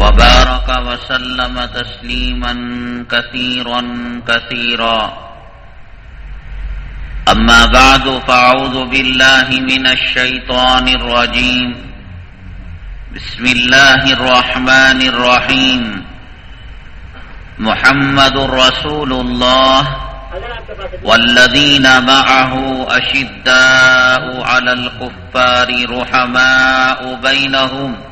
وبارك وسلم تسليما كثيرا كثيرا. أما بعد، فأعوذ بالله من الشيطان الرجيم. بسم الله الرحمن الرحيم. محمد رسول الله والذين معه أشداء على الكفار رحماء بينهم.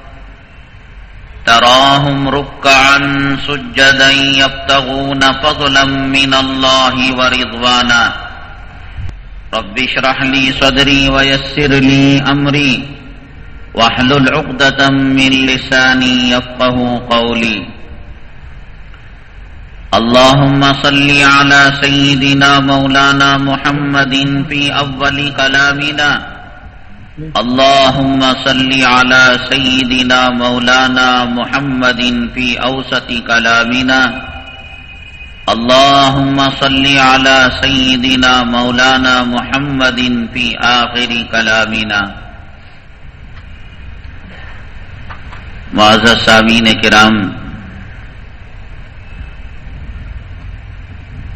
تراهم ركعا سجدا يبتغون فضلا من الله ورضوانا. رب اشرح لي صدري ويسر لي أمري. واحلل عقدة من لساني يفقه قولي. اللهم صل على سيدنا مولانا محمد في أول كلامنا. اللهم صل على سيدنا مولانا محمد في أوسط كلامنا. اللهم صل على سيدنا مولانا محمد في آخر كلامنا. معزز سامین کرام،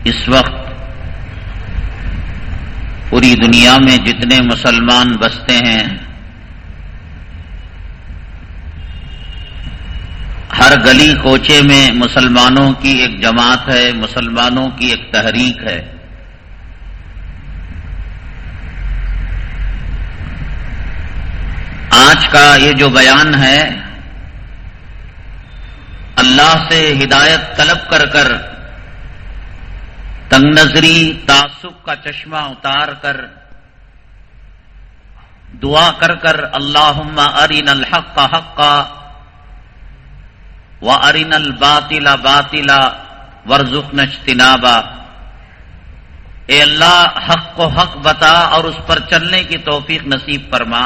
اس وقت پوری دنیا میں جتنے مسلمان بستے ہیں، ہر گلی کوچے میں مسلمانوں کی ایک جماعت ہے، مسلمانوں کی ایک تحریک ہے۔ آج کا یہ جو بیان ہے، اللہ سے ہدایت طلب کر کر تنگ نظری تعصب کا چشمہ اتار کر دعا کر کر اللہ ارین الحق کا حق کا و ارین الباطلا باطلا ورژ نجتنابا اے اللہ، حق کو حق بتا اور اس پر چلنے کی توفیق نصیب فرما۔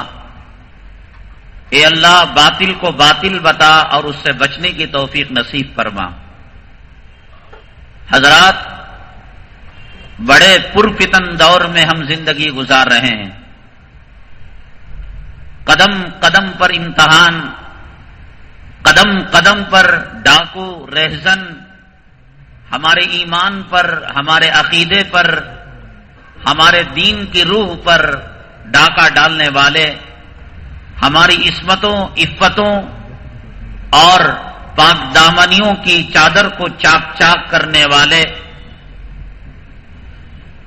اے اللہ، باطل کو باطل بتا اور اس سے بچنے کی توفیق نصیب فرما۔ حضرات بڑے پرفتن دور میں ہم زندگی گزار رہے ہیں۔ قدم قدم پر امتحان، قدم قدم پر ڈاکو، رہزن، ہمارے ایمان پر، ہمارے عقیدے پر، ہمارے دین کی روح پر ڈاکہ ڈالنے والے، ہماری عصمتوں، عفتوں اور پاک دامنیوں کی چادر کو چاک چاک کرنے والے۔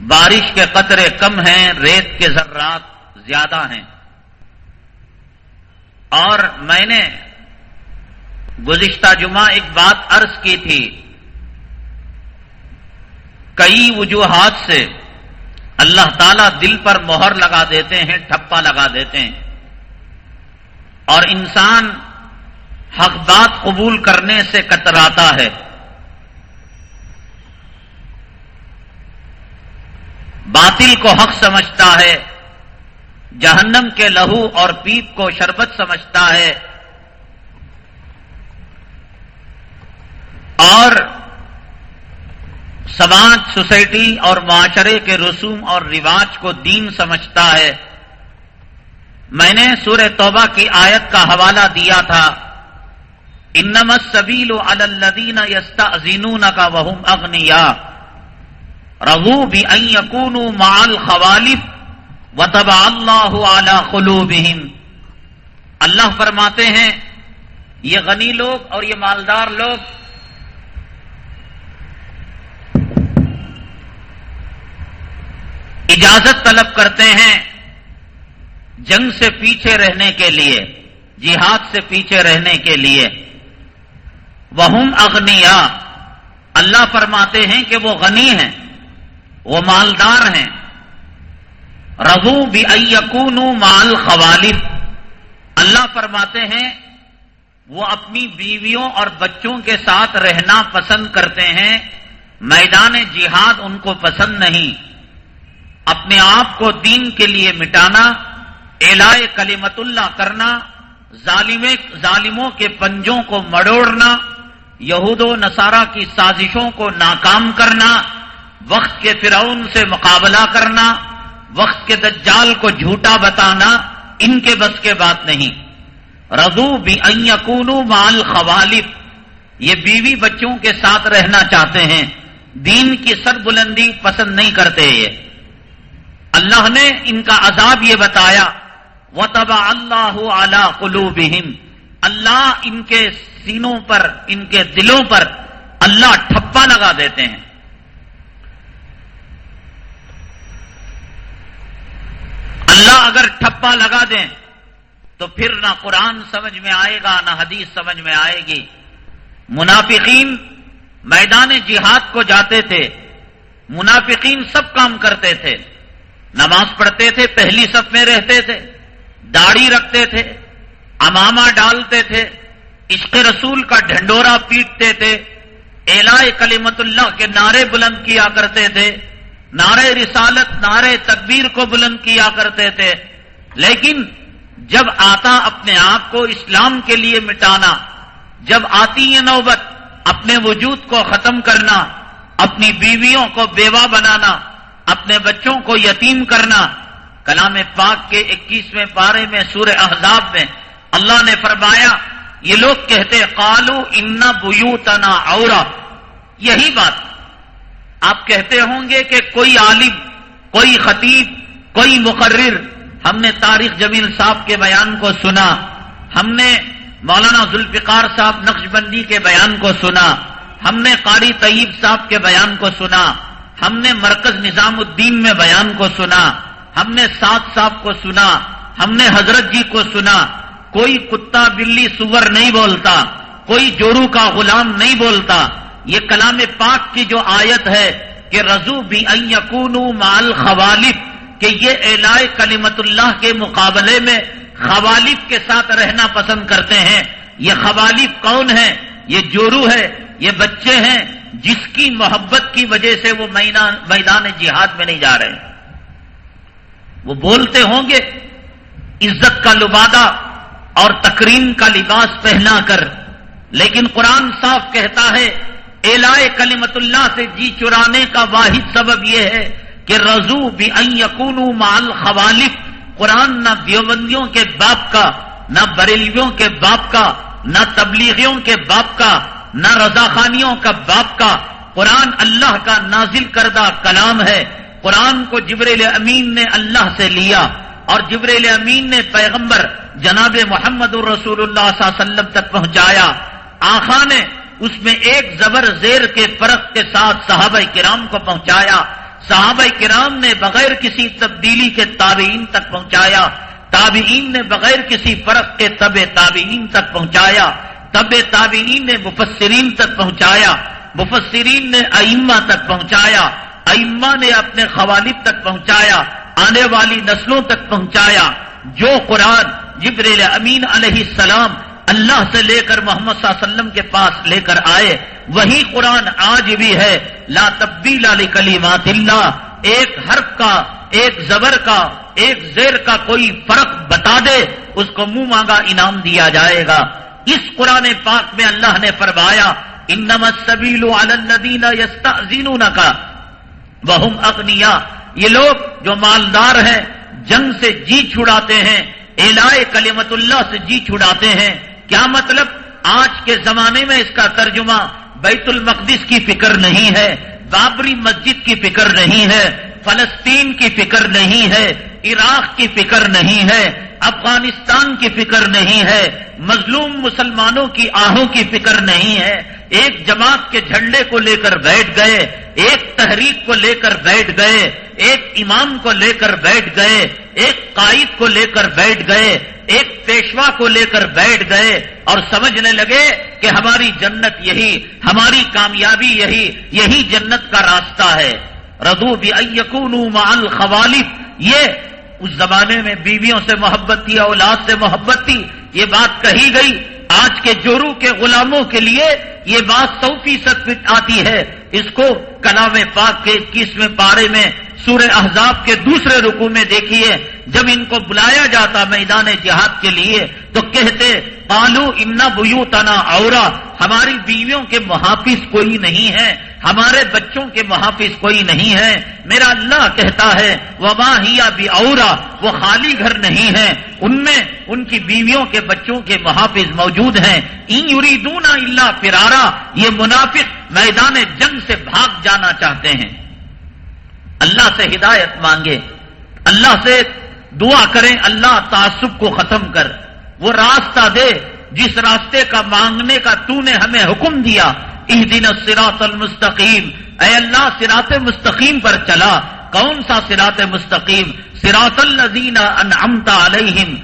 بارش کے قطرے کم ہیں، ریت کے ذرات زیادہ ہیں۔ اور میں نے گزشتہ جمعہ ایک بات عرض کی تھی۔ کئی وجوہات سے اللہ تعالی دل پر مہر لگا دیتے ہیں، ٹھپا لگا دیتے ہیں۔ اور انسان حق بات قبول کرنے سے کتراتا ہے۔ باطل کو حق سمجھتا ہے، جہنم کے لہو اور پیپ کو شربت سمجھتا ہے۔ اور سماج، سوسائٹی اور معاشرے کے رسوم اور رواج کو دین سمجھتا ہے۔ میں نے سورہ توبہ کی آیت کا حوالہ دیا تھا۔ انمت سبیل الدین یستا کا وہم اغنیا رو بھی یقون مال خوالف و تبا اللہ علی قلوبہم۔ اللہ فرماتے ہیں، یہ غنی لوگ اور یہ مالدار لوگ۔ اجازت طلب کرتے ہیں جنگ سے پیچھے رہنے کے لیے، جہاد سے پیچھے رہنے کے لیے۔ وہ اغنیا اللہ فرماتے ہیں کہ وہ غنی ہیں۔ وہ مالدار ہیں۔ رغو بھی اکون مال خوالف اللہ فرماتے ہیں، وہ اپنی بیویوں اور بچوں کے ساتھ رہنا پسند کرتے ہیں۔ میدان جہاد ان کو پسند نہیں۔ اپنے آپ کو دین کے لیے مٹانا اعلائے کلیمت اللہ کرنا ظالموں کے پنجوں کو مڑوڑنا، یہود و نصارہ کی سازشوں کو ناکام کرنا۔ وقت کے فرعون سے مقابلہ کرنا، وقت کے دجال کو جھوٹا بتانا، ان کے بس کے بات نہیں۔ رضو بھی مال خوالف یہ بیوی بچوں کے ساتھ رہنا چاہتے ہیں۔ دین کی سر بلندی پسند نہیں کرتے یہ۔ اللہ نے ان کا عذاب یہ بتایا و تبا اللہ اعلی قلو اللہ ان کے سینوں پر، ان کے دلوں پر اللہ ٹھپا لگا دیتے ہیں۔ اللہ اگر ٹھپا لگا دیں تو پھر نہ قرآن سمجھ میں آئے گا، نہ حدیث سمجھ میں آئے گی۔ منافقین میدان جہاد کو جاتے تھے، منافقین سب کام کرتے تھے۔ نماز پڑھتے تھے، پہلی سب میں رہتے تھے، داڑھی رکھتے تھے اماما ڈالتے تھے، عشق رسول کا ڈھنڈورا پیٹتے تھے الا کلیمت اللہ کے نعرے بلند کیا کرتے تھے۔ نعرے رسالت نعرے تکبیر کو بلند کیا کرتے تھے۔ لیکن جب آتا اپنے آپ کو اسلام کے لیے مٹانا، جب آتی ہے نوبت، اپنے وجود کو ختم کرنا، اپنی بیویوں کو بیوہ بنانا، اپنے بچوں کو یتیم کرنا، کلام پاک کے اکیسویں پارے میں، سورہ احزاب میں اللہ نے فرمایا، یہ لوگ کہتے قالو ان بیوتنا اورا یہی بات۔ آپ کہتے ہوں گے کہ کوئی عالم، کوئی خطیب، کوئی مقرر، ہم نے تاریخ جمیل صاحب کے بیان کو سنا، ہم نے مولانا ذوالفقار صاحب نقش بندی کے بیان کو سنا، ہم نے قاری طیب صاحب کے بیان کو سنا، ہم نے مرکز نظام الدین میں بیان کو سنا، ہم نے سات صاحب کو سنا، ہم نے حضرت جی کو سنا، کوئی کتا بلی سور نہیں بولتا، کوئی جورو کا غلام نہیں بولتا یہ کلام پاک کی جو آیت ہے کہ رضو بھی یقون مال خوالف کہ یہ اعلائے کلیمت اللہ کے مقابلے میں خوالف کے ساتھ رہنا پسند کرتے ہیں۔ یہ خوالف کون ہے یہ جورو ہے، یہ بچے ہیں، جس کی محبت کی وجہ سے وہ میدان جہاد میں نہیں جا رہے۔ وہ بولتے ہوں گے، عزت کا لبادہ اور تقریم کا لباس پہنا کر، لیکن قرآن صاف کہتا ہے اے کلیمت اللہ سے جی چرانے کا واحد سبب یہ ہے کہ رضو بھی یقون مال خوالف قرآن نہ دیوبندیوں کے باپ کا، نہ بریلیوں کے باپ کا، نہ تبلیغیوں کے باپ کا، نہ رضاخانیوں کا باپ کا۔ قرآن اللہ کا نازل کردہ کلام ہے۔ قرآن کو جبریل امین نے اللہ سے لیا اور جبریل امین نے پیغمبر جناب محمد الرسول اللہ صلی اللہ علیہ وسلم تک پہنچایا۔ آخا نے اس میں ایک زبر زیر کے فرق کے ساتھ صحابہ کرام کو پہنچایا۔ صحابہ کرام نے بغیر کسی تبدیلی کے تابعین تک پہنچایا۔ تابعین نے بغیر کسی فرق کے طب تابعین تک پہنچایا۔ طب تابعین نے مفسرین تک پہنچایا۔ مفسرین نے ائمہ تک پہنچایا۔ ائمہ نے اپنے خوالب تک پہنچایا۔ آنے والی نسلوں تک پہنچایا۔ جو قرآن جبریل امین علیہ السلام اللہ سے لے کر محمد صلی اللہ علیہ وسلم کے پاس لے کر آئے، وہی قرآن آج بھی ہے۔ لا تبدیل علی کلیمات اللہ۔ ایک حرف کا، ایک زبر کا، ایک زیر کا کوئی فرق بتا دے، اس کو منہ مانگا انعام دیا جائے گا۔ اس قرآن پاک میں اللہ نے فرمایا، انما السبیل علی الذین یستأذنون کا وہم اغنیا یہ لوگ جو مالدار ہیں، جنگ سے جی چھڑاتے ہیں اعلائے کلیمت اللہ سے جی چھڑاتے ہیں۔ کیا مطلب؟ آج کے زمانے میں اس کا ترجمہ بیت المقدس کی فکر نہیں ہے، بابری مسجد کی فکر نہیں ہے، فلسطین کی فکر نہیں ہے، عراق کی فکر نہیں ہے، افغانستان کی فکر نہیں ہے، مظلوم مسلمانوں کی آہوں کی فکر نہیں ہے۔ ایک جماعت کے جھنڈے کو لے کر بیٹھ گئے، ایک تحریک کو لے کر بیٹھ گئے، ایک امام کو لے کر بیٹھ گئے، ایک قائد کو لے کر بیٹھ گئے، ایک پیشوا کو لے کر بیٹھ گئے اور سمجھنے لگے کہ ہماری جنت یہی، ہماری کامیابی یہی یہی جنت کا راستہ ہے۔ ردو بھی خوالف یہ اس زمانے میں بیویوں سے محبت تھی، اولاد سے محبت تھی، یہ بات کہی گئی۔ آج کے جورو کے غلاموں کے لیے یہ بات سو فیصد آتی ہے۔ اس کو کلام پاک کے اکیسویں پارے میں سورہ احزاب کے دوسرے رکو میں دیکھیے، جب ان کو بلایا جاتا میدان جہاد کے لیے، تو کہتے پالو امنا بو تنا اورا ہماری بیویوں کے محافظ کوئی نہیں ہے، ہمارے بچوں کے محافظ کوئی نہیں ہے، میرا اللہ کہتا ہے وبا ہیا بھی اورا وہ خالی گھر نہیں ہے، ان میں ان کی بیویوں کے بچوں کے محافظ موجود ہیں۔ این یریدون اللہ فرارا، یہ منافق میدان جنگ سے بھاگ جانا چاہتے ہیں۔ اللہ سے ہدایت مانگے، اللہ سے دعا کریں، اللہ تعصب کو ختم کر۔ وہ راستہ دے جس راستے کا مانگنے کا تو نے ہمیں حکم دیا۔ اس دن سراط المستقیم۔ اے اللہ سراط مستقیم پر چلا۔ کون سا سراط مستقیم؟ سراط الزین انعمت علیہم۔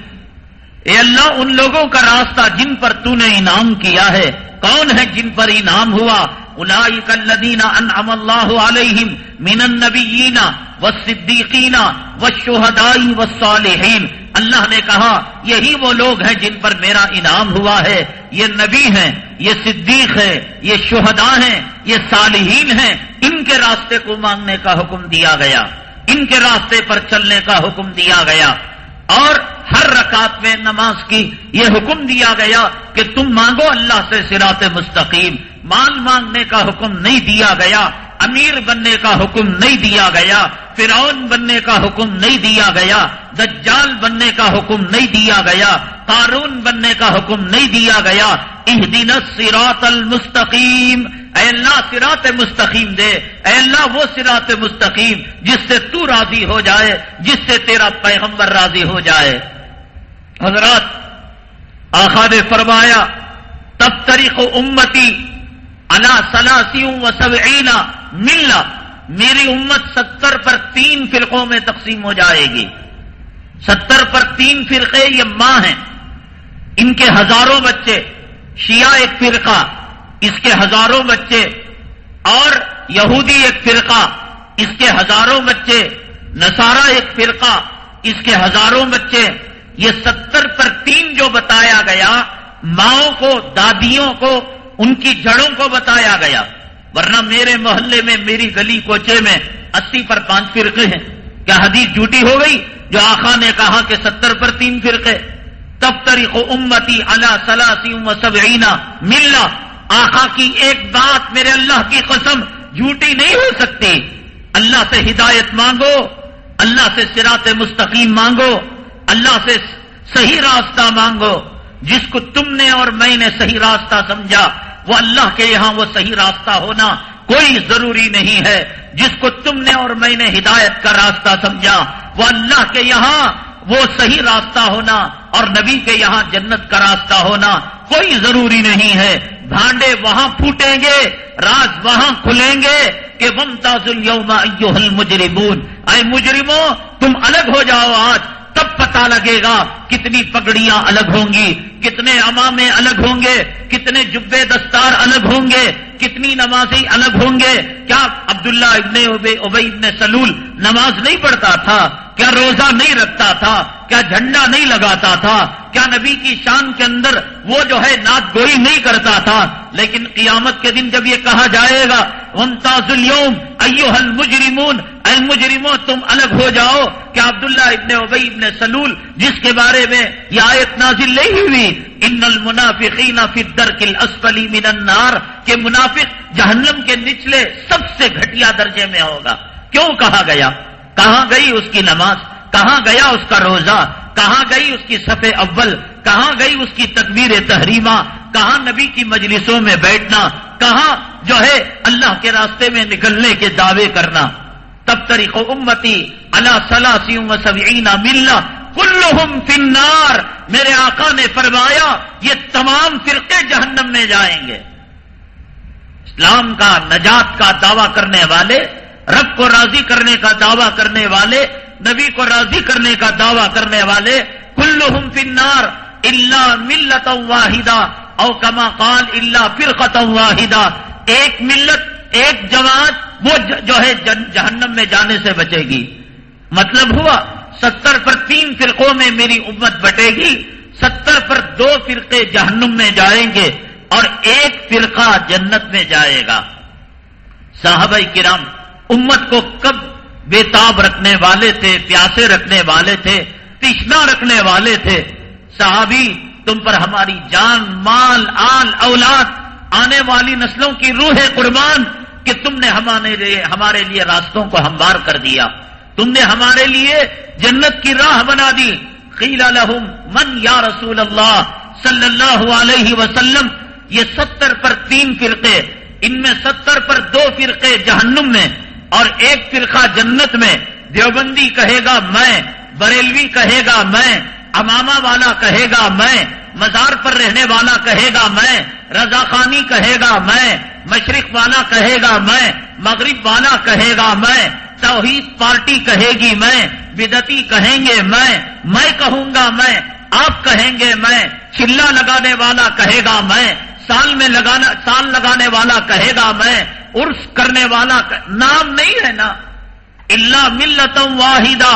اے اللہ، ان لوگوں کا راستہ جن پر تو نے انعام کیا ہے، کون ہے جن پر انعام ہوا؟ اولئک الذین انعم اللہ علیہم من النبیین والصدیقین والشہداء والصالحین اللہ نے کہا، یہی وہ لوگ ہیں جن پر میرا انعام ہوا ہے۔ یہ نبی ہیں، یہ صدیق ہے یہ شہداء ہیں، یہ صالحین ہیں۔ ان کے راستے کو مانگنے کا حکم دیا گیا۔ ان کے راستے پر چلنے کا حکم دیا گیا۔ اور ہر رکعت میں نماز کی یہ حکم دیا گیا کہ تم مانگو اللہ سے سرات مستقیم۔ مال مانگنے کا حکم نہیں دیا گیا، امیر بننے کا حکم نہیں دیا گیا، فرعون بننے کا حکم نہیں دیا گیا، دجال بننے کا حکم نہیں دیا گیا، قارون بننے کا حکم نہیں دیا گیا۔ دن سراط المستقیم۔ اے اللہ سرات مستقیم دے۔ اے اللہ، وہ سرات مستقیم جس سے تو راضی ہو جائے، جس سے تیرا پیغمبر راضی ہو جائے۔ حضرات آخا نے فرمایا، تب طریق امتی اللہ سلاسیوں و سب ملنا، میری امت ستر پر تین فرقوں میں تقسیم ہو جائے گی۔ ستر پر تین فرقے یہ ماں ہیں۔ ان کے ہزاروں بچے، شیعہ ایک فرقہ، اس کے ہزاروں بچے اور یہودی ایک فرقہ، اس کے ہزاروں بچے، نصارہ ایک فرقہ، اس کے ہزاروں بچے۔ یہ ستر پر تین جو بتایا گیا، ماؤں کو، دادیوں کو ان کی جڑوں کو بتایا گیا۔ ورنہ میرے محلے میں، میری گلی کوچے میں اسی پر پانچ فرقے ہیں۔ کیا حدیث جھوٹی ہو گئی؟ جو آخا نے کہا کہ ستر پر تین فرقے۔ تب تریق امتی اللہ سلاسی سبعینا ملنا آخا کی ایک بات میرے اللہ کی قسم جھوٹی نہیں ہو سکتی۔ اللہ سے ہدایت مانگو، اللہ سے سرات مستقیم مانگو، اللہ سے صحیح راستہ مانگو۔ جس کو تم نے اور میں نے صحیح راستہ سمجھا، وہ اللہ کے یہاں وہ صحیح راستہ ہونا کوئی ضروری نہیں ہے۔ جس کو تم نے اور میں نے ہدایت کا راستہ سمجھا، وہ اللہ کے یہاں وہ صحیح راستہ ہونا اور نبی کے یہاں جنت کا راستہ ہونا کوئی ضروری نہیں ہے۔ بھانڈے وہاں پھوٹیں گے، راز وہاں کھلیں گے کہ وم تازل یوما مجرمون اے مجرموں تم الگ ہو جاؤ آج۔ تب پتا لگے گا کتنی پگڑیاں الگ ہوں گی۔ کتنے امامے الگ ہوں گے، کتنے جبے دستار الگ ہوں گے، کتنی نمازی الگ ہوں گے۔ کیا عبداللہ ابن ابئی ابن سلول نماز نہیں پڑھتا تھا؟ کیا روزہ نہیں رکھتا تھا؟ کیا جھنڈا نہیں لگاتا تھا؟ کیا نبی کی شان کے اندر وہ جو ہے نعت گوئی نہیں کرتا تھا؟ لیکن قیامت کے دن جب یہ کہا جائے گا ممتاز اليوم ایو حل مجرمون اے مجرموں تم الگ ہو جاؤ۔ کیا عبداللہ ابن ابئی ابن سلول جس کے بارے میں یہ آیت نازل نہیں ہوئی؟ ان المنافقین فی الدرک الاسفلی من النار کہ منافق جہنم کے نچلے سب سے گھٹیا درجے میں ہوگا۔ کیوں کہا گیا؟ کہاں گئی اس کی نماز؟ کہاں گیا اس کا روزہ؟ کہاں گئی اس کی صف اول؟ کہاں گئی اس کی تکبیر تحریمہ؟ کہاں نبی کی مجلسوں میں بیٹھنا؟ کہاں جو ہے اللہ کے راستے میں نکلنے کے دعوے کرنا؟ تب طریق امتی اللہ سلاسی سبعین ملنا۔ کلہم فنار میرے آقا نے فرمایا، یہ تمام فرقے جہنم میں جائیں گے۔ اسلام کا، نجات کا دعویٰ کرنے والے، رب کو راضی کرنے کا دعویٰ کرنے والے، نبی کو راضی کرنے کا دعویٰ کرنے والے کلو فنار اللہ ملت واحدہ او کما قال اللہ فرقت واحدہ ایک ملت، ایک جماعت، وہ جو ہے جہنم میں جانے سے بچے گی۔ مطلب ہوا ستر پر تین فرقوں میں میری امت بٹے گی، ستر پر دو فرقے جہنم میں جائیں گے اور ایک فرقہ جنت میں جائے گا۔ صحابہ کرام، امت کو کب بےتاب رکھنے والے تھے، پیاسے رکھنے والے تھے تشنا رکھنے والے تھے؟ صحابی، تم پر ہماری جان، مال، آل، اولاد، آنے والی نسلوں کی روح قربان کہ تم نے ہمارے لیے ہمارے لیے راستوں کو ہموار کر دیا۔ تم نے ہمارے لیے جنت کی راہ بنا دی۔ قیل لہم من یا رسول اللہ صلی اللہ علیہ وسلم، یہ ستر پر تین فرقے، ان میں ستر پر دو فرقے جہنم میں اور ایک فرقہ جنت میں۔ دیوبندی کہے گا میں، بریلوی کہے گا میں اماما والا کہے گا میں، مزار پر رہنے والا کہے گا میں رضا خانی کہے گا میں، مشرق والا کہے گا میں۔ مغرب والا کہے گا میں، توحید پارٹی کہے گی میں بدتی کہیں گے میں میں کہوں گا میں، آپ کہیں گے میں، چلا لگانے والا کہے گا میں، سال میں لگانا، سال لگانے والا کہے گا میں، عرس کرنے والا نام نہیں ہے نا۔ اللہ ملتم واحدہ،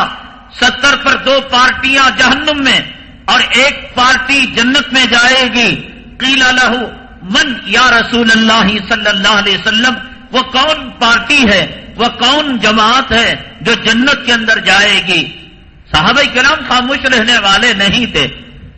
ستر پر دو پارٹیاں جہنم میں، اور ایک پارٹی جنت میں جائے گی۔ قیلا لہو، من یا رسول اللہ صلی اللہ علیہ وسلم وہ کون پارٹی ہے، وہ کون جماعت ہے جو جنت کے اندر جائے گی؟ صحابہ کرام خاموش رہنے والے نہیں تھے۔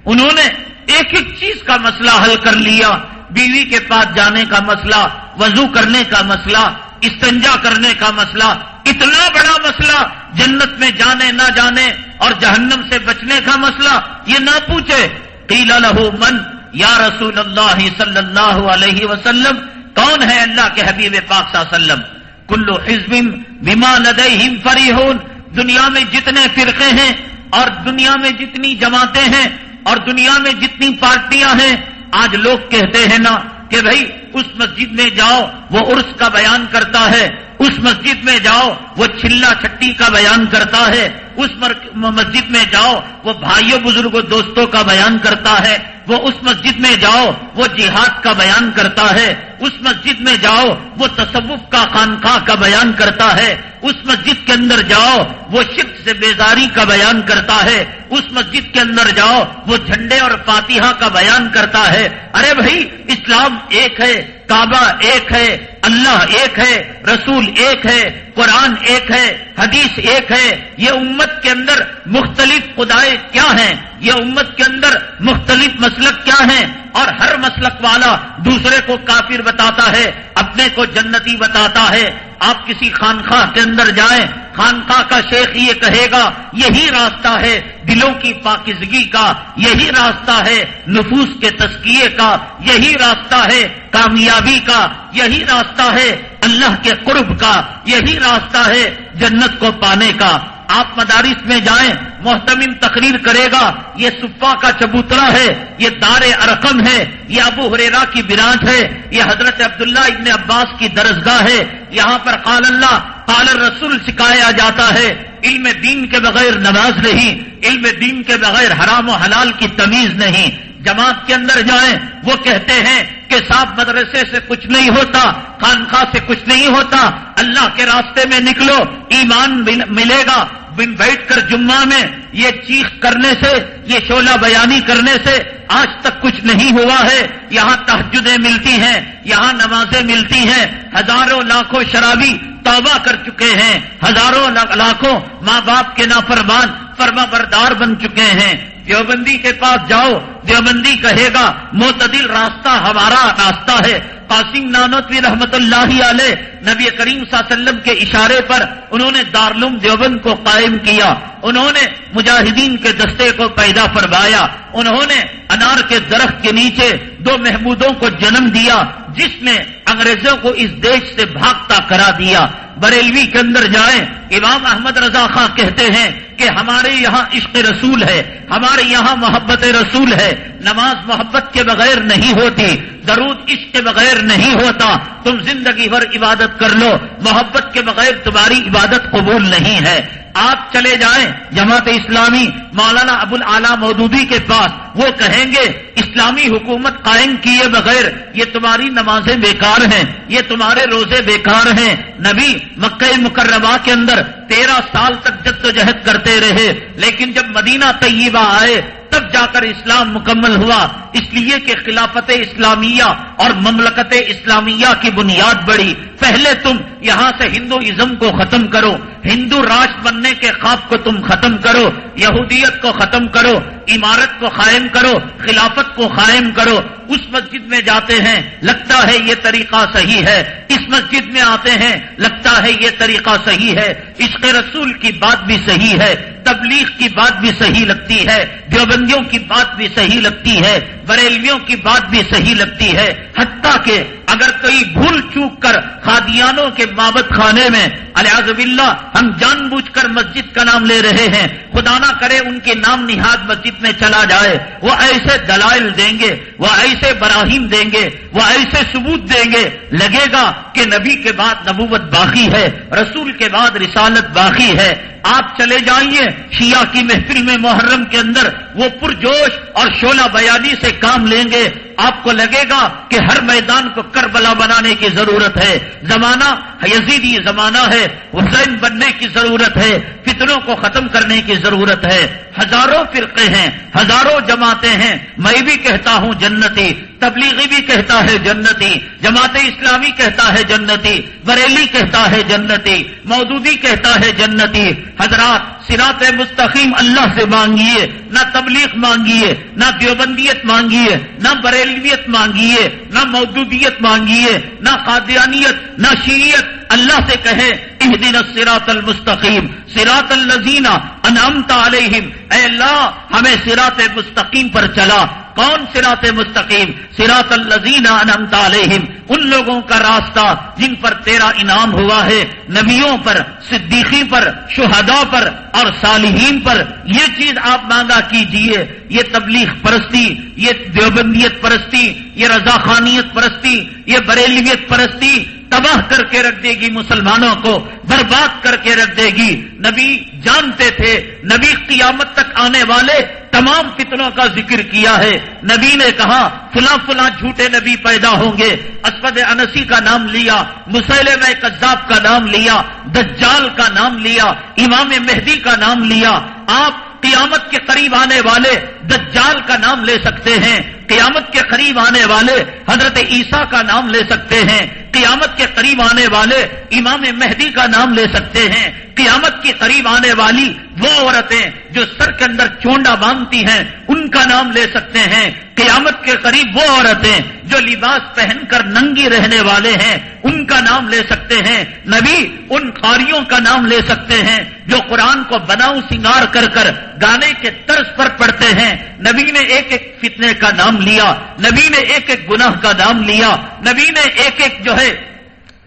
انہوں نے ایک ایک چیز کا مسئلہ حل کر لیا، بیوی کے پاس جانے کا مسئلہ، وضو کرنے کا مسئلہ، استنجا کرنے کا مسئلہ، اتنا بڑا مسئلہ، جنت میں جانے نہ جانے اور جہنم سے بچنے کا مسئلہ، یہ نہ پوچھے۔ قیل لہو من یا رسول اللہ صلی اللہ علیہ وسلم کون ہے اللہ کے حبیب پاک صلی اللہ علیہ وسلم؟ کلو حزب بما لدیہم فریحون۔ دنیا میں جتنے فرقے ہیں اور دنیا میں جتنی جماعتیں ہیں اور دنیا میں جتنی پارٹیاں ہیں، آج لوگ کہتے ہیں نا کہ بھائی، اس مسجد میں جاؤ، وہ عرس کا بیان کرتا ہے۔ اس مسجد میں جاؤ، وہ چلا چھٹی کا بیان کرتا ہے۔ اس مسجد میں جاؤ، وہ بھائیوں، بزرگوں، دوستوں کا بیان کرتا ہے۔ وہ اس مسجد میں جاؤ، وہ جہاد کا بیان کرتا ہے۔ اس مسجد میں جاؤ، وہ تصوف کا خانقاہ کا بیان کرتا ہے۔ اس مسجد کے اندر جاؤ، وہ شرک سے بیزاری کا بیان کرتا ہے۔ اس مسجد کے اندر جاؤ، وہ جھنڈے اور فاتحہ کا بیان کرتا ہے۔ ارے بھائی، اسلام ایک ہے، کعبہ ایک ہے، اللہ ایک ہے، رسول ایک ہے، قرآن ایک ہے، حدیث ایک ہے۔ یہ امت کے اندر مختلف خدائے کیا ہیں؟ یہ امت کے اندر مختلف مسلک کیا ہیں؟ اور ہر مسلک والا دوسرے کو کافر بتاتا ہے، اپنے کو جنتی بتاتا ہے۔ آپ کسی خانخواہ کے اندر جائیں، خانخواہ کا شیخ یہ کہے گا، یہی راستہ ہے دلوں کی پاکزگی کا، یہی راستہ ہے نفوس کے تسکیے کا، یہی راستہ ہے کامیابی کا، یہی راستہ ہے اللہ کے قرب کا، یہی راستہ ہے جنت کو پانے کا۔ آپ مدارس میں جائیں محتمم تقریر کرے گا، یہ صفا کا چبوترا ہے، یہ دار ارقم ہے، یہ ابو حریرا کی براج ہے، یہ حضرت عبداللہ ابن عباس کی درسگاہ ہے، یہاں پر قال اللہ، قال رسول سکھایا جاتا ہے، علم دین کے بغیر نماز نہیں، علم دین کے بغیر حرام و حلال کی تمیز نہیں۔ جماعت کے اندر جائیں، وہ کہتے ہیں کہ صاحب مدرسے سے کچھ نہیں ہوتا خانخواہ سے کچھ نہیں ہوتا، اللہ کے راستے میں نکلو، ایمان ملے گا۔ بیٹھ کر جمعہ میں یہ چیخ کرنے سے، یہ شولہ بیانی کرنے سے آج تک کچھ نہیں ہوا ہے۔ یہاں تحجدیں ملتی ہیں، یہاں نمازیں ملتی ہیں۔ ہزاروں لاکھوں شرابی توبہ کر چکے ہیں۔ ہزاروں لاکھوں ماں باپ کے نافرمان فرما بردار بن چکے ہیں۔ دیوبندی کے پاس جاؤ، دیوبندی کہے گا، معتدل راستہ ہمارا راستہ ہے۔ قاسم نانوتوی رحمت اللہ علیہ نبی کریم صلی اللہ علیہ وسلم کے اشارے پر انہوں نے دارلوم دیوبند کو قائم کیا، انہوں نے مجاہدین کے دستے کو پیدا فرمایا، انہوں نے انار کے درخت کے نیچے دو محمودوں کو جنم دیا، جس نے انگریزوں کو اس دیش سے بھاگتا کرا دیا۔ بریلوی کے اندر جائیں، امام احمد رضا خاں کہتے ہیں کہ ہمارے یہاں عشق رسول ہے، ہمارے یہاں محبت رسول ہے، نماز محبت کے بغیر نہیں ہوتی، درود عشق کے بغیر نہیں ہوتا تم زندگی بھر عبادت کر لو۔ محبت کے بغیر تمہاری عبادت قبول نہیں ہے۔ آپ چلے جائیں جماعت اسلامی مولانا ابو العلا مودودی کے پاس۔ وہ کہیں گے، اسلامی حکومت قائم کیے بغیر یہ تمہاری نمازیں بیکار ہیں، یہ تمہارے روزے بیکار ہیں۔ نبی مکہ مکرمہ کے اندر تیرہ سال تک جدوجہد کرتے رہے، لیکن جب مدینہ طیبہ آئے تب جا کر اسلام مکمل ہوا۔ اس لیے کہ خلافت اسلامیہ اور مملکت اسلامیہ کی بنیاد بڑی پہلے تم یہاں سے ہندو ازم کو ختم کرو، ہندو راج بننے کے خواب کو تم ختم کرو، یہودیت کو ختم کرو، عمارت کو قائم کرو، خلافت کو قائم کرو۔ اس مسجد میں جاتے ہیں، لگتا ہے یہ طریقہ صحیح ہے۔ اس مسجد میں آتے ہیں، لگتا ہے یہ طریقہ صحیح ہے۔ عشق رسول کی بات بھی صحیح ہے، تبلیغ کی بات بھی صحیح لگتی ہے، دیوبندیوں کی بات بھی صحیح لگتی ہے بریلویوں کی بات بھی صحیح لگتی ہے۔ حتیٰ کہ اگر کوئی بھول چوک کر قادیانوں کے بابت خانے میں الحاظ باللہ، ہم جان بوجھ کر مسجد کا نام لے رہے ہیں۔ خدا نہ کرے ان کے نام نہاد مسجد میں چلا جائے۔ وہ ایسے دلائل دیں گے، وہ ایسے براہیم دیں گے، وہ ایسے ثبوت دیں گے۔ لگے گا کہ نبی کے بعد نبوت باقی ہے، رسول کے بعد رسالت باقی ہے۔ آپ چلے جائیے شیعہ کی محفل میں محرم کے اندر وہ پرجوش اور شولہ بیانی سے کام لیں گے۔ آپ کو لگے گا کہ ہر میدان کو کربلا بنانے کی ضرورت ہے۔ زمانہ یزیدی زمانہ ہے۔ حسین بننے کی ضرورت ہے۔ فتنوں کو ختم کرنے کی ضرورت ہے۔ ہزاروں فرقے ہیں۔ ہزاروں جماعتیں ہیں۔ میں بھی کہتا ہوں جنتی، تبلیغی بھی کہتا ہے جنتی، جماعت اسلامی کہتا ہے جنتی، بریلی کہتا ہے جنتی، مودودی کہتا ہے جنتی۔ حضرات سرات مستقیم اللہ سے مانگیے، نہ تبلیغ مانگیے، نہ دیوبندیت مانگیے، نہ بریلویت مانگیے، نہ مودودیت مانگیے، نہ قادیانیت، نہ شیعت اللہ سے کہے اہ دن سراط المستقیم سراط الزینہ انعمتا علیہم۔ اے اللہ، ہمیں سرات مستقیم پر چلا۔ کون سرات مستقیم؟ سراط الزین انمتا علیہم۔ ان لوگوں کا راستہ جن پر تیرا انعام ہوا ہے، نبیوں پر صدیقی پر، شہداء پر اور صالحین پر۔ یہ چیز آپ مانگا کیجیے۔ یہ تبلیغ پرستی، یہ دیوبندیت پرستی، یہ رضا خانیت پرستی، یہ بریلیت پرستی تباہ کر کے رکھ دے گی مسلمانوں کو، برباد کر کے رکھ دے گی۔ نبی جانتے تھے، نبی قیامت تک آنے والے تمام فتنوں کا ذکر کیا ہے۔ نبی نے کہا، فلاں فلاں جھوٹے نبی پیدا ہوں گے۔ اسپد انسی کا نام لیا مسلم کذاب کا نام لیا، دجال کا نام لیا، امام مہدی کا نام لیا۔ آپ قیامت کے قریب آنے والے دجال کا نام لے سکتے ہیں۔ قیامت کے قریب آنے والے حضرت عیسیٰ کا نام لے سکتے ہیں۔ قیامت کے قریب آنے والے امام مہدی کا نام لے سکتے ہیں۔ قیامت کے قریب آنے والی وہ عورتیں جو سر کے اندر چونڈا باندھتی ہیں، ان کا نام لے سکتے ہیں۔ قیامت کے قریب وہ عورتیں جو لباس پہن کر ننگی رہنے والے ہیں، ان کا نام لے سکتے ہیں۔ نبی، ان قاریوں کا نام لے سکتے ہیں جو قرآن کو بناؤ سنگار کر کر گانے کے طرز پر پڑھتے ہیں۔ نبی نے ایک ایک فتنے کا نام لیا، نبی نے ایک ایک گناہ کا نام لیا، نبی نے ایک ایک جو ہے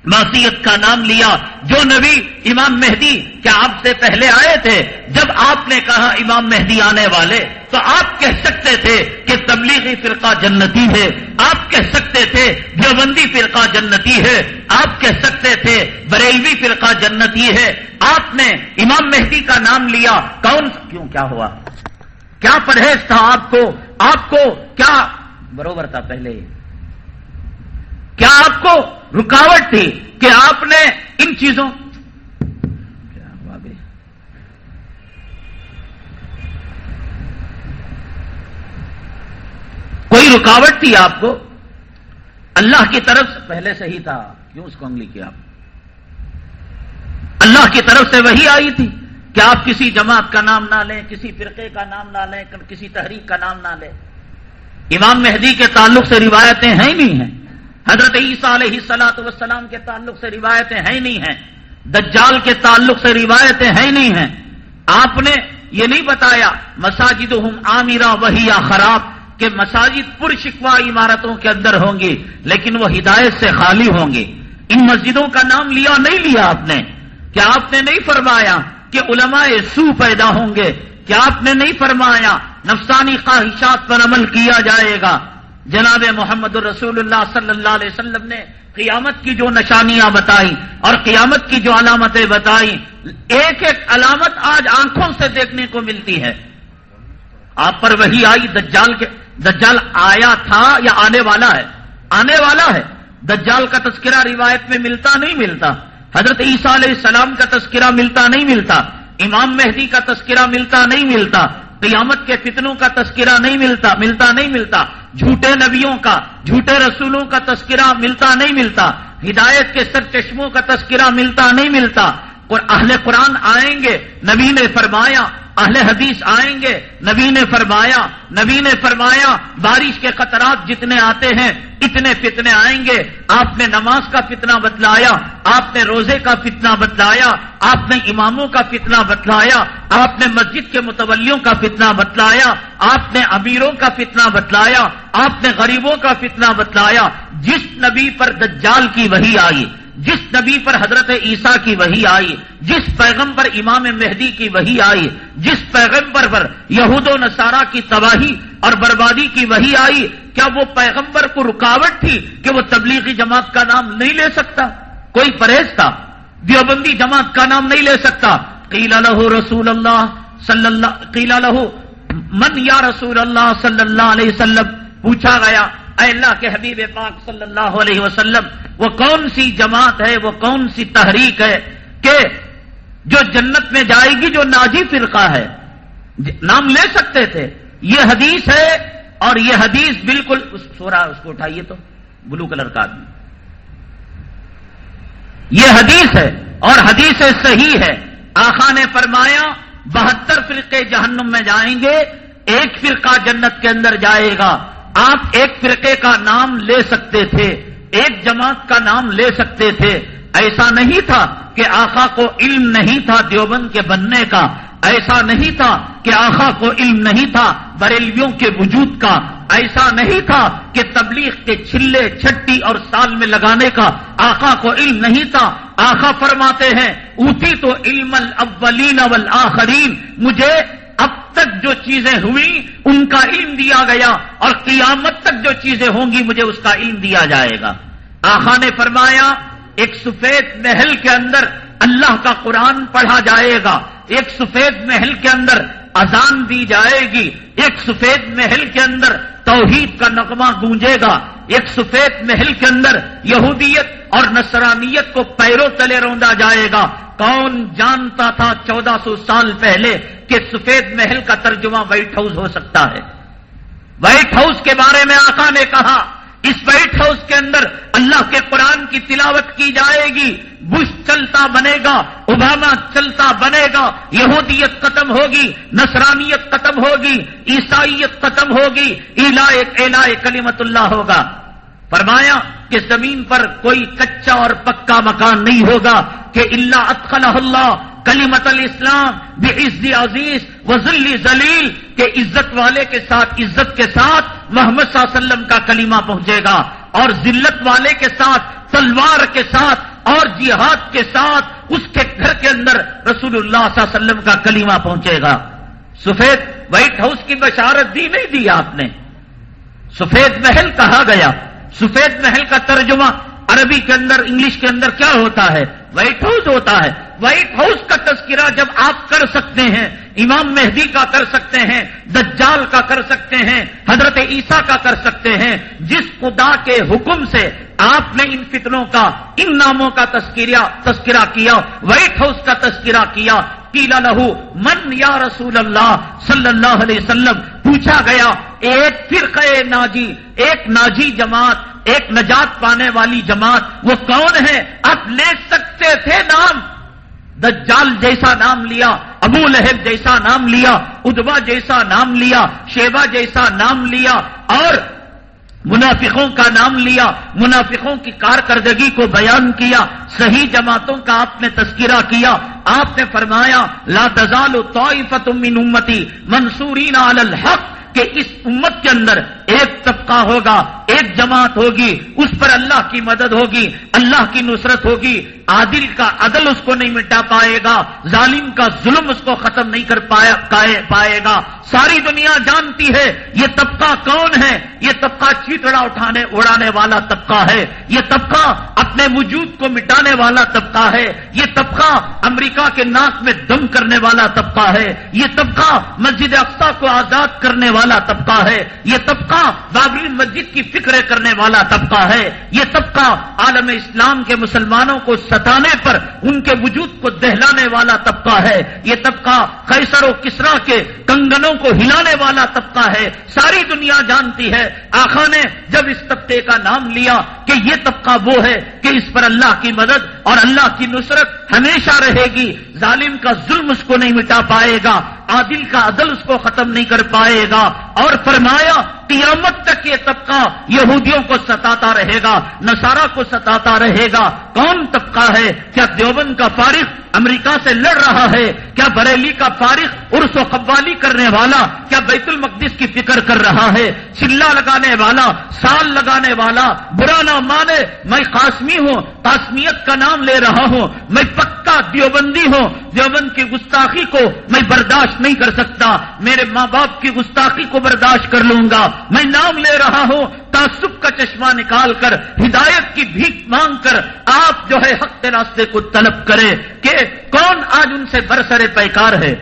معصیت کا نام لیا جو نبی امام مہدی کیا آپ سے پہلے آئے تھے؟ جب آپ نے کہا امام مہدی آنے والے، تو آپ کہہ سکتے تھے کہ تبلیغی فرقہ جنتی ہے۔ آپ کہہ سکتے تھے دیوبندی فرقہ جنتی ہے۔ آپ کہہ سکتے تھے بریلوی فرقہ جنتی ہے۔ آپ نے امام مہدی کا نام لیا۔ کون؟ کیوں؟ کیا ہوا؟ کیا پرہیز تھا آپ کو؟ آپ کو کیا؟ بروبر تھا پہلے۔ کیا آپ کو رکاوٹ تھی کہ آپ نے ان چیزوں کوئی رکاوٹ تھی آپ کو؟ اللہ کی طرف سے پہلے سے ہی تھا، کیوں اس کو انگلی کیا؟ آپ اللہ کی طرف سے وہی آئی تھی کہ آپ کسی جماعت کا نام نہ لیں، کسی فرقے کا نام نہ لیں، کسی تحریک کا نام نہ لیں۔ امام مہدی کے تعلق سے روایتیں ہیں نہیں ہیں۔ حضرت عیسیٰ علیہ سلاۃ وسلام کے تعلق سے روایتیں ہیں نہیں ہیں۔ دجال کے تعلق سے روایتیں ہیں نہیں ہیں۔ آپ نے یہ نہیں بتایا مساجد ہم عامرہ وہی یا خراب، کہ مساجد پر شکوا عمارتوں کے اندر ہوں گی لیکن وہ ہدایت سے خالی ہوں گے۔ ان مسجدوں کا نام لیا نہیں لیا آپ نے۔ کیا آپ نے نہیں فرمایا کہ علماء سو پیدا ہوں گے؟ کیا آپ نے نہیں فرمایا نفسانی خواہشات پر عمل کیا جائے گا؟ جناب محمد الرسول اللہ صلی اللہ علیہ وسلم نے قیامت کی جو نشانیاں بتائی اور قیامت کی جو علامتیں بتائی ایک ایک علامت آج آنکھوں سے دیکھنے کو ملتی ہے۔ آپ پر وہی آئی، دجال کے دجال آیا تھا یا آنے والا ہے؟ آنے والا ہے۔ دجال کا تذکرہ روایت میں ملتا نہیں ملتا۔ حضرت عیسیٰ علیہ السلام کا تذکرہ ملتا نہیں ملتا۔ امام مہدی کا تذکرہ ملتا نہیں ملتا۔ قیامت کے فتنوں کا تذکرہ نہیں ملتا ملتا نہیں ملتا۔ جھوٹے نبیوں کا، جھوٹے رسولوں کا تذکرہ ملتا نہیں ملتا۔ ہدایت کے سر چشموں کا تذکرہ ملتا نہیں ملتا۔ اور اہل قرآن آئیں گے، نبی نے فرمایا اہل حدیث آئیں گے، نبی نے فرمایا، نبی نے فرمایا، بارش کے قطرات جتنے آتے ہیں، اتنے فتنے آئیں گے۔ آپ نے نماز کا فتنہ بتلایا، آپ نے روزے کا فتنہ بتلایا، آپ نے اماموں کا فتنہ بتلایا، آپ نے مسجد کے متولیوں کا فتنہ بتلایا، آپ نے امیروں کا فتنہ بتلایا، آپ نے غریبوں کا فتنہ بتلایا۔ جس نبی پر دجال کی وہی آئی جس نبی پر حضرت عیسیٰ کی وہی آئی، جس پیغم پر امام مہدی کی وہی آئی، جس پیغمبر پر یہود و نصارہ کی تباہی اور بربادی کی وہی آئی، کیا وہ پیغمبر کو رکاوٹ تھی کہ وہ تبلیغی جماعت کا نام نہیں لے سکتا؟ کوئی پرہیز تھا؟ دیوبندی جماعت کا نام نہیں لے سکتا؟ قیلا لہو رسول اللہ صلی اللہ قیلا لہو، من یا رسول اللہ صلی اللہ علیہ وسلم؟ پوچھا گیا۔ اے اللہ کے حبیب پاک صلی اللہ علیہ وسلم، وہ کون سی جماعت ہے، وہ کون سی تحریک ہے کہ جو جنت میں جائے گی، جو ناجی فرقہ ہے؟ نام لے سکتے تھے۔ یہ حدیث ہے اور یہ حدیث بالکل سورا اس کو اٹھائیے تو، بلو کلر کا آدمی۔ یہ حدیث ہے اور حدیث صحیح ہے۔ آخا نے فرمایا، بہتر فرقے جہنم میں جائیں گے، ایک فرقہ جنت کے اندر جائے گا۔ آپ ایک فرقے کا نام لے سکتے تھے، ایک جماعت کا نام لے سکتے تھے۔ ایسا نہیں تھا کہ آخا کو علم نہیں تھا دیوبند کے بننے کا۔ ایسا نہیں تھا کہ آخا کو علم نہیں تھا بریلویوں کے وجود کا۔ ایسا نہیں تھا کہ تبلیغ کے چھلے، چھٹی اور سال میں لگانے کا آخا کو علم نہیں تھا۔ آخا فرماتے ہیں، اوتی تو علم الاولین والآخرین، مجھے اب تک جو چیزیں ہوئی ان کا علم دیا گیا اور قیامت تک جو چیزیں ہوں گی، مجھے اس کا علم دیا جائے گا۔ آخا نے فرمایا، ایک سفید محل کے اندر اللہ کا قرآن پڑھا جائے گا۔ ایک سفید محل کے اندر اذان دی جائے گی۔ ایک سفید محل کے اندر توحید کا نغمہ گونجے گا۔ ایک سفید محل کے اندر یہودیت اور نصرانیت کو پیروں تلے روندا جائے گا۔ کون جانتا تھا چودہ سو سال پہلے کہ سفید محل کا ترجمہ وائٹ ہاؤس ہو سکتا ہے۔ وائٹ ہاؤس کے بارے میں آقا نے کہا، اس وائٹ ہاؤس کے اندر اللہ کے قرآن کی تلاوت کی جائے گی، بش چلتا بنے گا اوباما چلتا بنے گا یہودیت ختم ہوگی، نصرانیت ختم ہوگی، عیسائیت ختم ہوگی الا الا کلیمت اللہ ہوگا۔ فرمایا کہ زمین پر کوئی کچا اور پکا مکان نہیں ہوگا کہ اللہ اطخل اللہ کلیمت الاسلام بے عزی عزیز وزلی ذلیل کہ عزت والے کے ساتھ، عزت کے ساتھ محمد صلی اللہ علیہ وسلم کا کلمہ پہنچے گا اور ذلت والے کے ساتھ، تلوار کے ساتھ اور جہاد کے ساتھ اس کے گھر کے اندر رسول اللہ صلی اللہ علیہ وسلم کا کلمہ پہنچے گا۔ سفید وائٹ ہاؤس کی بشارت دی نہیں دی آپ نے؟ سفید محل کہا گیا۔ سفید محل کا ترجمہ عربی کے اندر، انگلش کے اندر کیا ہوتا ہے؟ وائٹ ہاؤس ہوتا ہے۔ وائٹ ہاؤس کا تذکرہ جب آپ کر سکتے ہیں، امام مہدی کا کر سکتے ہیں، دجال کا کر سکتے ہیں، حضرت عیسیٰ کا کر سکتے ہیں، جس خدا کے حکم سے آپ نے ان فتنوں کا، ان ناموں کا تذکرہ تذکرہ کیا وائٹ ہاؤس کا تذکرہ کیا۔ کیلا لہو، من یا رسول اللہ صلی اللہ علیہ وسلم؟ پوچھا گیا، ایک فرقہ ناجی، ایک ناجی جماعت، ایک نجات پانے والی جماعت، وہ کون ہے؟ آپ لے سکتے تھے نام۔ دجال جیسا نام لیا، ابو لہب جیسا نام لیا، ادبا جیسا نام لیا شیبا جیسا نام لیا، اور منافقوں کا نام لیا، منافقوں کی کارکردگی کو بیان کیا، صحیح جماعتوں کا آپ نے تذکرہ کیا، آپ نے فرمایا، لا تزال من امتی منصورین علی الحق، کہ اس امت کے اندر ایک طبقہ ہوگا، ایک جماعت ہوگی، اس پر اللہ کی مدد ہوگی، اللہ کی نصرت ہوگی، عادل کا عدل اس کو نہیں مٹا پائے گا، ظالم کا ظلم اس کو ختم نہیں کر پائے گا۔ ساری دنیا جانتی ہے، یہ طبقہ کون ہے؟ یہ طبقہ چیتڑا اٹھانے، اڑانے والا طبقہ ہے۔ یہ طبقہ اپنے وجود کو مٹانے والا طبقہ ہے۔ یہ طبقہ امریکہ کے ناک میں دم کرنے والا طبقہ ہے۔ یہ طبقہ مسجد افسا کو آزاد کرنے والا طبقہ ہے۔ یہ طبقہ بابری مسجد کی فکر کرنے والا طبقہ ہے۔ یہ طبقہ عالم اسلام کے مسلمانوں کو ستانے پر، ان کے وجود کو دہلانے والا طبقہ ہے۔ یہ طبقہ قیصر و کسرا کے کنگنوں کو ہلانے والا طبقہ ہے۔ ساری دنیا جانتی ہے۔ آخا نے جب اس طبقے کا نام لیا کہ یہ طبقہ وہ ہے کہ اس پر اللہ کی مدد اور اللہ کی نصرت ہمیشہ رہے گی۔ ظالم کا ظلم اس کو نہیں مٹا پائے گا، عادل کا عدل اس کو ختم نہیں کر پائے گا۔ اور فرمایا، قیامت تک یہ طبقہ یہودیوں کو ستاتا رہے گا، نصارہ کو ستاتا رہے گا۔ کون طبقہ ہے؟ کیا دیوبند کا فارغ امریکہ سے لڑ رہا ہے۔ کیا بریلی کا فارغ عرس و قوالی کرنے والا، کیا بیت المقدس کی فکر کر رہا ہے؟ چلا لگانے والا، سال لگانے والا، برا نہ مانے، میں قاسمی ہوں، قاسمیت کا نام لے رہا ہوں، میں پکا دیوبندی ہوں، دیوبند کی گستاخی کو میں برداشت نہیں کر سکتا، میرے ماں باپ کی گستاخی کو برداشت کر لوں گا۔ میں نام لے رہا ہوں تعصب کا چشمہ نکال کر، ہدایت کی بھیک مانگ کر آپ جو ہے حق کے راستے کو طلب کرے کہ کون آج ان سے برسر پیکار ہے؟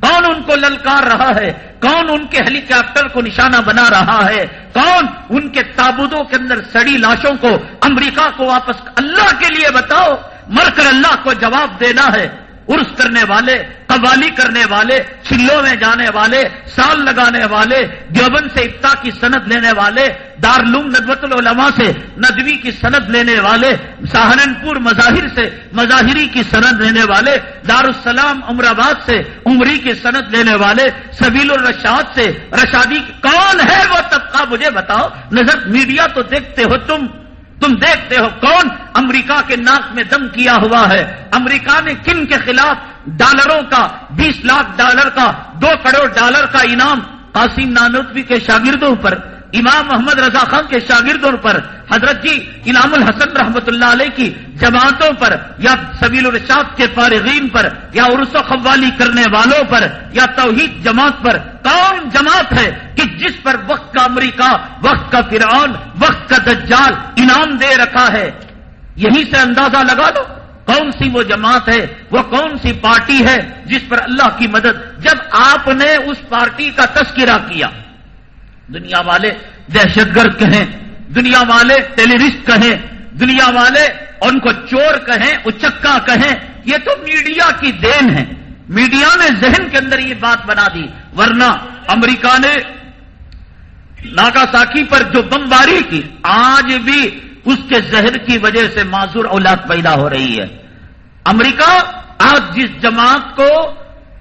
کون ان کو للکار رہا ہے؟ کون ان کے ہیلی کاپٹر کو نشانہ بنا رہا ہے؟ کون ان کے تابودوں کے اندر سڑی لاشوں کو امریکہ کو واپس اللہ کے لیے بتاؤ؟ مر کر اللہ کو جواب دینا ہے۔ عرس کرنے والے، قوالی کرنے والے چلوں میں جانے والے، سال لگانے والے، دیوبند سے ابتا کی سند لینے والے، دارالعلوم ندوت العلماء سے ندوی کی سند لینے والے، سہارنپور مظاہر سے مظاہری کی سند لینے والے، دارالسلام امرآباد سے عمری کی سند لینے والے، سبیل الرشاد سے رشادی، کون ہے وہ طبقہ؟ مجھے بتاؤ، نظر میڈیا تو دیکھتے ہو تم۔ تم دیکھتے ہو کون امریکہ کے ناک میں دم کیا ہوا ہے؟ امریکہ نے کن کے خلاف ڈالروں کا، بیس لاکھ ڈالر کا، دو کروڑ ڈالر کا انعام قاسم نانوتوی کے شاگردوں پر امام محمد رضا خان کے شاگردوں پر، حضرت جی انعام الحسن رحمت اللہ علیہ کی جماعتوں پر، یا سبیل الرشاد کے فارغین پر، یا عرس و قوالی کرنے والوں پر، یا توحید جماعت پر، کون جماعت ہے کہ جس پر وقت کا امریکہ، وقت کا فرعون، وقت کا دجال انعام دے رکھا ہے؟ یہی سے اندازہ لگا دو، کون سی وہ جماعت ہے، وہ کون سی پارٹی ہے جس پر اللہ کی مدد، جب آپ نے اس پارٹی کا تذکرہ کیا دنیا والے دہشت گرد کہیں، دنیا والے ٹیلیرسٹ کہیں، دنیا والے ان کو چور کہیں، اچکا کہیں، یہ تو میڈیا کی دین ہے۔ میڈیا نے ذہن کے اندر یہ بات بنا دی۔ ورنہ امریکہ نے ناگا ساکی پر جو بمباری کی، آج بھی اس کے زہر کی وجہ سے معذور اولاد پیدا ہو رہی ہے۔ امریکہ آج جس جماعت کو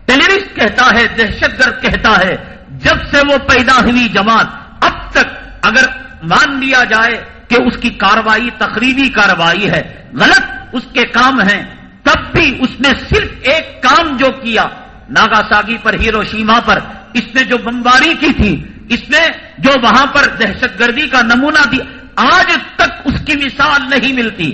ٹیلیرسٹ کہتا ہے دہشت گرد کہتا ہے جب سے وہ پیدا ہوئی جماعت، اب تک اگر مان لیا جائے کہ اس کی کاروائی، تقریبی کاروائی ہے، غلط اس کے کام ہیں، تب بھی اس نے صرف ایک کام جو کیا ناگا ساگی پر ہیرو شیما پر، اس نے جو بمباری کی تھی، اس نے جو وہاں پر دہشت گردی کا نمونہ دیا، آج تک اس کی مثال نہیں ملتی۔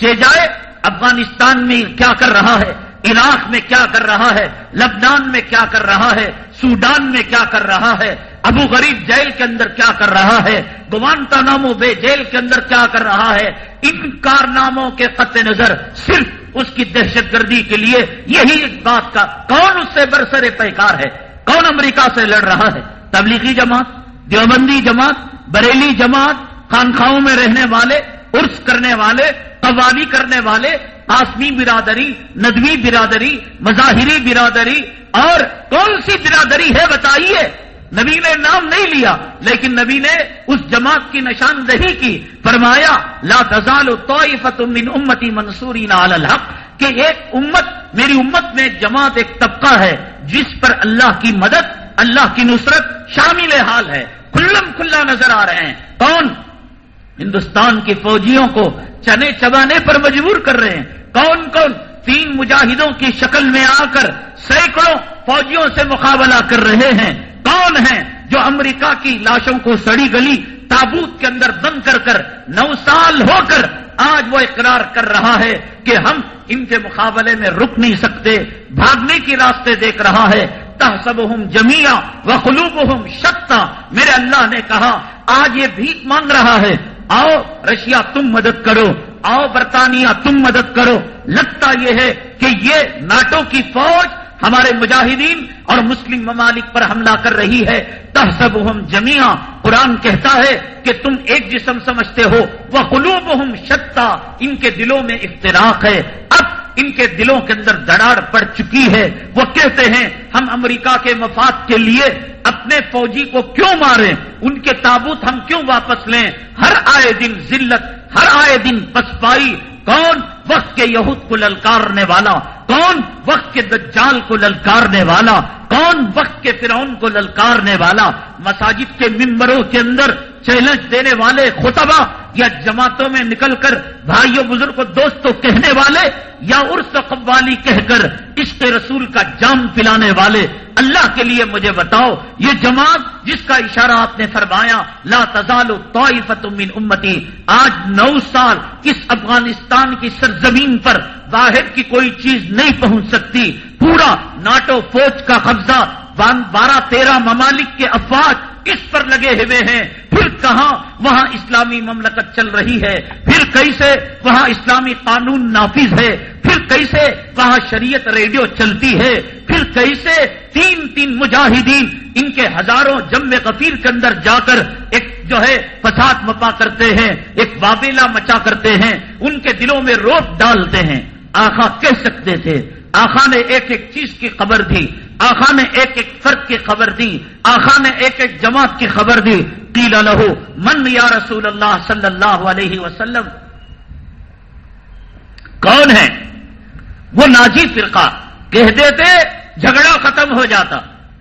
چے جائے، افغانستان میں کیا کر رہا ہے؟ عراق میں کیا کر رہا ہے؟ لبنان میں کیا کر رہا ہے؟ سوڈان میں کیا کر رہا ہے؟ ابو غریب جیل کے اندر کیا کر رہا ہے؟ گوانتا نامو بے جیل کے اندر کیا کر رہا ہے؟ ان کارناموں کے قط نظر صرف اس کی دہشت گردی کے لیے یہی ایک بات کا کون اس سے برسر پیکار ہے؟ کون امریکہ سے لڑ رہا ہے؟ تبلیغی جماعت، دیوبندی جماعت، بریلی جماعت، خانخواہوں میں رہنے والے، عرس کرنے والے، قوالی کرنے والے آسمی برادری، ندوی برادری مظاہری برادری، اور کون سی برادری ہے بتائیے؟ نبی نے نام نہیں لیا، لیکن نبی نے اس جماعت کی نشاندہی کی، فرمایا، لا تزال طائفت من امتی منصوری الحق، کہ ایک امت، میری امت میں ایک جماعت، ایک طبقہ ہے، جس پر اللہ کی مدد، اللہ کی نصرت شامل حال ہے، کھلم کھلا نظر آ رہے ہیں۔ کون؟ ہندوستان کے فوجیوں کو چنے چبانے پر مجبور کر رہے ہیں۔ کون کون تین مجاہدوں کی شکل میں آ کر سینکڑوں فوجیوں سے مقابلہ کر رہے ہیں۔ کون ہیں جو امریکہ کی لاشوں کو سڑی گلی تابوت کے اندر بند کر کر نو سال ہو کر آج وہ اقرار کر رہا ہے کہ ہم ان کے مقابلے میں رک نہیں سکتے، بھاگنے کی راستے دیکھ رہا ہے۔ تحسب ہوں جمیا و خلوب ہوں میرے اللہ نے کہا، آج یہ بھیک مانگ رہا ہے۔ آؤ رشیا تم مدد کرو، آؤ برطانیہ تم مدد کرو۔ لگتا یہ ہے کہ یہ ناٹو کی فوج ہمارے مجاہدین اور مسلم ممالک پر حملہ کر رہی ہے۔ تحسب ہم جمیا قرآن کہتا ہے کہ تم ایک جسم سمجھتے ہو۔ وہ قلوب ہم ان کے دلوں میں اختراق ہے۔ اب ان کے دلوں کے اندر دڑاڑ پڑ چکی ہے۔ وہ کہتے ہیں، ہم امریکہ کے مفاد کے لیے اپنے فوجی کو کیوں ماریں؟ ان کے تابوت ہم کیوں واپس لیں؟ ہر آئے دن ذلت، ہر آئے دن پسپائی کون وقت کے یہود کو للکارنے والا؟ کون وقت کے دجال کو للکارنے والا؟ کون وقت کے فرعون کو للکارنے والا؟ مساجد کے ممبروں کے اندر چیلنج دینے والے خطبہ یا جماعتوں میں نکل کر بھائیوں بزرگ دوستوں کہنے والے یا ارس قوالی کہہ کر عشق رسول کا جام پلانے والے، اللہ کے لیے مجھے بتاؤ، یہ جماعت جس کا اشارہ آپ نے فرمایا، لا تزال طائفت من امتی، آج نو سال اس افغانستان کی سرزمین پر باہر کی کوئی چیز نہیں پہنچ سکتی، پورا ناٹو فوج کا قبضہ بارہ تیرہ ممالک کے افواج اس پر لگے ہوئے ہیں؟ پھر کہاں وہاں اسلامی مملکت چل رہی ہے؟ پھر کیسے وہاں اسلامی قانون نافذ ہے؟ پھر کیسے وہاں شریعت ریڈیو چلتی ہے؟ پھر کیسے تین تین مجاہدین ان کے ہزاروں جم غفیر کے اندر جا کر ایک جو ہے فساد مپا کرتے ہیں، ایک وابیلا مچا کرتے ہیں، ان کے دلوں میں روپ ڈالتے ہیں۔ آخا کہہ سکتے تھے؟ آخا نے ایک ایک چیز کی خبر دی، آخا نے ایک ایک فرد کی خبر دی، آخا نے ایک ایک جماعت کی خبر دی۔ تیلا لہو، من یا رسول اللہ صلی اللہ علیہ وسلم؟ کون ہے؟ وہ ناجی فرقہ۔ کہہ دیتے جھگڑا ختم ہو جاتا۔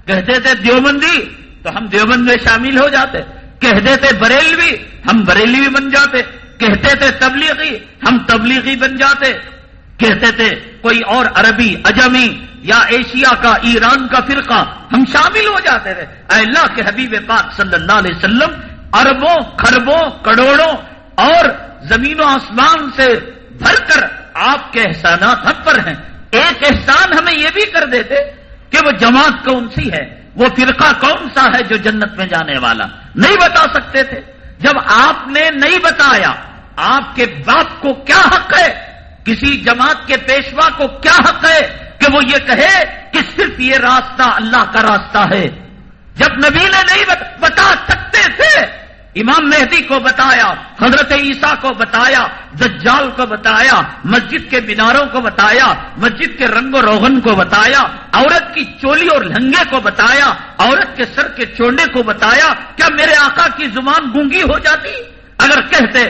کہتے تھے دیوبندی تو ہم دیوبند میں شامل ہو جاتے۔ کہہ دیتے بریلوی، ہم بریلوی بن جاتے۔ کہتے تھے تبلیغی، ہم تبلیغی بن جاتے۔ کہتے تھے، کوئی اور عربی، اجمی یا ایشیا کا، ایران کا فرقہ، ہم شامل ہو جاتے تھے۔ اے اللہ کے حبیب پاک صلی اللہ علیہ وسلم، اربوں خربوں کروڑوں اور زمین و آسمان سے بھر کر آپ کے احسانات ہم پر ہیں۔ ایک احسان ہمیں یہ بھی کر دیتے کہ وہ جماعت کون سی ہے، وہ فرقہ کون سا ہے جو جنت میں جانے والا۔ نہیں بتا سکتے تھے۔ جب آپ نے نہیں بتایا، آپ کے باپ کو کیا حق ہے؟ کسی جماعت کے پیشوا کو کیا حق ہے کہ وہ یہ کہے کہ صرف یہ راستہ اللہ کا راستہ ہے؟ جب نبی نے نہیں بتا سکتے تھے، امام مہدی کو بتایا، حضرت عیسیٰ کو بتایا، دجال کو بتایا، مسجد کے میناروں کو بتایا، مسجد کے رنگ و روغن کو بتایا، عورت کی چولی اور لہنگے کو بتایا، عورت کے سر کے چونڈے کو بتایا، کیا میرے آقا کی زبان گونگی ہو جاتی؟ اگر کہتے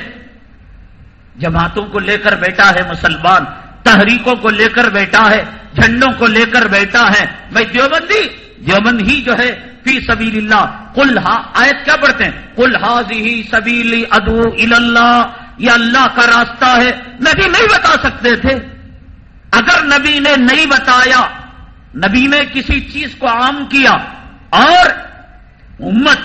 جماعتوں کو لے کر بیٹھا ہے مسلمان، تحریکوں کو لے کر بیٹھا ہے، جھنڈوں کو لے کر بیٹھا ہے۔ میں دیوبندی دیوبند ہی جو ہے، فی سبیل اللہ کل ہا، آیت کیا پڑھتے ہیں؟ کل ہی سبیلی ادو اللہ یہ اللہ کا راستہ ہے۔ نبی نہیں بتا سکتے تھے۔ اگر نبی نے نہیں بتایا، نبی نے کسی چیز کو عام کیا اور امت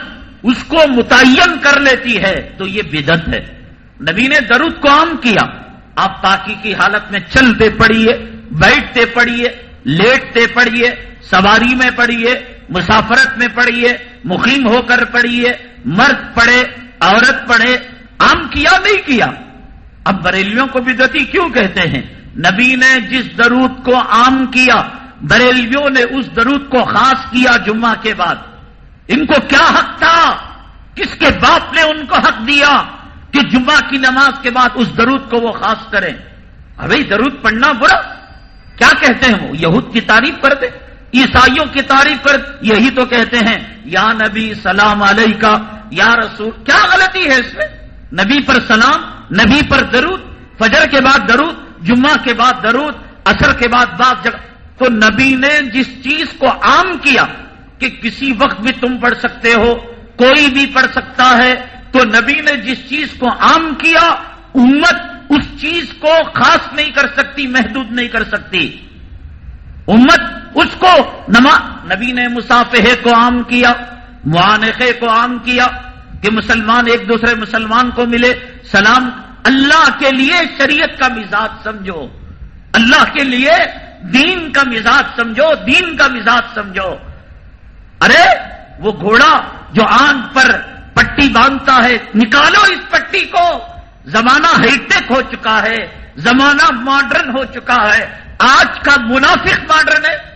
اس کو متعین کر لیتی ہے، تو یہ بدت ہے۔ نبی نے درود کو عام کیا۔ آپ پاکی کی حالت میں چلتے پڑیے، بیٹھتے پڑیے، لیٹتے پڑیے، سواری میں پڑیے، مسافرت میں پڑیے، مقیم ہو کر پڑیے، مرد پڑے، عورت پڑے، عام کیا نہیں کیا۔ اب بریلیوں کو بدتی کیوں کہتے ہیں؟ نبی نے جس درود کو عام کیا، بریلیوں نے اس درود کو خاص کیا جمعہ کے بعد۔ ان کو کیا حق تھا؟ کس کے باپ نے ان کو حق دیا؟ کہ جمعہ کی نماز کے بعد اس درود کو وہ خاص کریں ابھی درود پڑھنا برا۔ کیا کہتے ہیں وہ؟ یہود کی تعریف کرتے عیسائیوں کی تعریف کر۔ یہی تو کہتے ہیں، یا نبی سلام علیہ کا یا رسول۔ کیا غلطی ہے اس میں؟ نبی پر سلام، نبی پر درود، فجر کے بعد درود، جمعہ کے بعد درود اثر کے بعد بعض جگہ۔ تو نبی نے جس چیز کو عام کیا کہ کسی وقت بھی تم پڑھ سکتے ہو، کوئی بھی پڑھ سکتا ہے تو نبی نے جس چیز کو عام کیا، امت اس چیز کو خاص نہیں کر سکتی، محدود نہیں کر سکتی۔ امت اس کو نما، نبی نے مسافہ کو عام کیا، معانقے کو عام کیا کہ مسلمان ایک دوسرے مسلمان کو ملے۔ سلام، اللہ کے لیے شریعت کا مزاج سمجھو۔ اللہ کے لیے دین کا مزاج سمجھو، دین کا مزاج سمجھو۔ ارے، وہ گھوڑا جو آنکھ پر پٹی باندھتا ہے، نکالو اس پٹی کو۔ زمانہ ہائیٹیک ہو چکا ہے، زمانہ ماڈرن ہو چکا ہے۔ آج کا منافق ماڈرن ہے۔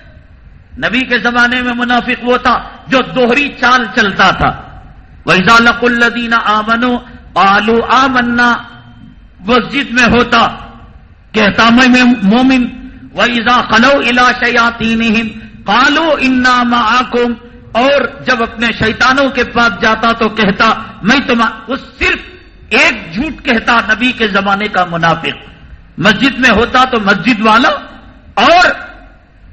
نبی کے زمانے میں منافق وہ تھا جو دوہری چال چلتا تھا۔ ویزا لق الدین آمنو آلو آمنا۔ مسجد میں ہوتا، کہتا، میں مومن۔ ویزا خلو الا شیاتی کالو انام آکم اور جب اپنے شیطانوں کے پاس جاتا تو کہتا، میں تم وہ صرف ایک جھوٹ کہتا، نبی کے زمانے کا منافق۔ مسجد میں ہوتا تو مسجد والا اور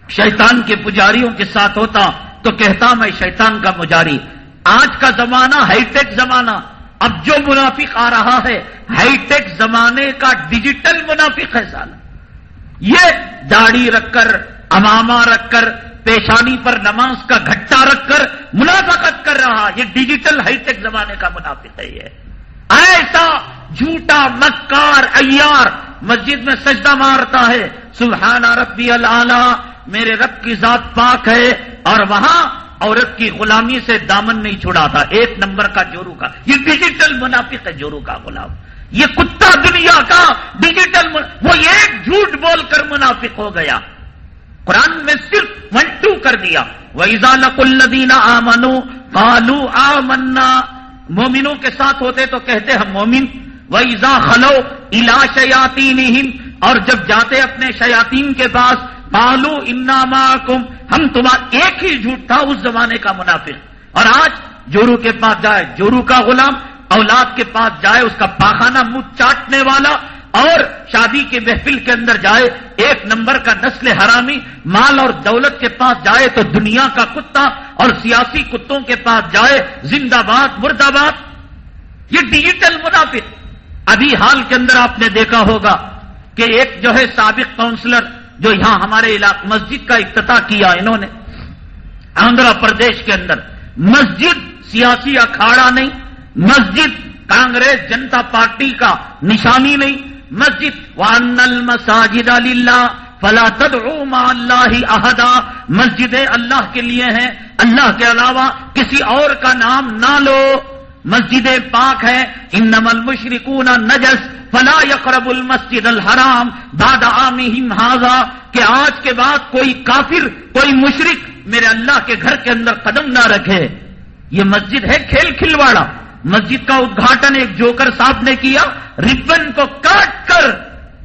شیطان کے پجاریوں کے ساتھ ہوتا تو کہتا، میں شیطان کا مجاری۔ آج کا زمانہ ہائی ٹیک زمانہ۔ اب جو منافق آ رہا ہے، ہائی ٹیک زمانے کا ڈیجیٹل منافق ہے سال یہ داڑھی رکھ کر اماما رکھ کر پیشانی پر نماز کا گھٹا رکھ کر منافقت کر رہا یہ ڈیجیٹل ہائی ٹیک زمانے کا منافق ہے یہ۔ ایسا جھوٹا مکار ایار مسجد میں سجدہ مارتا ہے۔ سبحان ربی اللہ میرے رب کی ذات پاک ہے۔ اور وہاں عورت کی غلامی سے دامن نہیں چھڑا تھا ایک نمبر کا جورو کا۔ یہ ڈیجیٹل منافق ہے جورو کا غلام۔ یہ کتا دنیا کا ڈیجیٹل وہ ایک جھوٹ بول کر منافق ہو گیا۔ قرآن میں صرف ون ٹو کر دیا۔ وہ لق الدین آ منو کالو آ منا مومنوں کے ساتھ ہوتے تو کہتے ہم مومن۔ وہ ایزا خلو الا شیاتی اور جب جاتے اپنے شیاتین کے پاس بالو انما کم ہم تمہارا ایک ہی جھوٹ تھا، اس زمانے کا منافق۔ اور آج جورو کے پاس جائے، جورو کا غلام، اولاد کے پاس جائے، اس کا پاخانہ منہ چاٹنے والا۔ اور شادی کے محفل کے اندر جائے، ایک نمبر کا نسل حرامی، مال اور دولت کے پاس جائے تو دنیا کا کتا اور سیاسی کتوں کے پاس جائے، زندہ باد مرد آباد یہ ڈیجیٹل منافق۔ ابھی حال کے اندر آپ نے دیکھا ہوگا کہ ایک جو ہے سابق کاؤنسلر جو یہاں ہمارے علاقے مسجد کا افتتاح کیا انہوں نے۔ آندھرا پردیش کے اندر۔ مسجد سیاسی اکھاڑا نہیں، مسجد کانگریس جنتا پارٹی کا نشانی نہیں۔ مسجد وان المساجد اللہ فلا تدعو مع اللہ احدا مسجدیں اللہ کے لیے ہیں۔ اللہ کے علاوہ کسی اور کا نام نہ لو۔ مسجد پاک ہے ان نمل مشرقون نجس۔ فلا یقرب المسجد الحرام دادا حاضا کہ آج کے بعد کوئی کافر، کوئی مشرق میرے اللہ کے گھر کے اندر قدم نہ رکھے۔ یہ مسجد ہے کھیل کھلواڑا۔ مسجد کا ادھاٹن ایک جوکر صاحب نے کیا، ربن کو کاٹ کر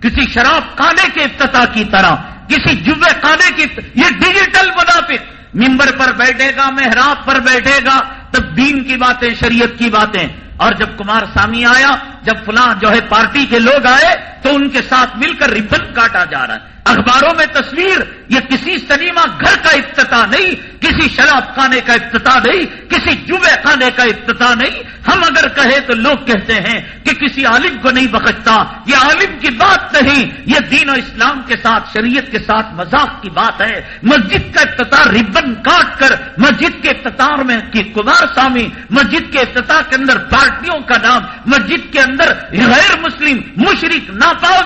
کسی شراب کھانے کے افتتاح کی طرح، کسی جبے کھانے کی یہ ڈیجیٹل منافق۔ ممبر پر بیٹھے گا، محراب پر بیٹھے گا، تب دین کی باتیں، شریعت کی باتیں۔ اور جب کمار سامی آیا جب فلاں جو ہے پارٹی کے لوگ آئے تو ان کے ساتھ مل کر ریبن کاٹا جا رہا ہے۔ اخباروں میں تصویر، یہ کسی سنیما گھر کا افتتاح نہیں، کسی شراب خانے کا افتتاح نہیں، کسی جبے خانے کا افتتاح نہیں۔ ہم اگر کہیں تو لوگ کہتے ہیں کہ کسی عالم کو نہیں بخشتا، یہ عالم کی بات نہیں، یہ دین و اسلام کے ساتھ، شریعت کے ساتھ مذاق کی بات ہے۔ مسجد کا افتتاح ربن کاٹ کر، مسجد کے افتتاح میں کی کمار سامی، مسجد کے افتتاح کے اندر پارٹیوں کا نام، مسجد کے اندر غیر مسلم مشرق ناپاس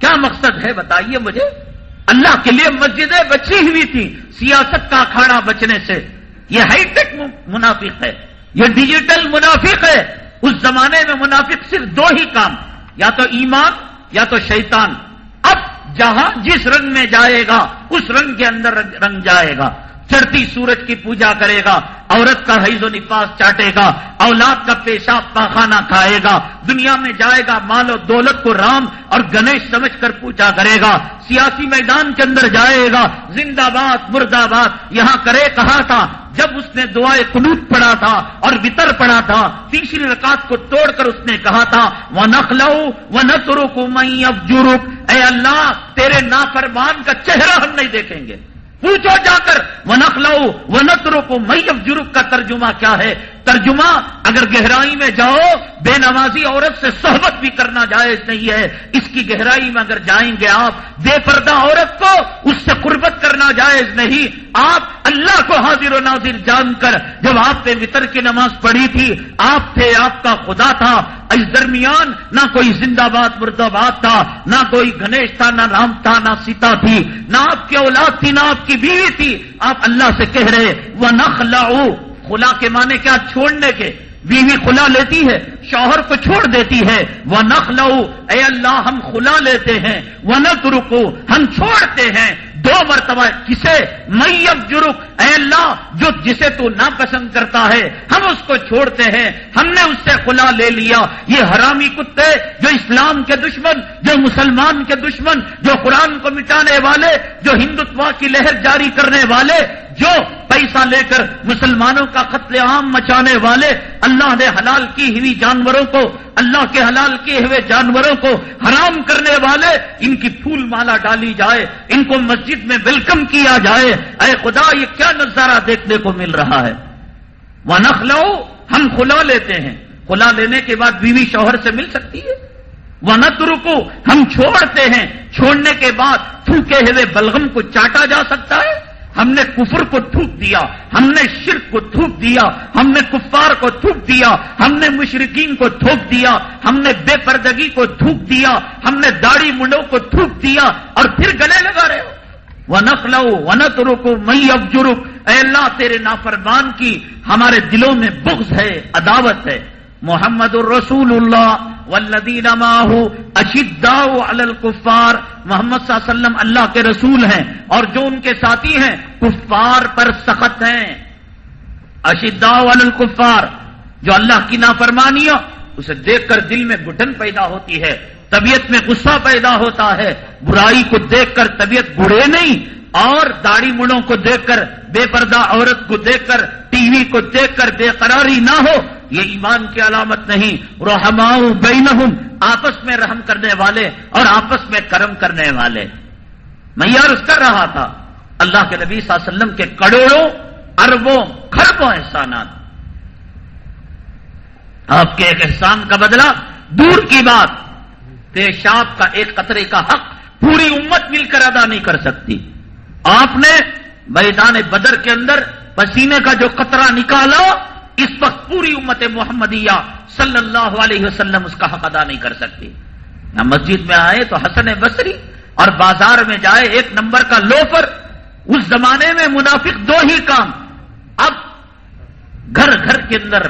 کیا مقصد ہے بتائیے مجھے؟ اللہ کے لیے مسجدیں بچی ہوئی تھی سیاست کا اکھاڑا بچنے سے۔ یہ ہائی ٹیک منافق ہے، یہ ڈیجیٹل منافق ہے۔ اس زمانے میں منافق صرف دو ہی کام، یا تو ایمان، یا تو شیطان۔ اب جہاں جس رنگ میں جائے گا، اس رنگ کے اندر رنگ جائے گا۔ چڑھتی سورج کی پوجا کرے گا، عورت کا حیض و نفاس چاٹے گا، اولاد کا پیشاب پاخانہ کھائے گا، دنیا میں جائے گا مال و دولت کو رام اور گنیش سمجھ کر پوجا کرے گا، سیاسی میدان کے اندر جائے گا، زندہ باد مرد آباد یہاں کرے کہا تھا؟ جب اس نے دعائیں قنوت پڑا تھا اور وطر پڑا تھا، تیسری رکعت کو توڑ کر اس نے کہا تھا وہ نخلو وہ نسرو کو میں اب اے اللہ، تیرے نافرمان کا چہرہ ہم نہیں دیکھیں گے۔ پوچھو جا کر وہ نخلو وہ نترو کو میب کا ترجمہ کیا ہے؟ ترجمہ اگر گہرائی میں جاؤ، بے نمازی عورت سے صحبت بھی کرنا جائز نہیں ہے۔ اس کی گہرائی میں اگر جائیں گے آپ، بے پردہ عورت کو اس سے قربت کرنا جائز نہیں۔ آپ اللہ کو حاضر و ناظر جان کر جب آپ نے وطر کی نماز پڑھی تھی، آپ تھے، آپ کا خدا تھا۔ اس درمیان نہ کوئی زندہ باد مردباد تھا، نہ کوئی گنیش تھا، نہ رام تھا، نہ سیتا تھی۔ نہ آپ کی اولاد تھی، نہ آپ کی بیوی تھی۔ آپ اللہ سے کہہ رہے وہ نہ خلا کے معنی کیا چھوڑنے کے؟ بیوی خلا لیتی ہے، شوہر کو چھوڑ دیتی ہے۔ وہ نخ اے اللہ، ہم خلا لیتے ہیں۔ وہ نہ ہم چھوڑتے ہیں۔ دو مرتبہ، کسے؟ میب جرک اے اللہ، جو جسے تو ناپسند کرتا ہے، ہم اس کو چھوڑتے ہیں۔ ہم نے اس سے خلا لے لیا۔ یہ حرامی کتے جو اسلام کے دشمن، جو مسلمان کے دشمن، جو قرآن کو مٹانے والے، جو ہندوتوا کی لہر جاری کرنے والے جو پیسہ لے کر مسلمانوں کا قتل عام مچانے والے اللہ نے حلال کی ہوئی جانوروں کو، اللہ کے حلال کیے ہوئے جانوروں کو حرام کرنے والے ان کی پھول مالا ڈالی جائے، ان کو مسجد میں ویلکم کیا جائے۔ اے خدا، یہ کیا نظارہ دیکھنے کو مل رہا ہے؟ وہ نخ لو ہم کھلا لیتے ہیں۔ کھلا لینے کے بعد بیوی شوہر سے مل سکتی ہے۔ وہ نت رکو ہم چھوڑتے ہیں۔ چھوڑنے کے بعد پھوکے ہوئے بلغم کو چاٹا جا سکتا ہے۔ ہم نے کفر کو تھوک دیا، ہم نے شرک کو تھوک دیا، ہم نے کفار کو تھوک دیا، ہم نے مشرقین کو تھوک دیا، ہم نے بے پردگی کو تھوک دیا، ہم نے داڑھی منڈوں کو تھوک دیا اور پھر گلے لگا رہے ہو۔ وہ نق لو وہ رکو مئی ابجرک اے اللہ تیرے نافرمان کی ہمارے دلوں میں بغض ہے، عداوت ہے۔ محمد الرسول اللہ والذین ماہو اشداء علی الکفار محمد صلی اللہ علیہ وسلم اللہ کے رسول ہیں اور جو ان کے ساتھی ہیں، کفار پر سخت ہیں۔ اشداء علی الکفار جو اللہ کی نافرمانی اسے دیکھ کر دل میں گٹن پیدا ہوتی ہے، طبیعت میں غصہ پیدا ہوتا ہے۔ برائی کو دیکھ کر طبیعت گڑے نہیں، اور داڑھی مڑوں کو دیکھ کر، بے پردہ عورت کو دیکھ کر ٹی وی کو دیکھ کر بے قراری نہ ہو، یہ ایمان کی علامت نہیں۔ رحماؤں بینہم، آپس میں رحم کرنے والے اور آپس میں کرم کرنے والے۔ میں یار کر رہا تھا، اللہ کے نبی صلی اللہ علیہ وسلم کے کروڑوں، اربوں خربوں احسانات۔ آپ کے ایک احسان کا بدلہ، دور کی بات۔ پیشاب کا ایک قطرے کا حق پوری امت مل کر ادا نہیں کر سکتی۔ آپ نے میدان بدر کے اندر پسینے کا جو قطرہ نکالا، اس وقت پوری امت محمدیہ صلی اللہ علیہ وسلم اس کا حق ادا نہیں کر سکتی نہ مسجد میں آئے تو حسن بصری اور بازار میں جائے ایک نمبر کا لوفر۔ اس زمانے میں منافق دو ہی کام۔ اب گھر گھر کے اندر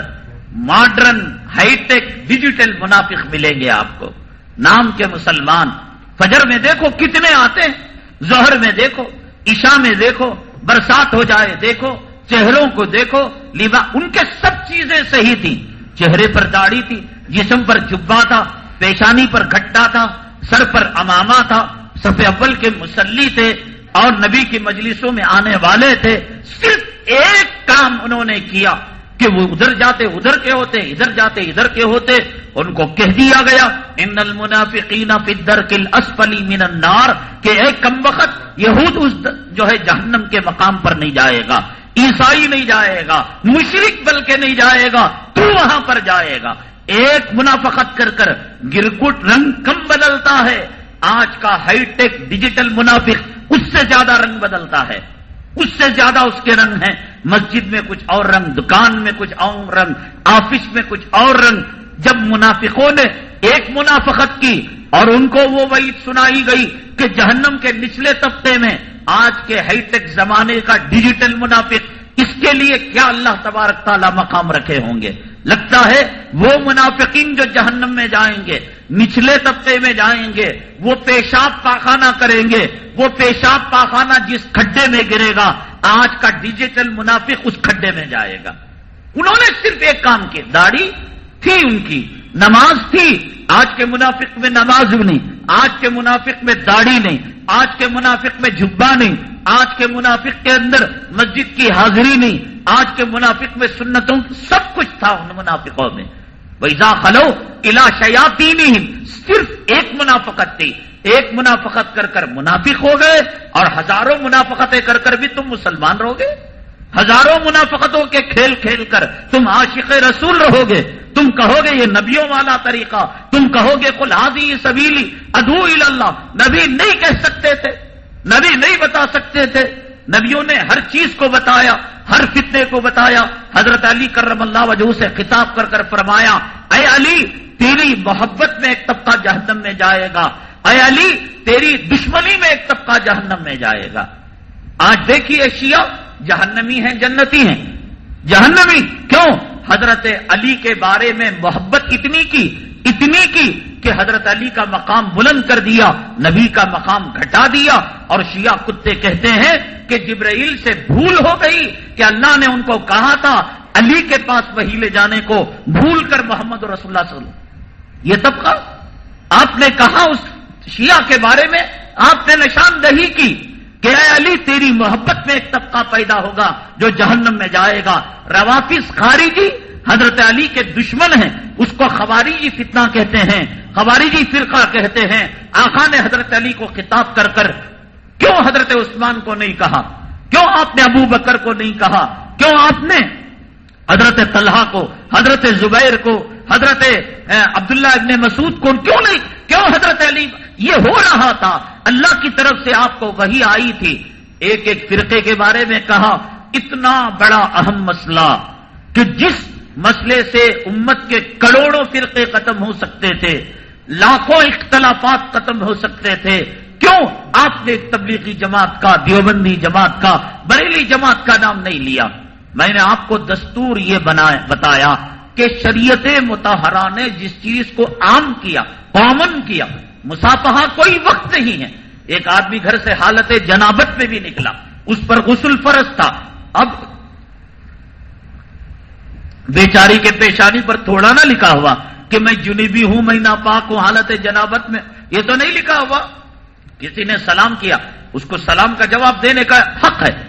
ماڈرن ہائی ٹیک ڈیجیٹل منافق ملیں گے آپ کو۔ نام کے مسلمان۔ فجر میں دیکھو کتنے آتے ہیں، ظہر میں دیکھو، عشاء میں دیکھو، برسات ہو جائے دیکھو۔ چہروں کو دیکھو لیبا ان کے سب چیزیں صحیح تھی چہرے پر داڑھی تھی، جسم پر جبا تھا، پیشانی پر گھٹا تھا، سر پر امامہ تھا سب اول کے مسلی تھے اور نبی کی مجلسوں میں آنے والے تھے۔ صرف ایک کام انہوں نے کیا۔ کہ وہ ادھر جاتے، ادھر کے ہوتے، ادھر جاتے، ادھر کے ہوتے، ان کو کہہ دیا گیا، ان المنافقین فی الدرک الاسفل من النار کہ اے کم وقت، یہود اس جو ہے جہنم کے مقام پر نہیں جائے گا، عیسائی نہیں جائے گا مشرق بلکہ نہیں جائے گا، تو وہاں پر جائے گا۔ ایک منافقت کر کر گرکٹ رنگ کم بدلتا ہے، آج کا ہائی ٹیک ڈیجیٹل منافق اس سے زیادہ رنگ بدلتا ہے۔ اس سے زیادہ اس کے رنگ ہیں۔ مسجد میں کچھ اور رنگ، دکان میں کچھ اور رنگ، آفس میں کچھ اور رنگ۔ جب منافقوں نے ایک منافقت کی اور ان کو وہ وعید سنائی گئی کہ جہنم کے نچلے طبقے میں آج کے ہائی ٹیک زمانے کا ڈیجیٹل منافق، اس کے لیے کیا اللہ تبارک تعالی مقام رکھے ہوں گے؟ لگتا ہے وہ منافقین جو جہنم میں جائیں گے، نچلے طبقے میں جائیں گے، وہ پیشاب پاخانہ کریں گے، وہ پیشاب پاخانہ جس کھڈے میں گرے گا، آج کا ڈیجیٹل منافق اس کھڈے میں جائے گا۔ انہوں نے صرف ایک کام کیا، داڑھی تھی ان کی، نماز تھی، آج کے منافق میں نماز بھی نہیں۔ آج کے منافق میں داڑھی نہیں، آج کے منافق میں جھبا نہیں، آج کے منافق کے اندر مسجد کی حاضری نہیں، آج کے منافق میں سنتوں، سب کچھ تھا ان منافقوں میں۔ ویزا خلو الا شیاتی نہیں صرف ایک منافقت تھی۔ ایک منافقت کر کر منافق ہو گئے اور ہزاروں منافقتیں کر کر بھی تم مسلمان رہو گے۔ ہزاروں منافقتوں کے کھیل کھیل کر تم عاشق رسول رہو گے تم کہو گے یہ نبیوں والا طریقہ، تم کہو گے کل ہادی سبیلی ادو اللہ نبی نہیں کہہ سکتے تھے، نبی نہیں بتا سکتے تھے۔ نبیوں نے ہر چیز کو بتایا، ہر فتنے کو بتایا۔ حضرت علی کرم اللہ وجہ سے خطاب کر کر فرمایا، اے علی، تیری محبت میں ایک طبقہ جہنم میں جائے گا۔ اے علی، تیری دشمنی میں ایک طبقہ جہنم میں جائے گا۔ آج دیکھیے شیعہ جہنمی ہیں، جنتی ہیں۔ جہنمی؟ کیوں؟ حضرت علی کے بارے میں محبت اتنی کی اتنی کی کہ حضرت علی کا مقام بلند کر دیا، نبی کا مقام گھٹا دیا۔ اور شیعہ کتے کہتے ہیں کہ جبرائیل سے بھول ہو گئی کہ اللہ نے ان کو کہا تھا، علی کے پاس وہی لے جانے کو، بھول کر محمد رسول اللہ صلی اللہ علیہ وسلم۔ یہ طبقہ؟ آپ نے کہا اس شیعہ کے بارے میں؟ آپ نے نشاندہی کی۔ کہ اے علی، تیری محبت میں ایک طبقہ پیدا ہوگا جو جہنم میں جائے گا۔ روافظ خارجی حضرت علی کے دشمن ہیں۔ اس کو خوارجی فتنہ کہتے ہیں۔ خوارجی فرقہ کہتے ہیں۔ آقا نے حضرت علی کو خطاب کر کر کیوں حضرت عثمان کو نہیں کہا؟ کیوں آپ نے ابو بکر کو نہیں کہا؟ کیوں آپ نے حضرت طلحہ کو، حضرت زبیر کو، حضرت عبداللہ ابن مسعود کو کیوں نہیں؟ کیوں حضرت علی یہ ہو رہا تھا۔ اللہ کی طرف سے آپ کو وہی آئی تھی۔ ایک ایک فرقے کے بارے میں کہا، اتنا بڑا اہم مسئلہ کہ جس مسئلے سے امت کے کروڑوں فرقے ختم ہو سکتے تھے، لاکھوں اختلافات ختم ہو سکتے تھے۔ کیوں؟ آپ نے تبلیغی جماعت کا، دیوبندی جماعت کا، بریلی جماعت کا نام نہیں لیا۔ میں نے آپ کو دستور یہ بتایا کہ شریعت متحرہ نے جس چیز کو عام کیا کامن کیا مسافہ کوئی وقت نہیں ہے۔ ایک آدمی گھر سے حالت جنابت میں بھی نکلا۔ اس پر غسل فرض تھا۔ اب بیچاری کے پیشانی پر تھوڑا نہ لکھا ہوا کہ میں جنوبی ہوں، میں ناپاک ہوں، حالت جنابت میں۔ یہ تو نہیں لکھا ہوا۔ کسی نے سلام کیا۔ اس کو سلام کا جواب دینے کا حق ہے۔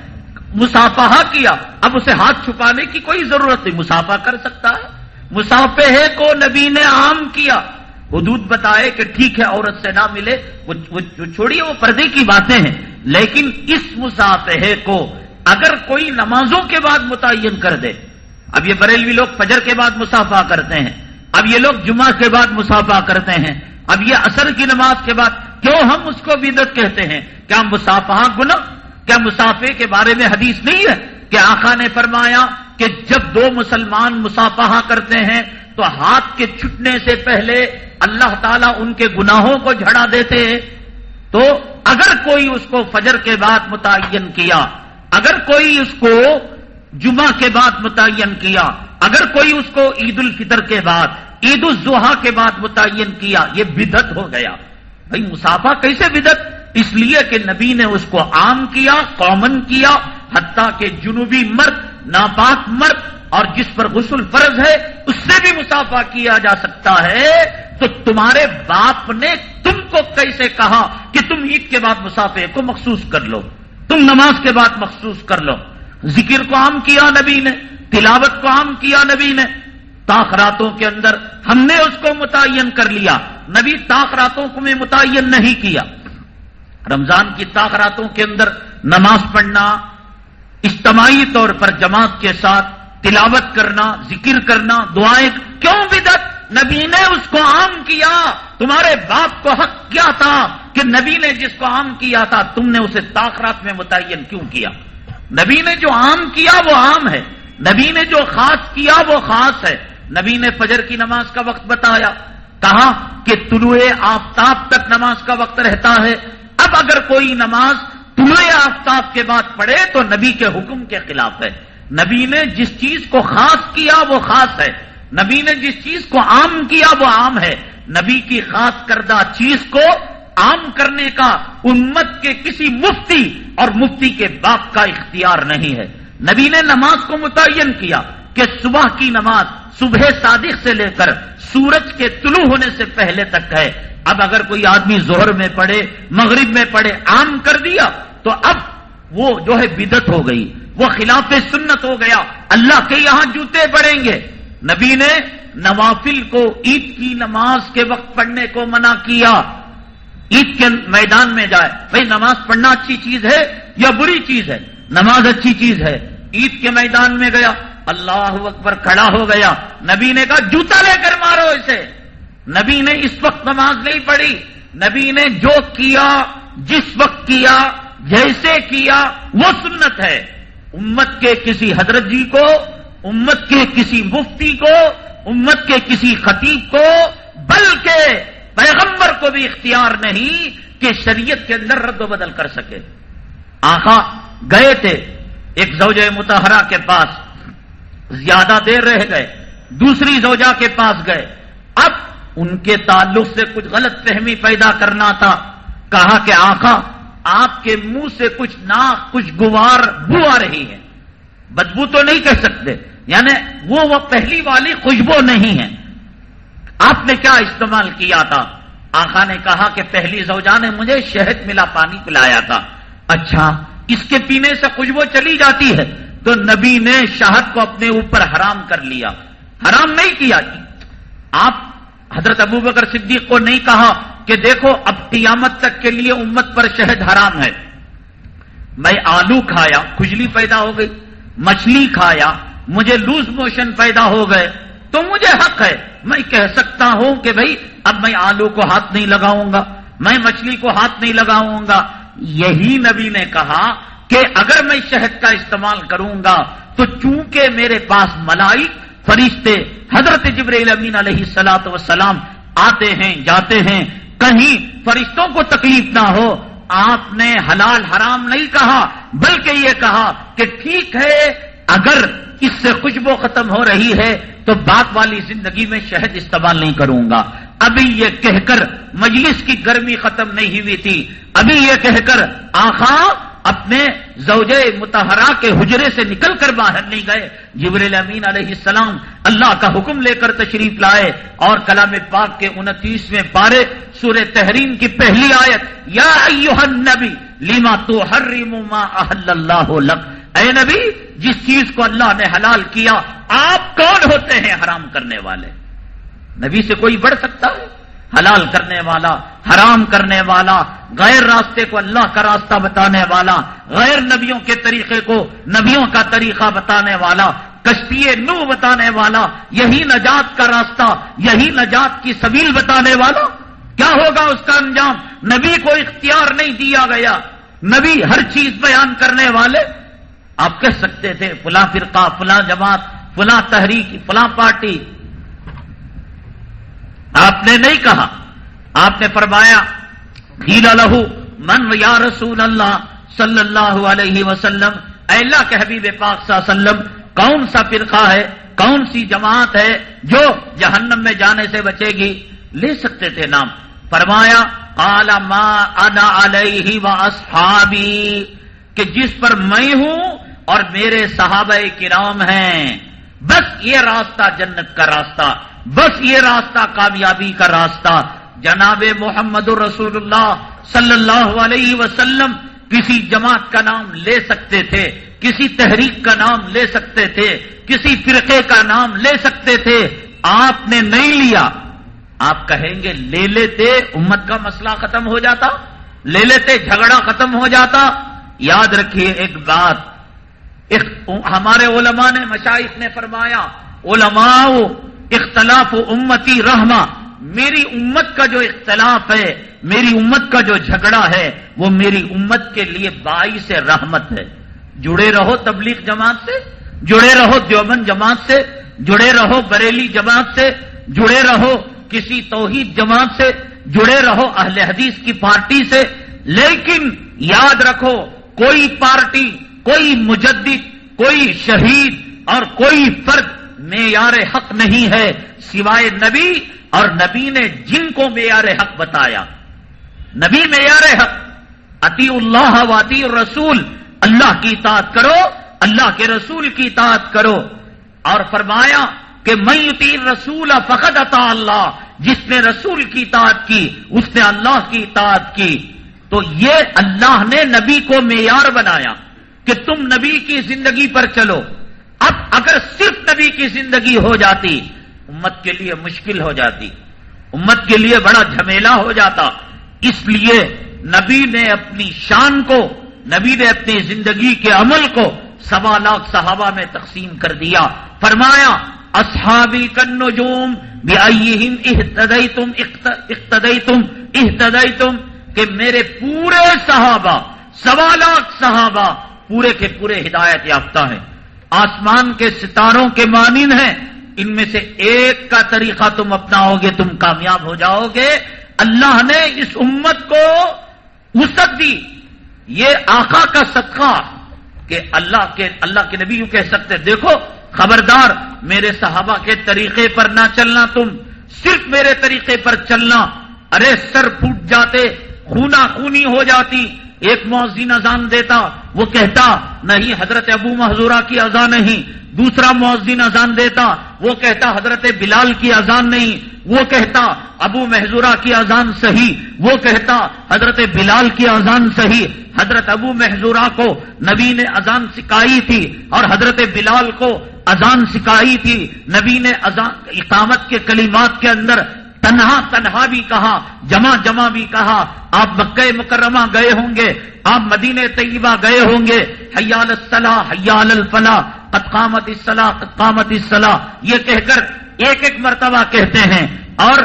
مسافہ کیا۔ اب اسے ہاتھ چھپانے کی کوئی ضرورت نہیں۔ مسافہ کر سکتا ہے۔ مسافے کو نبی نے عام کیا۔ حدود بتائے کہ ٹھیک ہے عورت سے نہ ملے، وہ چھوڑیے وہ پردے کی باتیں ہیں۔ لیکن اس مسافے کو اگر کوئی نمازوں کے بعد متعین کر دے، اب یہ بریلوی لوگ فجر کے بعد مسافہ کرتے ہیں، اب یہ لوگ جمعہ کے بعد مسافہ کرتے ہیں، اب یہ اثر کی نماز کے بعد کیوں ہم اس کو بدت کہتے ہیں؟ کیا مسافہ گنا کیا مسافے کے بارے میں حدیث نہیں ہے کہ آقا نے فرمایا کہ جب دو مسلمان مسافہ کرتے ہیں تو ہاتھ کے چھٹنے سے پہلے اللہ تعالیٰ ان کے گناہوں کو جھڑا دیتے۔ تو اگر کوئی اس کو فجر کے بعد متعین کیا، اگر کوئی اس کو جمعہ کے بعد متعین کیا، اگر کوئی اس کو عید الفطر کے بعد عید الضحا کے بعد متعین کیا، یہ بدت ہو گیا۔ بھائی مسافہ کیسے بدت اس لیے کہ نبی نے اس کو عام کیا کامن کیا، حتیٰ کہ جنوبی مرد، ناپاک مرد اور جس پر غسل فرض ہے، اس سے بھی مسافہ کیا جا سکتا ہے۔ تو تمہارے باپ نے تم کو کیسے کہا کہ تم عید کے بعد مسافے کو مخصوص کر لو؟ تم نماز کے بعد مخصوص کر لو۔ ذکر کو عام کیا نبی نے، تلاوت کو عام کیا نبی نے۔ تاخراتوں کے اندر ہم نے اس کو متعین کر لیا۔ نبی تاخراتوں کو میں متعین نہیں کیا۔ رمضان کی تاخراتوں کے اندر نماز پڑھنا اجتماعی طور پر جماعت کے ساتھ تلاوت کرنا، ذکر کرنا، دعائیں، کیوں بدت نبی نے اس کو عام کیا، تمہارے باپ کو حق کیا تھا کہ نبی نے جس کو عام کیا تھا، تم نے اسے تاخرات میں متعین کیوں کیا؟ نبی نے جو عام کیا، وہ عام ہے۔ نبی نے جو خاص کیا، وہ خاص ہے۔ نبی نے فجر کی نماز کا وقت بتایا، کہا کہ طلوع آفتاب تک نماز کا وقت رہتا ہے۔ اب اگر کوئی نماز طلوع آفتاب کے بعد پڑھے تو نبی کے حکم کے خلاف ہے۔ نبی نے جس چیز کو خاص کیا وہ خاص ہے نبی نے جس چیز کو عام کیا وہ عام ہے نبی کی خاص کردہ چیز کو عام کرنے کا امت کے کسی مفتی اور مفتی کے باپ کا اختیار نہیں ہے نبی نے نماز کو متعین کیا کہ صبح کی نماز صبح صادق سے لے کر سورج کے طلوع ہونے سے پہلے تک ہے اب اگر کوئی آدمی زہر میں پڑے مغرب میں پڑے عام کر دیا تو اب وہ جو ہے بدت ہو گئی، وہ خلاف سنت ہو گیا۔ اللہ کے یہاں جوتے پڑیں گے۔ نبی نے نوافل کو عید کی نماز کے وقت پڑھنے کو منع کیا۔ عید کے میدان میں جائے۔ بھائی، نماز پڑھنا اچھی چیز ہے یا بری چیز ہے؟ نماز اچھی چیز ہے۔ عید کے میدان میں گیا، اللہ اکبر کھڑا ہو گیا۔ نبی نے کہا، جوتا لے کر مارو اسے۔ نبی نے اس وقت نماز نہیں پڑھی۔ نبی نے جو کیا، جس وقت کیا جیسے کیا وہ سنت ہے۔ امت کے کسی حضرت جی کو، امت کے کسی مفتی کو، امت کے کسی خطیب کو، بلکہ پیغمبر کو بھی اختیار نہیں کہ شریعت کے اندر رد و بدل کر سکے۔ آخا گئے تھے ایک زوجہ متحرہ کے پاس، زیادہ دیر رہ گئے، دوسری زوجہ کے پاس گئے۔ اب ان کے تعلق سے کچھ غلط فہمی پیدا کرنا تھا۔ کہا کہ آخا آپ کے منہ سے کچھ نہ کچھ گوار بو آ رہی ہے بدبو تو نہیں کہہ سکتے۔ یعنی وہ وہ پہلی والی خوشبو نہیں ہے آپ نے کیا استعمال کیا تھا؟ آخا نے کہا کہ پہلی زوجہ نے مجھے شہد ملا، پانی پلایا تھا۔ اچھا اس کے پینے سے خوشبو چلی جاتی ہے۔ تو نبی نے شہد کو اپنے اوپر حرام کر لیا۔ حرام نہیں کیا۔ آپ، حضرت ابو بکر صدیق کو نہیں کہا کہ دیکھو اب قیامت تک کے لیے امت پر شہد حرام ہے۔ میں آلو کھایا، کھجلی پیدا ہو گئی، مچھلی کھایا، مجھے لوز موشن پیدا ہو گئے، تو مجھے حق ہے۔ میں کہہ سکتا ہوں کہ بھائی اب میں آلو کو ہاتھ نہیں لگاؤں گا، میں مچھلی کو ہاتھ نہیں لگاؤں گا۔ یہی نبی نے کہا کہ اگر میں شہد کا استعمال کروں گا، تو چونکہ میرے پاس ملائی فرشتے حضرت جبریل امین علیہ سلاۃ وسلام آتے ہیں، جاتے ہیں کہیں فرشتوں کو تکلیف نہ ہو۔ آپ نے حلال حرام نہیں کہا، بلکہ یہ کہا کہ ٹھیک ہے، اگر اس سے خوشبو ختم ہو رہی ہے تو بات والی زندگی میں شہد استعمال نہیں کروں گا۔ ابھی یہ کہہ کر مجلس کی گرمی ختم نہیں ہوئی تھی۔ ابھی یہ کہہ کر آخا اپنے زوجے متحرہ کے حجرے سے نکل کر باہر نہیں گئے۔ جبریل امین علیہ السلام اللہ کا حکم لے کر تشریف لائے اور کلام پاک کے انتیسویں پارے سورہ تحریم کی پہلی آیت، یا ایوہ النبی لیما تو ہر احل اللہ لک۔ اے نبی، جس چیز کو اللہ نے حلال کیا، آپ کون ہوتے ہیں حرام کرنے والے؟ نبی سے کوئی بڑھ سکتا ہے؟ حلال کرنے والا، حرام کرنے والا، غیر راستے کو اللہ کا راستہ بتانے والا، غیر نبیوں کے طریقے کو نبیوں کا طریقہ بتانے والا، کشتی نو بتانے والا، یہی نجات کا راستہ، یہی نجات کی سبیل بتانے والا، کیا ہوگا اس کا انجام؟ نبی کو اختیار نہیں دیا گیا، نبی ہر چیز بیان کرنے والے، آپ کہہ سکتے تھے، فلاں فرقہ، فلاں جماعت، فلاں تحریک، فلاں پارٹی آپ نے نہیں کہا۔ آپ نے فرمایا، ہیلا لہو من یا رسول اللہ صلی اللہ علیہ وسلم اللہ کے حبیب پاک صلی اللہ علیہ وسلم، کون سا فرقہ ہے؟ کون سی جماعت ہے جو جہنم میں جانے سے بچے گی؟ لے سکتے تھے نام۔ فرمایا ما انا علیہ و اصحابی، کہ جس پر میں ہوں اور میرے صحابہ کرام ہیں۔ بس یہ راستہ جنت کا راستہ۔ بس یہ راستہ کامیابی کا راستہ۔ جناب محمد رسول اللہ صلی اللہ علیہ وسلم کسی جماعت کا نام لے سکتے تھے، کسی تحریک کا نام لے سکتے تھے، کسی فرقے کا نام لے سکتے تھے۔ آپ نے نہیں لیا۔ آپ کہیں گے، لے لیتے، امت کا مسئلہ ختم ہو جاتا۔ لے لیتے، جھگڑا ختم ہو جاتا۔ یاد رکھیے ایک بات۔ ہمارے علماء نے مشائق نے فرمایا، علماء اختلاف و امتی رحما میری امت کا جو اختلاف ہے، میری امت کا جو جھگڑا ہے، وہ میری امت کے لیے باعث رحمت ہے۔ جڑے رہو تبلیغ جماعت سے، جڑے رہو دیوبند جماعت سے، جڑے رہو بریلی جماعت سے، جڑے رہو کسی توحید جماعت سے، جڑے رہو اہل حدیث کی پارٹی سے، لیکن یاد رکھو، کوئی پارٹی، کوئی مجدد، کوئی شہید اور کوئی فرد معیار حق نہیں ہے سوائے نبی اور نبی نے جن کو معیار حق بتایا۔ نبی معیار حق عطی اللہ واطی رسول اللہ کی اطاعت کرو، اللہ کے رسول کی اطاعت کرو۔ اور فرمایا کہ میں تیر رسول فقط عطا اللہ، جس نے رسول کی اطاعت کی، اس نے اللہ کی اطاعت کی۔ تو یہ اللہ نے نبی کو معیار بنایا کہ تم نبی کی زندگی پر چلو۔ اب اگر صرف نبی کی زندگی ہو جاتی، امت کے لیے مشکل ہو جاتی، امت کے لیے بڑا جھمیلا ہو جاتا، اس لیے نبی نے اپنی شان کو، نبی نے اپنی زندگی کے عمل کو سوا لاکھ صحابہ میں تقسیم کر دیا۔ فرمایا، اصحابی کن نجوم احتدئی تم اقتدئی تم احتدئی تم کہ میرے پورے صحابہ، سوا لاکھ صحابہ پورے کے پورے ہدایت یافتہ ہیں۔ آسمان کے ستاروں کے مانند ہیں۔ ان میں سے ایک کا طریقہ تم اپناؤ گے، تم کامیاب ہو جاؤ گے۔ اللہ نے اس امت کو وسط دی۔ یہ آقا کا صدقہ کہ اللہ کے اللہ کے نبی یوں کہہ سکتے، دیکھو، خبردار، میرے صحابہ کے طریقے پر نہ چلنا تم، صرف میرے طریقے پر چلنا۔ ارے، سر پھوٹ جاتے خونا خونی ہو جاتی۔ ایک مؤذن اذان دیتا، وہ کہتا، نہیں، حضرت ابو محضورہ کی اذان نہیں۔ دوسرا مؤذن اذان دیتا، وہ کہتا، حضرت بلال کی اذان نہیں۔ وہ کہتا، ابو محضورہ کی اذان صحیح۔ وہ کہتا، حضرت بلال کی اذان صحیح۔ حضرت ابو محضورہ کو نبی نے اذان سکھائی تھی اور حضرت بلال کو اذان سکھائی تھی۔ نبی نے اقامت کے کلمات کے اندر تنہا تنہا بھی کہا، جمع جمع بھی کہا، آپ مکہ مکرمہ گئے ہوں گے، آپ مدینہ طیبہ گئے ہوں گے، حیال الصلاح، حیال الفلاح قامت الصلاح قامت الصلاح، یہ کہہ کر ایک ایک مرتبہ کہتے ہیں۔ اور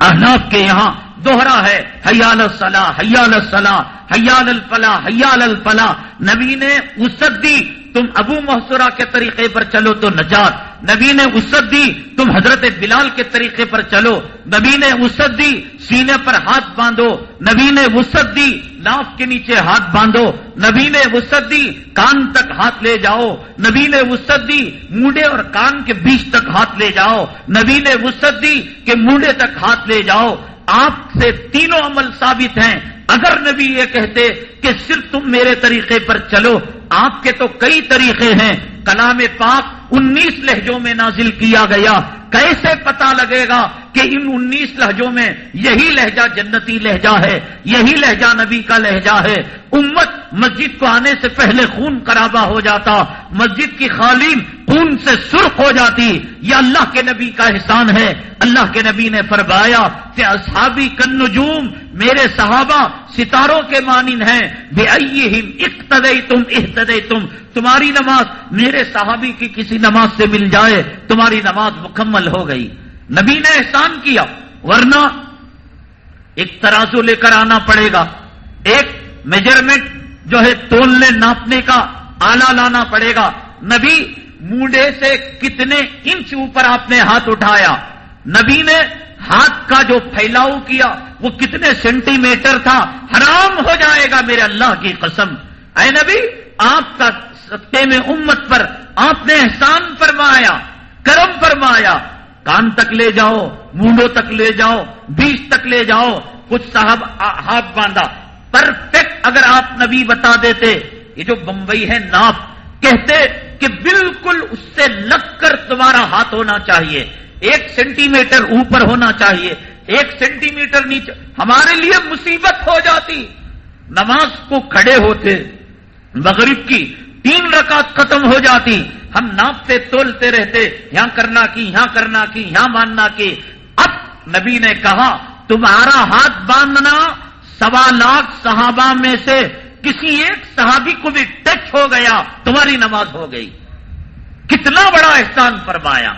احناف کے یہاں دوہرا ہے، حیال الصلاح حیال الصلاح، حیال الفلاح حیال الفلاح۔ نبی نے وسط دی، تم ابو محسورہ کے طریقے پر چلو تو نجات۔ نبی نے وسط دی، تم حضرت بلال کے طریقے پر چلو۔ نبی نے وسط دی، سینے پر ہاتھ باندھو۔ نبی نے وسط دی، ناف کے نیچے ہاتھ باندھو۔ نبی نے وسط دی، کان تک ہاتھ لے جاؤ۔ نبی نے وسط دی موڈے اور کان کے بیچ تک ہاتھ لے جاؤ۔ نبی نے وسط دی کہ موڈے تک ہاتھ لے جاؤ۔ آپ سے تینوں عمل ثابت ہیں۔ اگر نبی یہ کہتے کہ صرف تم میرے طریقے پر چلو آپ کے تو کئی طریقے ہیں۔ کلام پاک انیس لہجوں میں نازل کیا گیا۔ کیسے پتا لگے گا کہ ان انیس لہجوں میں یہی لہجہ جنتی لہجہ ہے، یہی لہجہ نبی کا لہجہ ہے۔ امت مسجد کو آنے سے پہلے خون کرابا ہو جاتا، مسجد کی خالین خون سے سرخ ہو جاتی۔ یہ اللہ کے نبی کا احسان ہے۔ اللہ کے نبی نے فرمایا کہ اصحابی کن نجوم میرے صحابہ ستاروں کے مانند ہیں۔ بے اقتدئی تم احتدئی تم، تمہاری نماز میرے صحابی کی کسی نماز سے مل جائے، تمہاری نماز مکمل ہو گئی۔ نبی نے احسان کیا، ورنہ ایک ترازو لے کر آنا پڑے گا۔ ایک میجرمنٹ جو ہے تولنے، ناپنے کا آلہ لانا پڑے گا۔ نبی مونڈے سے کتنے انچ اوپر آپ نے ہاتھ اٹھایا۔ نبی نے ہاتھ کا جو پھیلاؤ کیا، وہ کتنے سینٹی میٹر تھا۔ حرام ہو جائے گا میرے اللہ کی قسم۔ اے نبی آپ کا سطح میں امت پر آپ نے احسان فرمایا، کرم فرمایا، کان تک لے جاؤ، مونڈوں تک لے جاؤ، بیچ تک لے جاؤ، کچھ صاحب ہاتھ باندھا۔ پرفیکٹ اگر آپ نبی بتا دیتے، یہ جو بمبئی ہے ناپ کہتے کہ بالکل اس سے لگ کر تمہارا ہاتھ ہونا چاہیے۔ ایک سینٹی میٹر اوپر ہونا چاہیے، ایک سینٹی میٹر نیچے، ہمارے لیے مصیبت ہو جاتی۔ نماز کو کھڑے ہوتے مغرب کی تین رکعت ختم ہو جاتی۔ ہم ناپتے، تولتے رہتے، یہاں کرنا کی، یہاں کرنا کی، یہاں ماننا کی۔ اب نبی نے کہا، تمہارا ہاتھ باندھنا سوا لاکھ صحابہ میں سے کسی ایک صحابی کو بھی ٹچ ہو گیا، تمہاری نماز ہو گئی۔ کتنا بڑا احسان فرمایا۔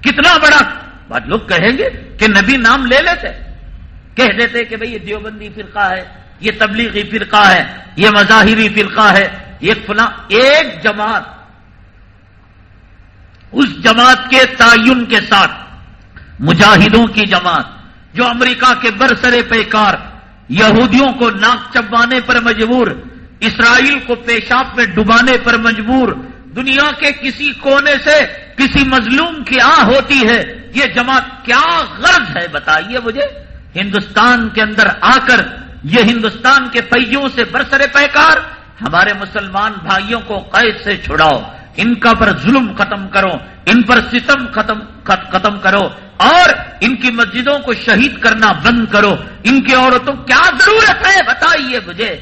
کتنا بڑا۔ بات لوگ کہیں گے کہ نبی نام لے لیتے۔ کہہ دیتے کہ بھئی یہ دیوبندی فرقہ ہے۔ یہ تبلیغی فرقہ ہے، یہ مظاہری فرقہ ہے ایک فلاں ایک جماعت، اس جماعت کے تعین کے ساتھ مجاہدوں کی جماعت، جو امریکہ کے برسرے پیکار، یہودیوں کو ناک چبانے پر مجبور، اسرائیل کو پیشاب میں ڈبانے پر مجبور، دنیا کے کسی کونے سے کسی مظلوم کی آ ہوتی ہے، یہ جماعت کیا غرض ہے بتائیے مجھے؟ ہندوستان کے اندر آ کر یہ ہندوستان کے پہیوں سے برسرے پیکار، ہمارے مسلمان بھائیوں کو قید سے چھڑاؤ، ان کا پر ظلم ختم کرو، ان پر ستم ختم ختم کرو، اور ان کی مسجدوں کو شہید کرنا بند کرو۔ ان کی عورتوں، کیا ضرورت ہے؟ بتائیے مجھے۔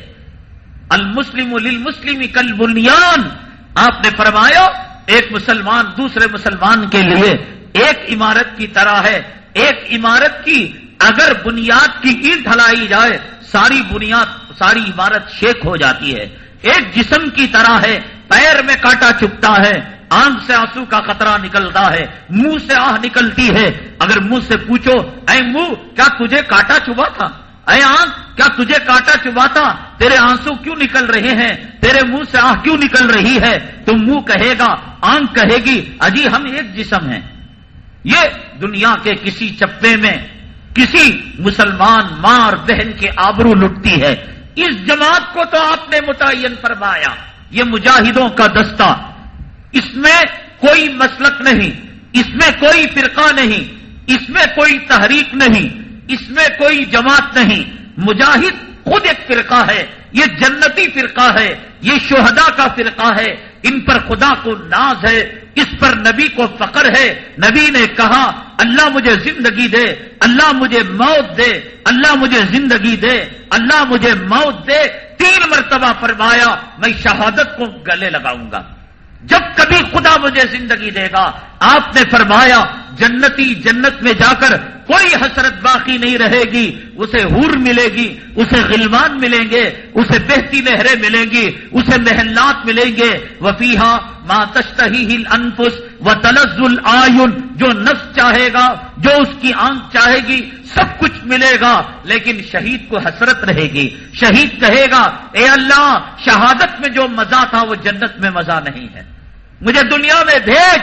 المسلم للمسلم کل بنیان۔ آپ نے فرمایا، ایک مسلمان دوسرے مسلمان کے لیے ایک عمارت کی طرح ہے۔ ایک عمارت کی اگر بنیاد کی اینٹ ہلائی جائے ساری بنیاد، ساری عمارت شیک ہو جاتی ہے۔ ایک جسم کی طرح ہے، پیر میں کاٹا چپتا ہے، آنکھ سے آنسو کا خطرہ نکلتا ہے، منہ سے آہ نکلتی ہے۔ اگر منہ سے پوچھو، اے منہ، کیا تجھے کاٹا چبا تھا؟ اے آنکھ، کیا تجھے کاٹا چبا تھا؟ تیرے آنسو کیوں نکل رہے ہیں؟ تیرے منہ سے آہ کیوں نکل رہی ہے؟ تم منہ کہے گا، آنکھ کہے گی، اجی ہم ایک جسم ہیں۔ یہ دنیا کے کسی چپے میں کسی مسلمان مار بہن کے آبرو لٹتی ہے۔ اس جماعت کو تو آپ نے متعین فرمایا۔ یہ مجاہدوں کا دستہ۔ اس میں کوئی مسلک نہیں۔ اس میں کوئی فرقہ نہیں۔ اس میں کوئی تحریک نہیں۔ اس میں کوئی جماعت نہیں۔ مجاہد خود ایک فرقہ ہے۔ یہ جنتی فرقہ ہے۔ یہ شہدا کا فرقہ ہے۔ ان پر خدا کو ناز ہے، اس پر نبی کو فخر ہے۔ نبی نے کہا، اللہ مجھے زندگی دے، اللہ مجھے موت دے، اللہ مجھے زندگی دے، اللہ مجھے موت دے۔ تین مرتبہ فرمایا، میں شہادت کو گلے لگاؤں گا۔ جب کبھی خدا مجھے زندگی دے گا، آپ نے فرمایا جنتی جنت میں جا کر کوئی حسرت باقی نہیں رہے گی، اسے حور ملے گی، اسے غلمان ملیں گے، اسے بہتی نہریں ملیں گی، اسے محلات ملیں گے۔ وفیحا ماں تشتہی ہل انفس و تلزل آئن جو نفس چاہے گا، جو اس کی آنکھ چاہے گی، سب کچھ ملے گا، لیکن شہید کو حسرت رہے گی۔ شہید کہے گا، اے اللہ، شہادت میں جو مزہ تھا، وہ جنت میں مزہ نہیں ہے۔ مجھے دنیا میں بھیج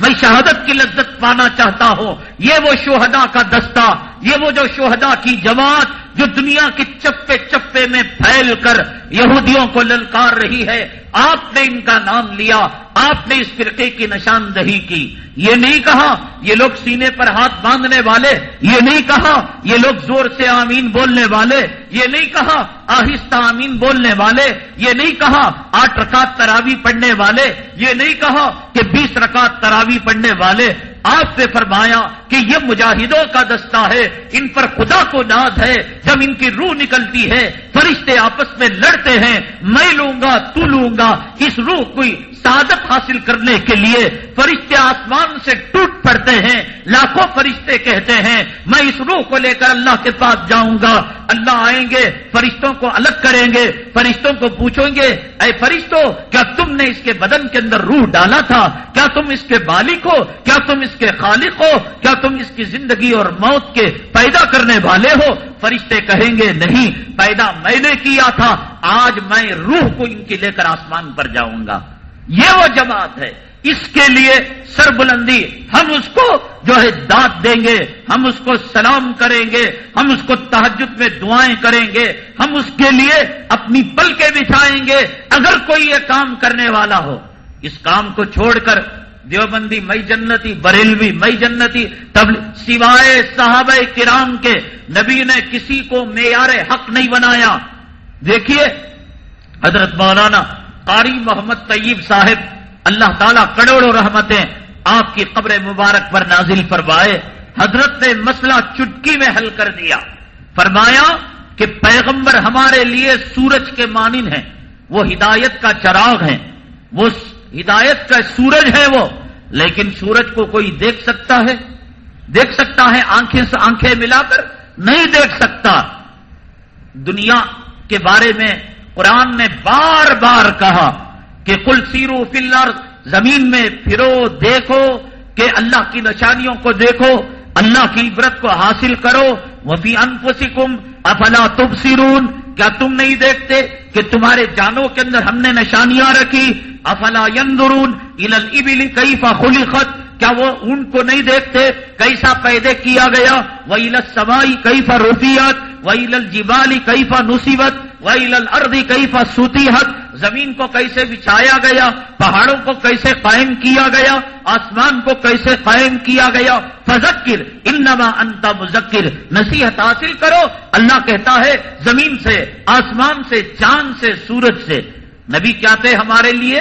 میں شہادت کی لذت پانا چاہتا ہوں۔ یہ وہ شوہدا کا دستہ یہ وہ جو شوہدا کی جماعت جو دنیا کے چپے چپے میں پھیل کر یہودیوں کو للکار رہی ہے، آپ نے ان کا نام لیا، آپ نے اس فرقے کی نشاندہی کی۔ یہ نہیں کہا یہ لوگ سینے پر ہاتھ باندھنے والے، یہ نہیں کہا یہ لوگ زور سے آمین بولنے والے، یہ نہیں کہا آہستہ آمین بولنے والے، یہ نہیں کہا آٹھ رکعت تراوی پڑھنے والے، یہ نہیں کہا کہ بیس رکعت تراوی پڑھنے والے۔ آپ نے فرمایا کہ یہ مجاہدوں کا دستہ ہے، ان پر خدا کو ناز ہے، جب ان کی روح نکلتی ہے، فرشتے آپس میں لڑتے ہیں، میں لوں گا، تو لوں گا، اس روح کوئی سعادت حاصل کرنے کے لیے فرشتے آسمان سے ٹوٹ پڑتے ہیں، لاکھوں فرشتے کہتے ہیں، میں اس روح کو لے کر اللہ کے پاس جاؤں گا۔ اللہ آئیں گے، فرشتوں کو الگ کریں گے، فرشتوں کو پوچھیں گے، اے فرشتوں کیا تم نے اس کے بدن کے اندر روح ڈالا تھا؟ کیا تم اس کے بالک ہو؟ کیا تم اس کے خالق ہو؟ کیا تم اس کی زندگی اور موت کے پیدا کرنے والے ہو؟ فرشتے کہیں گے، نہیں، پیدا میں نے کیا تھا، آج میں روح کو ان کی لے کر آسمان پر جاؤں گا۔ یہ وہ جماعت ہے۔ اس کے لیے سر بلندی ہم اس کو جو ہے دانت دیں گے، ہم اس کو سلام کریں گے، ہم اس کو تحجد میں دعائیں کریں گے، ہم اس کے لیے اپنی پل کے بچھائیں گے۔ اگر کوئی یہ کام کرنے والا ہو، اس کام کو چھوڑ کر دیوبندی، مئی جنتی، بریلوی، مئی جنتی، تب سوائے صحابہ کرام کے نبی نے کسی کو معیار حق نہیں بنایا۔ دیکھیے، حضرت مولانا قاری محمد طیب صاحب، اللہ تعالیٰ کروڑوں رحمتیں آپ کی قبر مبارک پر نازل فرمائے، حضرت نے مسئلہ چٹکی میں حل کر دیا۔ فرمایا کہ پیغمبر ہمارے لیے سورج کے مانند ہیں، وہ ہدایت کا چراغ ہیں۔ وہ ہدایت کا سورج ہے وہ، لیکن سورج کو کوئی دیکھ سکتا ہے؟ دیکھ سکتا ہے آنکھیں سے آنکھیں ملا کر؟ نہیں دیکھ سکتا۔ دنیا کے بارے میں قرآن نے بار بار کہا کہ کل سیرو فلر زمین میں پھرو، دیکھو کہ اللہ کی نشانیوں کو دیکھو، اللہ کی عبرت کو حاصل کرو۔ وہ بھی انفسکم، افلا تب سیرون کیا تم نہیں دیکھتے کہ تمہارے جانوں کے اندر ہم نے نشانیاں رکھی؟ افلا یندرون ابل کئی فا خت کیا وہ ان کو نہیں دیکھتے؟ کیسا پیدے کیا گیا؟ وہ علت سوائی کئی فا روفیت وہ علل ویل اردی کئی فا سوتی حد زمین کو کیسے بچھایا گیا؟ پہاڑوں کو کیسے قائم کیا گیا؟ آسمان کو کیسے قائم کیا گیا؟ فذکر انما انت مذکر نصیحت حاصل کرو، اللہ کہتا ہے، زمین سے، آسمان سے، چاند سے، سورج سے۔ نبی کیا تھے ہمارے لیے؟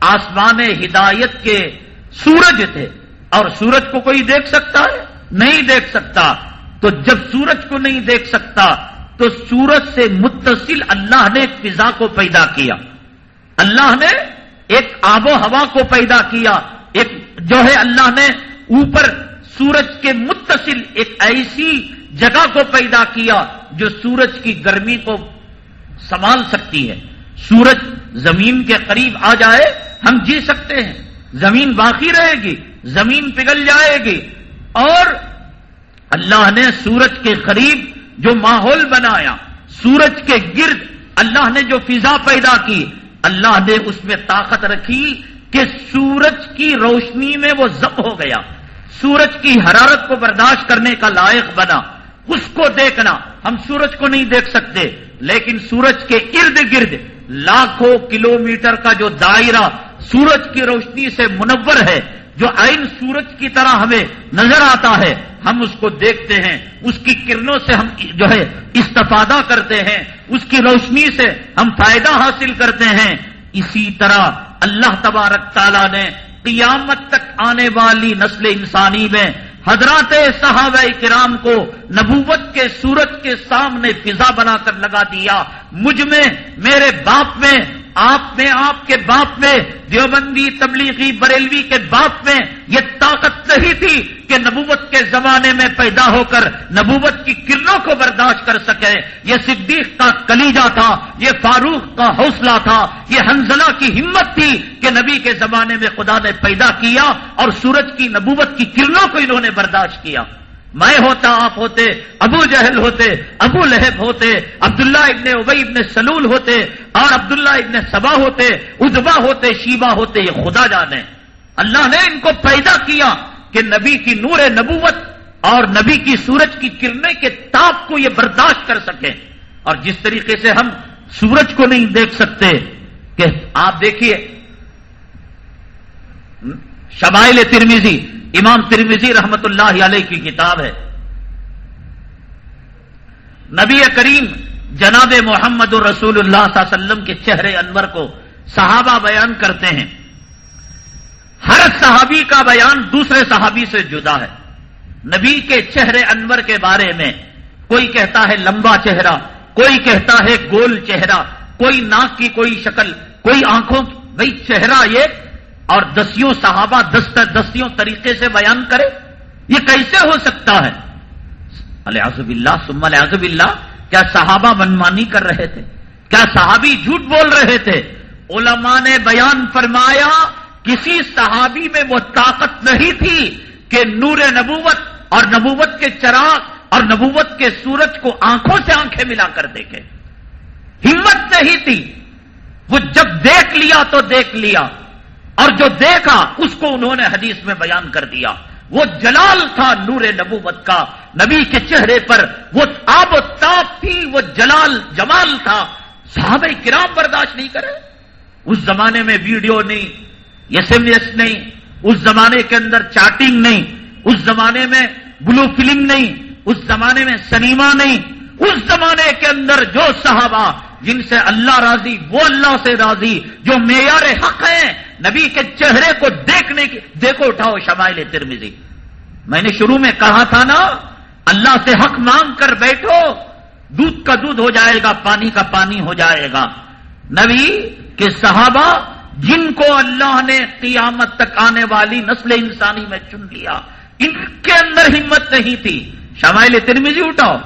آسمان ہدایت کے سورج تھے۔ اور سورج کو کوئی دیکھ سکتا ہے؟ نہیں دیکھ سکتا۔ تو جب سورج کو نہیں دیکھ سکتا تو سورج سے متصل اللہ نے ایک فضا کو پیدا کیا۔ اللہ نے ایک آب و ہوا کو پیدا کیا۔ ایک جو ہے اللہ نے اوپر سورج کے متصل ایک ایسی جگہ کو پیدا کیا جو سورج کی گرمی کو سنبھال سکتی ہے۔ سورج زمین کے قریب آ جائے، ہم جی سکتے ہیں۔ زمین باقی رہے گی، زمین پگھل جائے گی۔ اور اللہ نے سورج کے قریب جو ماحول بنایا، سورج کے گرد اللہ نے جو فضا پیدا کی، اللہ نے اس میں طاقت رکھی کہ سورج کی روشنی میں وہ ضب ہو گیا۔ سورج کی حرارت کو برداشت کرنے کا لائق بنا۔ اس کو دیکھنا، ہم سورج کو نہیں دیکھ سکتے، لیکن سورج کے ارد گرد لاکھوں کلومیٹر کا جو دائرہ سورج کی روشنی سے منور ہے جو آئن سورج کی طرح ہمیں نظر آتا ہے، ہم اس کو دیکھتے ہیں، اس کی کرنوں سے ہم جو ہے استفادہ کرتے ہیں، اس کی روشنی سے ہم فائدہ حاصل کرتے ہیں۔ اسی طرح اللہ تبارک تعالیٰ نے قیامت تک آنے والی نسل انسانی میں حضرات صحابہ کرام کو نبوت کے سورج کے سامنے فضا بنا کر لگا دیا۔ مجھ میں، میرے باپ میں آپ میں آپ کے باپ میں دیوبندی تبلیغی بریلوی کے باپ میں یہ طاقت نہیں تھی کہ نبوت کے زمانے میں پیدا ہو کر نبوت کی کرنوں کو برداشت کر سکے۔ یہ صدیق کا کلیجا تھا، یہ فاروق کا حوصلہ تھا، یہ حنزلہ کی ہمت تھی کہ نبی کے زمانے میں خدا نے پیدا کیا اور سورج کی نبوت کی کرنوں کو انہوں نے برداشت کیا۔ میں ہوتا، آپ ہوتے، ابو جہل ہوتے، ابو لہب ہوتے، عبداللہ ابن ابئی ابن سلول ہوتے، اور عبداللہ ابن سبا ہوتے ادبا ہوتے شیبا ہوتے، یہ خدا جانے. اللہ نے ان کو پیدا کیا کہ نبی کی نور نبوت اور نبی کی سورج کی کرنے کے تاپ کو یہ برداشت کر سکے. اور جس طریقے سے ہم سورج کو نہیں دیکھ سکتے کہ آپ دیکھیے، شمائل ترمیزی امام ترمیزی رحمت اللہ علیہ کی کتاب ہے۔ نبی کریم جناب محمد الرسول اللہ صلی اللہ علیہ وسلم کے چہرے انور کو صحابہ بیان کرتے ہیں۔ ہر صحابی کا بیان دوسرے صحابی سے جدا ہے۔ نبی کے چہرے انور کے بارے میں کوئی کہتا ہے لمبا چہرہ، کوئی کہتا ہے گول چہرہ، کوئی ناک کی کوئی شکل، کوئی آنکھوں کی۔ بھائی چہرہ یہ اور دسیوں صحابہ دست دسیوں طریقے سے بیان کرے یہ کیسے ہو سکتا ہے؟ الزب اللہ سم الزب اللہ کیا صحابہ منمانی کر رہے تھے؟ کیا صحابی جھوٹ بول رہے تھے؟ علماء نے بیان فرمایا کسی صحابی میں وہ طاقت نہیں تھی کہ نور نبوت اور نبوت کے چراغ اور نبوت کے سورج کو آنکھوں سے آنکھیں ملا کر دیکھے۔ ہمت نہیں تھی۔ وہ جب دیکھ لیا تو دیکھ لیا۔ اور جو دیکھا اس کو انہوں نے حدیث میں بیان کر دیا۔ وہ جلال تھا نور نبوت کا، نبی کے چہرے پر وہ آب و تاپ تھی، وہ جلال جمال تھا۔ صحابہ کرام برداشت نہیں کرے۔ اس زمانے میں ویڈیو نہیں ایس ایم ایس نہیں، اس زمانے کے اندر چاٹنگ نہیں، اس زمانے میں بلو فلم نہیں، اس زمانے میں سنیما نہیں۔ اس زمانے کے اندر جو صحابہ جن سے اللہ راضی، وہ اللہ سے راضی، جو معیار حق ہیں نبی کے چہرے کو دیکھنے کی دیکھو، اٹھاؤ شمائل ترمیزی میں نے شروع میں کہا تھا نا، اللہ سے حق مانگ کر بیٹھو، دودھ کا دودھ ہو جائے گا، پانی کا پانی ہو جائے گا۔ نبی کے صحابہ، جن کو اللہ نے قیامت تک آنے والی نسل انسانی میں چن لیا، ان کے اندر ہمت نہیں تھی۔ شمائل ترمیزی اٹھاؤ۔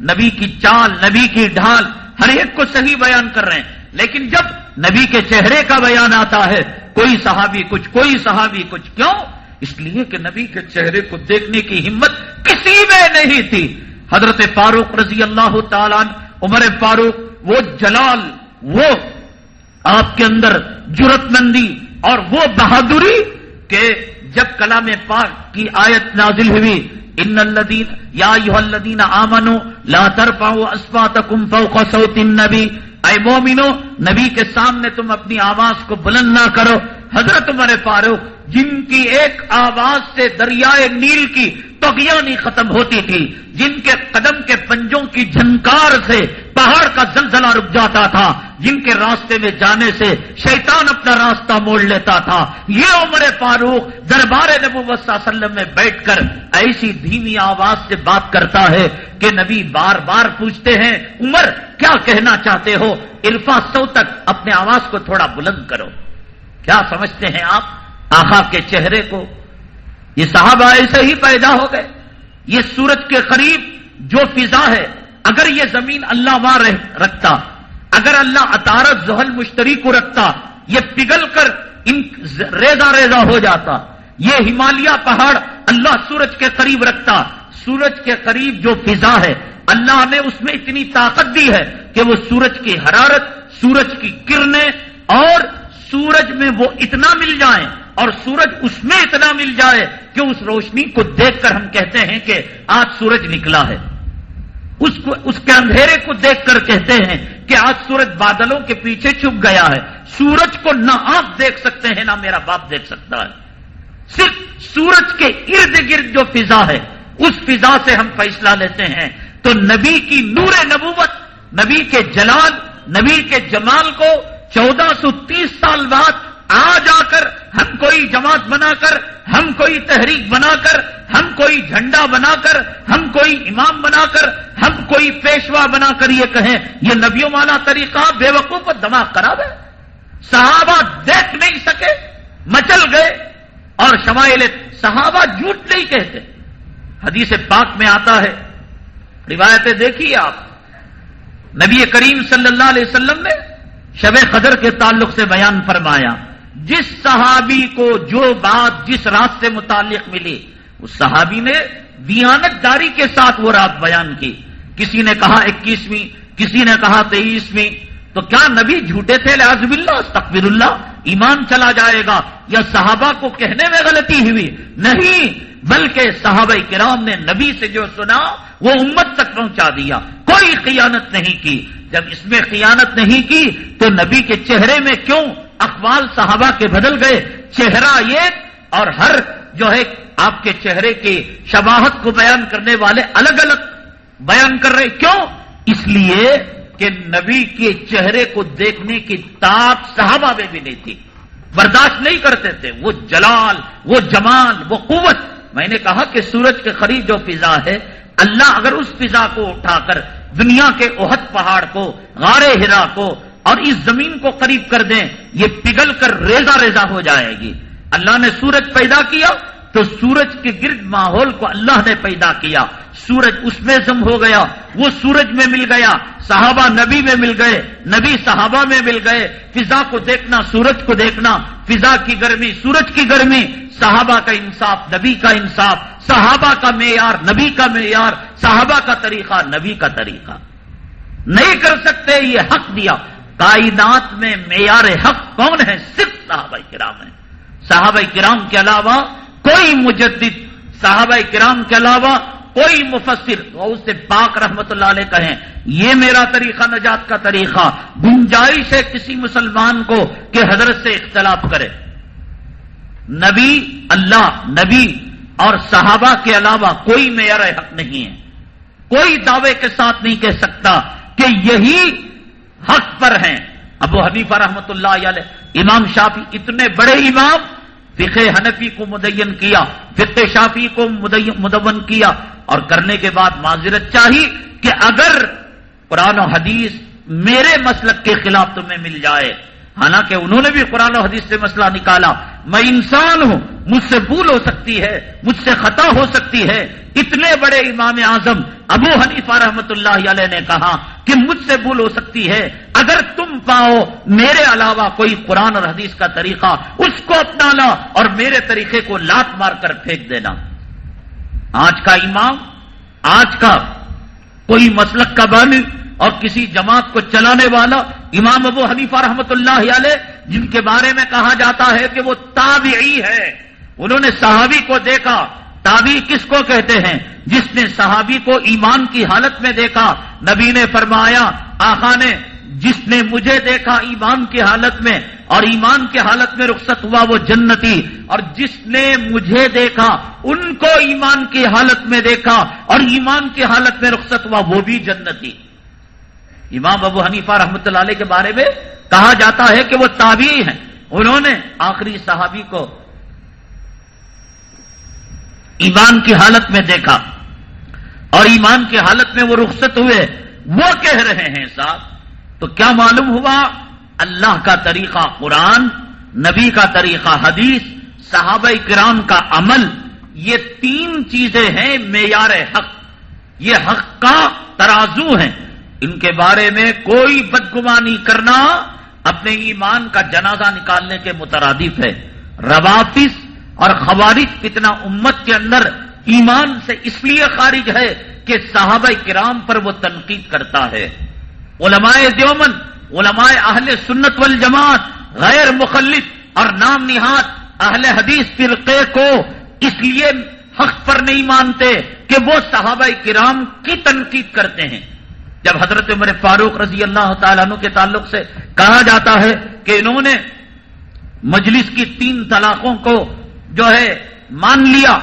نبی کی چال، نبی کی ڈھال، ہر ایک کو صحیح بیان کر رہے ہیں۔ لیکن جب نبی کے چہرے کا بیان آتا ہے کوئی صحابی کچھ، کوئی صحابی کچھ۔ کیوں؟ اس لیے کہ نبی کے چہرے کو دیکھنے کی ہمت کسی میں نہیں تھی۔ حضرت فاروق رضی اللہ تعالیٰ عمر فاروق، وہ جلال، وہ آپ کے اندر جرت مندی اور وہ بہادری کہ جب کلام پاک کی آیت نازل ہوئی، ان الدین یا یو الدین آمنو لاتر پاؤ اسپات کم فوق صوت النبی اے مومنو نبی کے سامنے تم اپنی آواز کو بلند نہ کرو۔ حضرت عمر فاروق جن کی ایک آواز سے دریائے نیل کی تغیانی ختم ہوتی تھی، جن کے قدم کے پنجوں کی جھنکار سے پہاڑ کا زلزلہ رک جاتا تھا، جن کے راستے میں جانے سے شیطان اپنا راستہ موڑ لیتا تھا۔ یہ عمر فاروق دربار نبو صلی اللہ علیہ وسلم میں بیٹھ کر ایسی دھیمی آواز سے بات کرتا ہے کہ نبی بار بار پوچھتے ہیں، عمر، کیا کہنا چاہتے ہو؟ عرفا سو تک اپنے آواز کو تھوڑا بلند کرو۔ کیا سمجھتے ہیں آپ؟ آخا کے چہرے کو۔ یہ صحابہ ایسے ہی پیدا ہو گئے۔ یہ سورج کے قریب جو فضا ہے، اگر یہ زمین اللہ وار رکھتا، اگر اللہ اطارت زحل مشتری کو رکھتا، یہ پگل کر ان ریزا ریزا ہو جاتا۔ یہ ہمالیہ پہاڑ اللہ سورج کے قریب رکھتا۔ سورج کے قریب جو فضا ہے، اللہ نے اس میں اتنی طاقت دی ہے کہ وہ سورج کی حرارت، سورج کی کرنیں اور سورج میں وہ اتنا مل جائیں اور سورج اس میں اتنا مل جائے کہ اس روشنی کو دیکھ کر ہم کہتے ہیں کہ آج سورج نکلا ہے۔ اس کو اس کے اندھیرے کو دیکھ کر کہتے ہیں کہ آج سورج بادلوں کے پیچھے چھپ گیا ہے۔ سورج کو نہ آپ دیکھ سکتے ہیں، نہ میرا باپ دیکھ سکتا ہے۔ صرف سورج کے ارد گرد جو فضا ہے، اس فضا سے ہم فیصلہ لیتے ہیں۔ تو نبی کی نور نبوت، نبی کے جلال، نبی کے جمال کو چودہ سو تیس سال بعد آ جا کر ہم کوئی جماعت بنا کر، ہم کوئی تحریک بنا کر، ہم کوئی جھنڈا بنا کر، ہم کوئی امام بنا کر، ہم کوئی پیشوا بنا کر یہ کہیں، یہ نبیوں والا طریقہ بے وقوف دماغ کرا دے صحابہ دیکھ نہیں سکے، مچل گئے اور شمائل صحابہ جھوٹ نہیں کہتے۔ حدیث پاک میں آتا ہے۔ روایتیں دیکھیے آپ۔ نبی کریم صلی اللہ علیہ وسلم نے شب قدر کے تعلق سے بیان فرمایا، جس صحابی کو جو بات جس رات سے متعلق ملی، اس صحابی نے دیانت داری کے ساتھ وہ رات بیان کی۔ کسی نے کہا اکیسویں، کسی نے کہا تیئیسویں تو کیا نبی جھوٹے تھے؟ لازب اللہ تقبر اللہ، ایمان چلا جائے گا یا صحابہ کو کہنے میں غلطی ہوئی؟ نہیں، بلکہ صحابہ کرام نے نبی سے جو سنا، وہ امت تک پہنچا دیا۔ کوئی خیانت نہیں کی۔ جب اس میں خیانت نہیں کی تو نبی کے چہرے میں کیوں اقوال صحابہ کے بدل گئے؟ چہرہ یہ اور ہر جو ہے آپ کے چہرے کی شباہت کو بیان کرنے والے الگ الگ بیان کر رہے کیوں؟ اس لیے کہ نبی کے چہرے کو دیکھنے کی طاق صحابہ میں بھی نہیں تھی۔ برداشت نہیں کرتے تھے۔ وہ جلال، وہ جمال، وہ قوت۔ میں نے کہا کہ سورج کے قریب جو فضا ہے، اللہ اگر اس فضا کو اٹھا کر دنیا کے اہد پہاڑ کو، غار ہرا کو اور اس زمین کو قریب کر دیں، یہ پگھل کر ریزا ریزا ہو جائے گی۔ اللہ نے سورج پیدا کیا تو سورج کے گرد ماحول کو اللہ نے پیدا کیا۔ سورج اس میں زم ہو گیا، وہ سورج میں مل گیا، صحابہ نبی میں مل گئے، نبی صحابہ میں مل گئے۔ فضا کو دیکھنا، سورج کو دیکھنا، فضا کی گرمی، سورج کی گرمی، صحابہ کا انصاف، نبی کا انصاف صحابہ کا معیار، نبی کا معیار، صحابہ کا طریقہ، نبی کا طریقہ۔ نہیں کر سکتے یہ حق دیا۔ کائنات میں معیار حق کون ہے؟ صرف صحابہ کرام ہے صحابہ کرام کے علاوہ کوئی مجدد، صحابہ کرام کے علاوہ کوئی مفسر سے پاک رحمت اللہ علیہ کہیں، یہ میرا طریقہ نجات کا طریقہ۔ گنجائش ہے کسی مسلمان کو کہ حضرت سے اختلاف کرے۔ نبی، اللہ، نبی اور صحابہ کے علاوہ کوئی معیار حق نہیں ہے۔ کوئی دعوے کے ساتھ نہیں کہہ سکتا کہ یہی حق پر ہیں۔ ابو حنیفہ رحمت اللہ علیہ، امام شافی اتنے بڑے امام، فقہ حنفی کو مدین کیا، فقہ شافی کو مدون کیا۔ اور کرنے کے بعد معذرت چاہی کہ اگر قرآن و حدیث میرے مسلک کے خلاف تمہیں مل جائے حالانکہ انہوں نے بھی قرآن و حدیث سے مسئلہ نکالا۔ میں انسان ہوں، مجھ سے بھول ہو سکتی ہے، مجھ سے خطا ہو سکتی ہے۔ اتنے بڑے امام اعظم ابو حنیفہ رحمت اللہ علیہ نے کہا کہ مجھ سے بھول ہو سکتی ہے۔ اگر تم پاؤ، میرے علاوہ کوئی قرآن اور حدیث کا طریقہ، اس کو اپنا لا اور میرے طریقے کو لات مار کر پھینک دینا۔ آج کا امام، آج کا کوئی مسلک کا بانی اور کسی جماعت کو چلانے والا امام ابو حنیفہ رحمت اللہ علیہ، جن کے بارے میں کہا جاتا ہے کہ وہ تابعی ہے۔ انہوں نے صحابی کو دیکھا۔ تابعی کس کو کہتے ہیں؟ جس نے صحابی کو ایمان کی حالت میں دیکھا۔ نبی نے فرمایا آخا نے، جس نے مجھے دیکھا ایمان کی حالت میں، اور ایمان کی حالت میں رخصت ہوا وہ جنتی۔ اور جس نے مجھے دیکھا، ان کو ایمان کی حالت میں دیکھا، اور ایمان کی حالت میں رخصت ہوا وہ بھی جنتی۔ امام ابو حنیفہ رحمت اللہ علیہ کے بارے میں کہا جاتا ہے کہ وہ تابعی ہیں۔ انہوں نے آخری صحابی کو ایمان کی حالت میں دیکھا۔ اور ایمان کی حالت میں وہ رخصت ہوئے۔ وہ کہہ رہے ہیں صاحب، تو کیا معلوم ہوا؟ اللہ کا طریقہ قرآن، نبی کا طریقہ حدیث، صحابہ کرام کا عمل، یہ تین چیزیں ہیں معیار حق۔ یہ حق کا ترازو ہیں۔ ان کے بارے میں کوئی بدگمانی کرنا اپنے ایمان کا جنازہ نکالنے کے مترادف ہے۔ روافظ اور خوارج کتنا امت کے اندر ایمان سے اس لیے خارج ہے کہ صحابہ کرام پر وہ تنقید کرتا ہے۔ علماء دیومن، علماء اہل سنت والجماعت، غیر مخلف اور نام نہاد اہل حدیث فرقے کو اس لیے حق پر نہیں مانتے کہ وہ صحابہ کرام کی تنقید کرتے ہیں۔ جب حضرت عمر فاروق رضی اللہ تعالیٰ عنہ کے تعلق سے کہا جاتا ہے کہ انہوں نے مجلس کی تین طلاقوں کو جو ہے مان لیا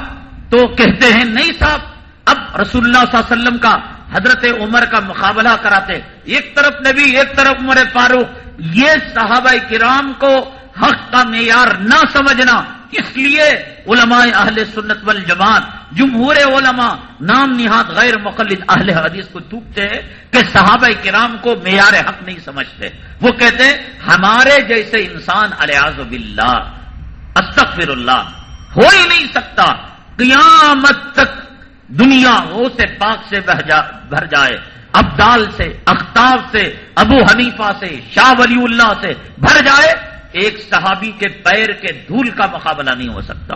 تو کہتے ہیں نہیں صاحب، اب رسول اللہ صلی اللہ علیہ وسلم کا حضرت عمر کا مقابلہ کراتے، ایک طرف نبی، ایک طرف عمر فاروق، یہ صحابہ کرام کو حق کا معیار نہ سمجھنا اس لیے علماء اہل سنت والجماعت، جمہور علماء نام نہاد غیر مقلد اہل حدیث کو تھوکتے ہیں کہ صحابہ کرام کو معیار حق نہیں سمجھتے۔ وہ کہتے ہیں، ہمارے جیسے انسان الیاز باللہ استغفر اللہ ہو ہی نہیں سکتا۔ قیامت تک دنیا وہ سے پاک سے بھر جائے۔ ابدال سے، اختاب سے، ابو حنیفہ سے، شاہ ولی اللہ سے بھر جائے۔ ایک صحابی کے پیر کے دھول کا مقابلہ نہیں ہو سکتا۔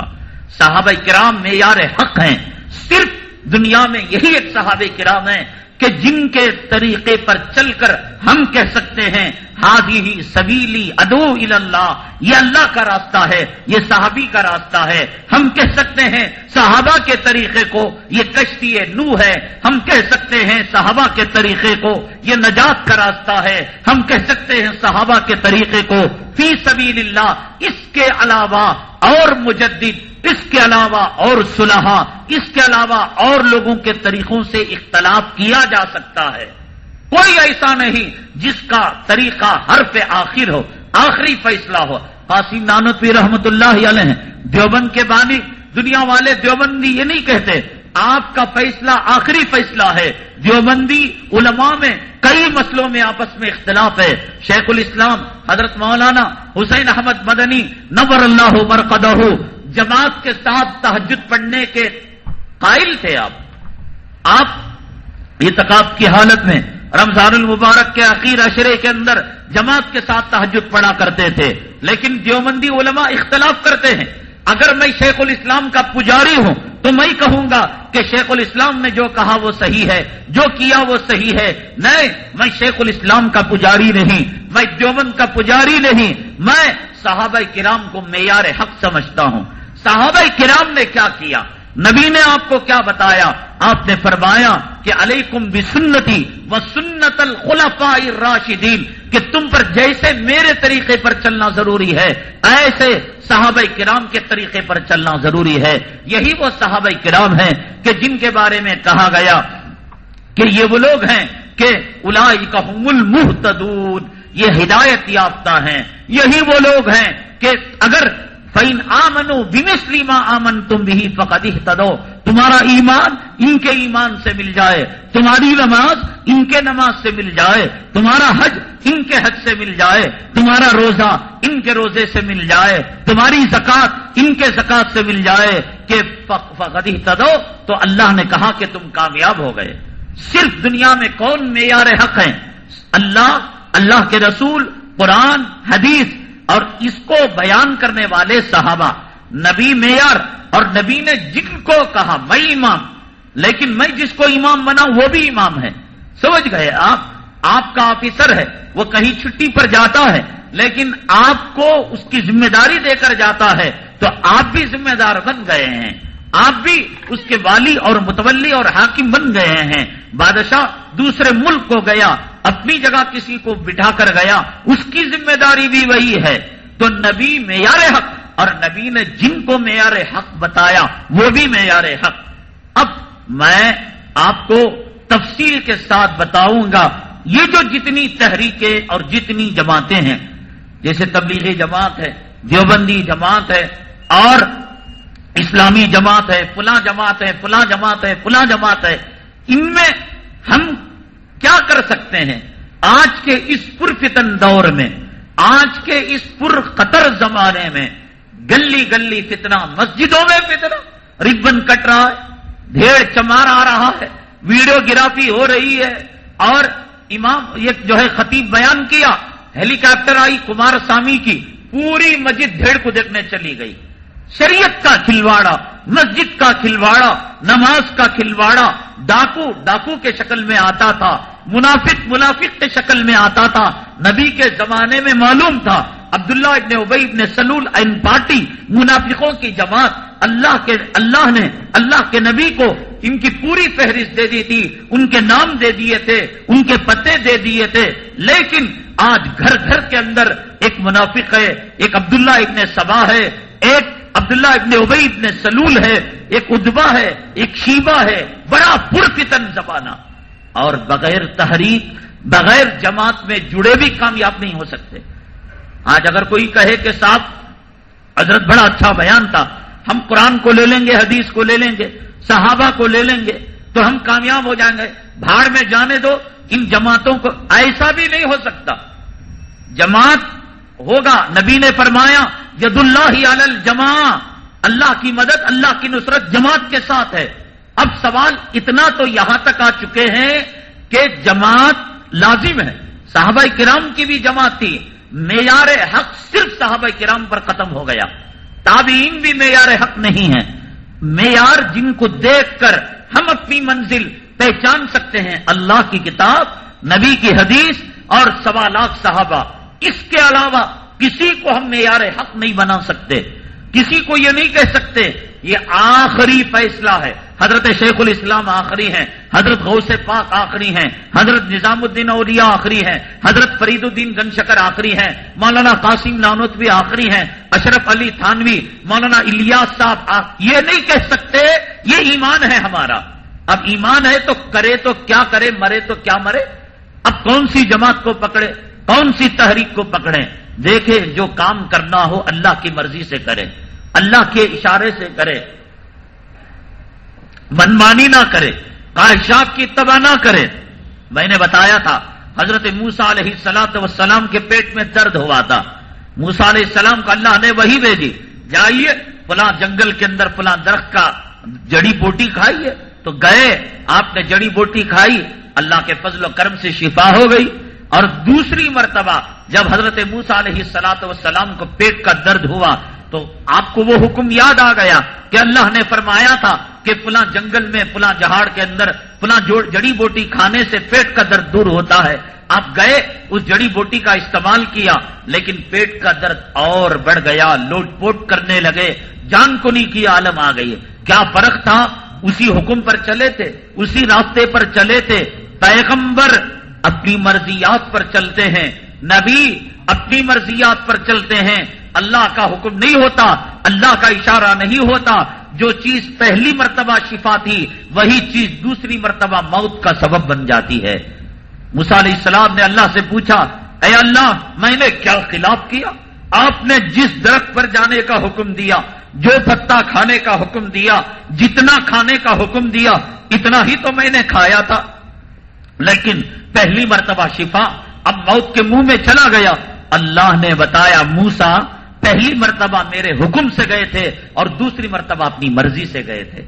صحابہ کرام معیار حق ہیں۔ صرف دنیا میں یہی ایک صحابہ کرام ہیں کہ جن کے طریقے پر چل کر ہم کہہ سکتے ہیں ہی سبیلی ادو اللہ یہ اللہ کا راستہ ہے، یہ صحابی کا راستہ ہے۔ ہم کہہ سکتے ہیں صحابہ کے طریقے کو، یہ کشتی نو ہے۔ ہم کہہ سکتے ہیں صحابہ کے طریقے کو، یہ نجات کا راستہ ہے۔ ہم کہہ سکتے ہیں صحابہ کے طریقے کو۔ فی سبیل اللہ اس کے علاوہ اور مجدد، اس کے علاوہ اور صلحہ اس کے علاوہ اور لوگوں کے طریقوں سے اختلاف کیا جا سکتا ہے۔ کوئی ایسا نہیں جس کا طریقہ ہر پہ آخر ہو، آخری فیصلہ ہو۔ قاسم نانوی رحمت اللہ علیہ دیوبند کے بانی، دنیا والے دیوبندی یہ نہیں کہتے۔ آپ کا فیصلہ آخری فیصلہ ہے۔ دیوبندی علماء میں کئی مسلوں میں آپس میں اختلاف ہے۔ شیخ الاسلام، حضرت مولانا حسین احمد مدنی، نور اللہ مرقدہ، جماعت کے ساتھ تحجد پڑھنے کے قائل تھے آپ۔ آپ اعتقاب کی حالت میں رمضان المبارک کے عقیر اشرے کے اندر جماعت کے ساتھ تحجد پڑا کرتے تھے، لیکن دیومندی علماء اختلاف کرتے ہیں۔ اگر میں شیخ الاسلام کا پجاری ہوں، تو میں کہوں گا کہ شیخ الاسلام نے جو کہا وہ صحیح ہے، جو کیا وہ صحیح ہے۔ نہیں، میں شیخ الاسلام کا پجاری نہیں، میں دیوبند کا پجاری نہیں، میں صحابہ کرام کو معیار حق سمجھتا ہوں۔ صحابہ کرام نے کیا کیا؟ نبی نے آپ کو کیا بتایا؟ آپ نے فرمایا کہ علیکم بسنتی و سنت الخلفاء الراشدین، کہ تم پر جیسے میرے طریقے پر چلنا ضروری ہے، ایسے صحابہ کرام کے طریقے پر چلنا ضروری ہے۔ یہی وہ صحابہ کرام ہیں کہ جن کے بارے میں کہا گیا کہ یہ وہ لوگ ہیں کہ الائی کا المحتدون یہ ہدایت یافتہ ہیں۔ یہی وہ لوگ ہیں کہ اگر فین آمنو بمسلیما آمن تم بھی فقد تدو تمہارا ایمان ان کے ایمان سے مل جائے، تمہاری نماز ان کے نماز سے مل جائے، تمہارا حج ان کے حج سے مل جائے، تمہارا روزہ ان کے روزے سے مل جائے، تمہاری زکات ان کے زکات سے مل جائے کہ فقد تدو تو اللہ نے کہا کہ تم کامیاب ہو گئے۔ صرف دنیا میں کون معیار حق ہیں اللہ اللہ کے رسول، قرآن، حدیث اور اس کو بیان کرنے والے صحابہ، نبی میئر اور نبی نے جن کو کہا میں امام، لیکن میں جس کو امام بنا وہ بھی امام ہے۔ سمجھ گئے آپ؟ آپ کا آفیسر ہے، وہ کہیں چھٹی پر جاتا ہے، لیکن آپ کو اس کی ذمہ داری دے کر جاتا ہے، تو آپ بھی ذمہ دار بن گئے ہیں۔ آپ بھی اس کے والی اور متولی اور حاکم بن گئے ہیں۔ بادشاہ دوسرے ملک کو گیا، اپنی جگہ کسی کو بٹھا کر گیا۔ اس کی ذمہ داری بھی وہی ہے۔ تو نبی معیار حق اور نبی نے جن کو معیار حق بتایا، وہ بھی معیار حق۔ اب میں آپ کو تفصیل کے ساتھ بتاؤں گا، یہ جو جتنی تحریکیں اور جتنی جماعتیں ہیں، جیسے تبلیغی جماعت ہے، دیوبندی جماعت ہے، اور اسلامی جماعت ہے، فلاں جماعت ہے، فلاں جماعت ہے، فلاں جماعت ہے۔ ان میں ہم کیا کر سکتے ہیں؟ آج کے اس پرفتن دور میں، آج کے اس پر قطر زمانے میں گلی گلی فتنا مسجدوں میں فتنا ربن کٹ رہا ہے، ڈھیر چمار آ رہا ہے ویڈیو گرافی ہو رہی ہے۔ اور امام یہ جو ہے خطیب بیان کیا، ہیلی کاپٹر آئی کمار سامی کی، پوری مسجد بھیڑ کو دیکھنے چلی گئی۔ شریعت کا کھلواڑا، مسجد کا کھلواڑا، نماز کا کھلواڑا، ڈاکو ڈاکو کے شکل میں آتا تھا، منافق منافق کے شکل میں آتا تھا، نبی کے زمانے میں معلوم تھا۔ عبداللہ ابن ابئی ابن سلول این پارٹی، منافقوں کی جماعت، اللہ کے، اللہ نے، اللہ کے نبی کو ان کی پوری فہرست دے دی تھی، ان کے نام دے دیے تھے، ان کے پتے دے دیے تھے۔ لیکن آج گھر گھر کے اندر ایک منافق ہے، ایک عبداللہ ابن سبا ہے، ایک عبداللہ ابن ابئی ابن سلول ہے، ایک ادبا ہے، ایک شیبہ ہے، بڑا پرفتن زبانہ اور بغیر تحریک، بغیر جماعت میں جڑے بھی کامیاب نہیں ہو سکتے۔ آج اگر کوئی کہے کہ صاحب، حضرت بڑا اچھا بیان تھا، ہم قرآن کو لے لیں گے، حدیث کو لے لیں گے، صحابہ کو لے لیں گے، تو ہم کامیاب ہو جائیں گے۔ بھاڑ میں جانے دو، ان جماعتوں کو ایسا بھی نہیں ہو سکتا۔ جماعت ہوگا۔ نبی نے فرمایا ید اللہ ہی الجما اللہ کی مدد، اللہ کی نصرت جماعت کے ساتھ ہے۔ اب سوال اتنا تو یہاں تک آ چکے ہیں کہ جماعت لازم ہے۔ صحابہ کرام کی بھی جماعت تھی۔ معیار حق صرف صحابہ کرام پر ختم ہو گیا۔ تابعین بھی معیار حق نہیں ہے معیار جن کو دیکھ کر ہم اپنی منزل پہچان سکتے ہیں۔ اللہ کی کتاب، نبی کی حدیث اور سوا لاکھ صحابہ۔ اس کے علاوہ کسی کو ہم معیار حق نہیں بنا سکتے، کسی کو یہ نہیں کہہ سکتے، یہ آخری فیصلہ ہے۔ حضرت شیخ الاسلام آخری ہیں، حضرت غوث پاک آخری ہیں، حضرت نظام الدین اولیاء آخری ہیں، حضرت فرید الدین گن شکر آخری ہیں، مولانا قاسم نانوتوی آخری ہیں، اشرف علی تھانوی، مولانا الیاس صاحب یہ نہیں کہہ سکتے، یہ ایمان ہے ہمارا۔ اب ایمان ہے تو کرے تو کیا کرے، مرے تو کیا مرے؟ اب کون سی جماعت کو پکڑے؟ کون سی تحریک کو پکڑے دیکھے جو کام کرنا ہو اللہ کی مرضی سے کرے اللہ کے اشارے سے کرے منمانی نہ کرے خواہشات کی اتباع نہ کرے میں نے بتایا تھا، حضرت موسا علیہ السلام وسلام کے پیٹ میں درد ہوا تھا۔ موسا علیہ السلام کو اللہ نے وہی بھیجی، جائیے، فلاں جنگل کے اندر فلاں درخت کا جڑی بوٹی کھائیے۔ تو گئے، آپ نے جڑی بوٹی کھائی، اللہ کے فضل و کرم سے شفا ہو گئی۔ اور دوسری مرتبہ جب حضرت موسا علیہ السلاط وسلام کو پیٹ کا درد ہوا تو آپ کو وہ حکم یاد آ گیا کہ اللہ نے فرمایا تھا کہ فلاں جنگل میں، فلاں جہاڑ کے اندر، فلاں جڑی بوٹی کھانے سے پیٹ کا درد دور ہوتا ہے۔ آپ گئے، اس جڑی بوٹی کا استعمال کیا، لیکن پیٹ کا درد اور بڑھ گیا، لوٹ پوٹ کرنے لگے۔ جان کو نہیں کی عالم آ گئی۔ کیا فرق تھا؟ اسی حکم پر چلے تھے، اسی راستے پر چلے تھے۔ پیغمبر اپنی مرضیات پر چلتے ہیں۔ نبی اپنی مرضیات پر چلتے ہیں۔ اللہ کا حکم نہیں ہوتا، اللہ کا اشارہ نہیں ہوتا۔ جو چیز پہلی مرتبہ شفا تھی، وہی چیز دوسری مرتبہ موت کا سبب بن جاتی ہے۔ علیہ السلام نے اللہ سے پوچھا، اے اللہ، میں نے کیا خلاف کیا؟ آپ نے جس درخت پر جانے کا حکم دیا، جو پتا کھانے کا حکم دیا، جتنا کھانے کا حکم دیا، اتنا ہی تو میں نے کھایا تھا۔ لیکن پہلی مرتبہ شفا اب موت کے منہ میں چلا گیا۔ اللہ نے بتایا موسا پہلی مرتبہ میرے حکم سے گئے تھے اور دوسری مرتبہ اپنی مرضی سے گئے تھے۔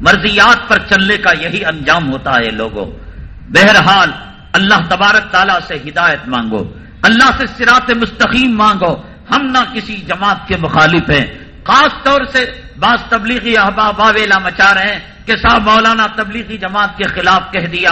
مرضیات پر چلنے کا یہی انجام ہوتا ہے لوگوں۔ بہرحال، اللہ تبارک تعالیٰ سے ہدایت مانگو۔ اللہ سے سرات مستقیم مانگو۔ ہم نہ کسی جماعت کے مخالف ہیں۔ خاص طور سے بعض تبلیغی احباب واویلا مچا رہے ہیں کہ صاحب مولانا تبلیغی جماعت کے خلاف کہہ دیا۔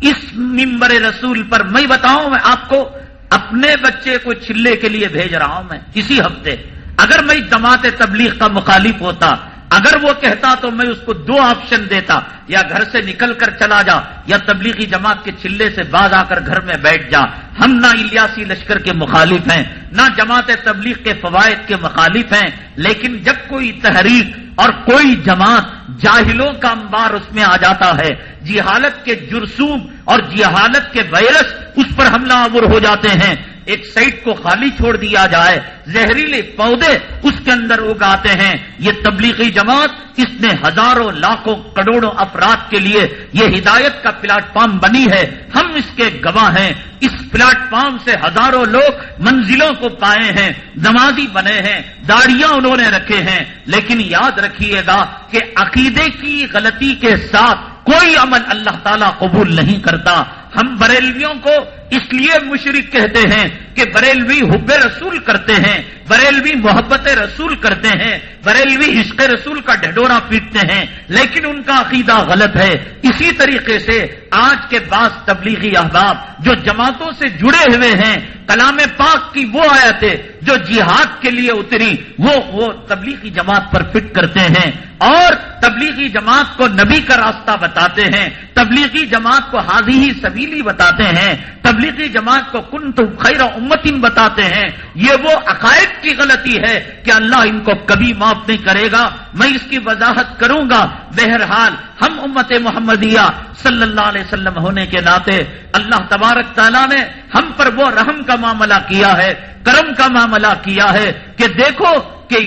اس ممبر رسول پر میں بتاؤں، میں آپ کو اپنے بچے کو چلے کے لیے بھیج رہا ہوں میں کسی ہفتے۔ اگر میں جماعت تبلیغ کا مخالف ہوتا، اگر وہ کہتا تو میں اس کو دو آپشن دیتا، یا گھر سے نکل کر چلا جا، یا تبلیغی جماعت کے چلے سے باز آ کر گھر میں بیٹھ جا۔ ہم نہ الیاسی لشکر کے مخالف ہیں، نہ جماعت تبلیغ کے فوائد کے مخالف ہیں، لیکن جب کوئی تحریک اور کوئی جماعت جاہلوں کا انبار اس میں آ جاتا ہے جہالت کے جرسوم اور جہالت کے وائرس اس پر حملہ آور ہو جاتے ہیں۔ ایک سائٹ کو خالی چھوڑ دیا جائے، زہریلے پودے اس کے اندر اگاتے ہیں۔ یہ تبلیغی جماعت اس نے ہزاروں، لاکھوں، کروڑوں افراد کے لیے یہ ہدایت کا پلیٹ فارم بنی ہے۔ ہم اس کے گواہ ہیں۔ اس پلیٹ فارم سے ہزاروں لوگ منزلوں کو پائے ہیں، نمازی بنے ہیں، داڑیاں انہوں نے رکھے ہیں۔ لیکن یاد رکھیے گا کہ عقیدے کی غلطی کے ساتھ کوئی عمل اللہ تعالیٰ قبول نہیں کرتا ہم بریلویوں کو اس لیے مشرق کہتے ہیں کہ بریلوی حب رسول کرتے ہیں، بریلوی محبت رسول کرتے ہیں، بریلوی عشق رسول کا ڈھڈورا پیٹتے ہیں، لیکن ان کا عقیدہ غلط ہے۔ اسی طریقے سے آج کے بعض تبلیغی احباب جو جماعتوں سے جڑے ہوئے ہیں، کلام پاک کی وہ آیتیں جو جہاد کے لیے اتری، وہ وہ تبلیغی جماعت پر فٹ کرتے ہیں۔ اور تبلیغی جماعت کو نبی کا راستہ بتاتے ہیں، تبلیغی جماعت کو حاضی ہی سبھی سبیلی بتاتے ہیں، تبلیغی جماعت کو کن تو خیر امتن بتاتے ہیں۔ یہ وہ عقائد کی غلطی ہے کہ اللہ ان کو کبھی معاف نہیں کرے گا۔ میں اس کی وضاحت کروں گا۔ بہرحال، ہم امت محمدیہ صلی اللہ علیہ وسلم ہونے کے ناطے اللہ تبارک تعالیٰ نے ہم پر وہ رحم کا معاملہ کیا ہے۔ کرم کا معاملہ کیا ہے کہ دیکھو کہ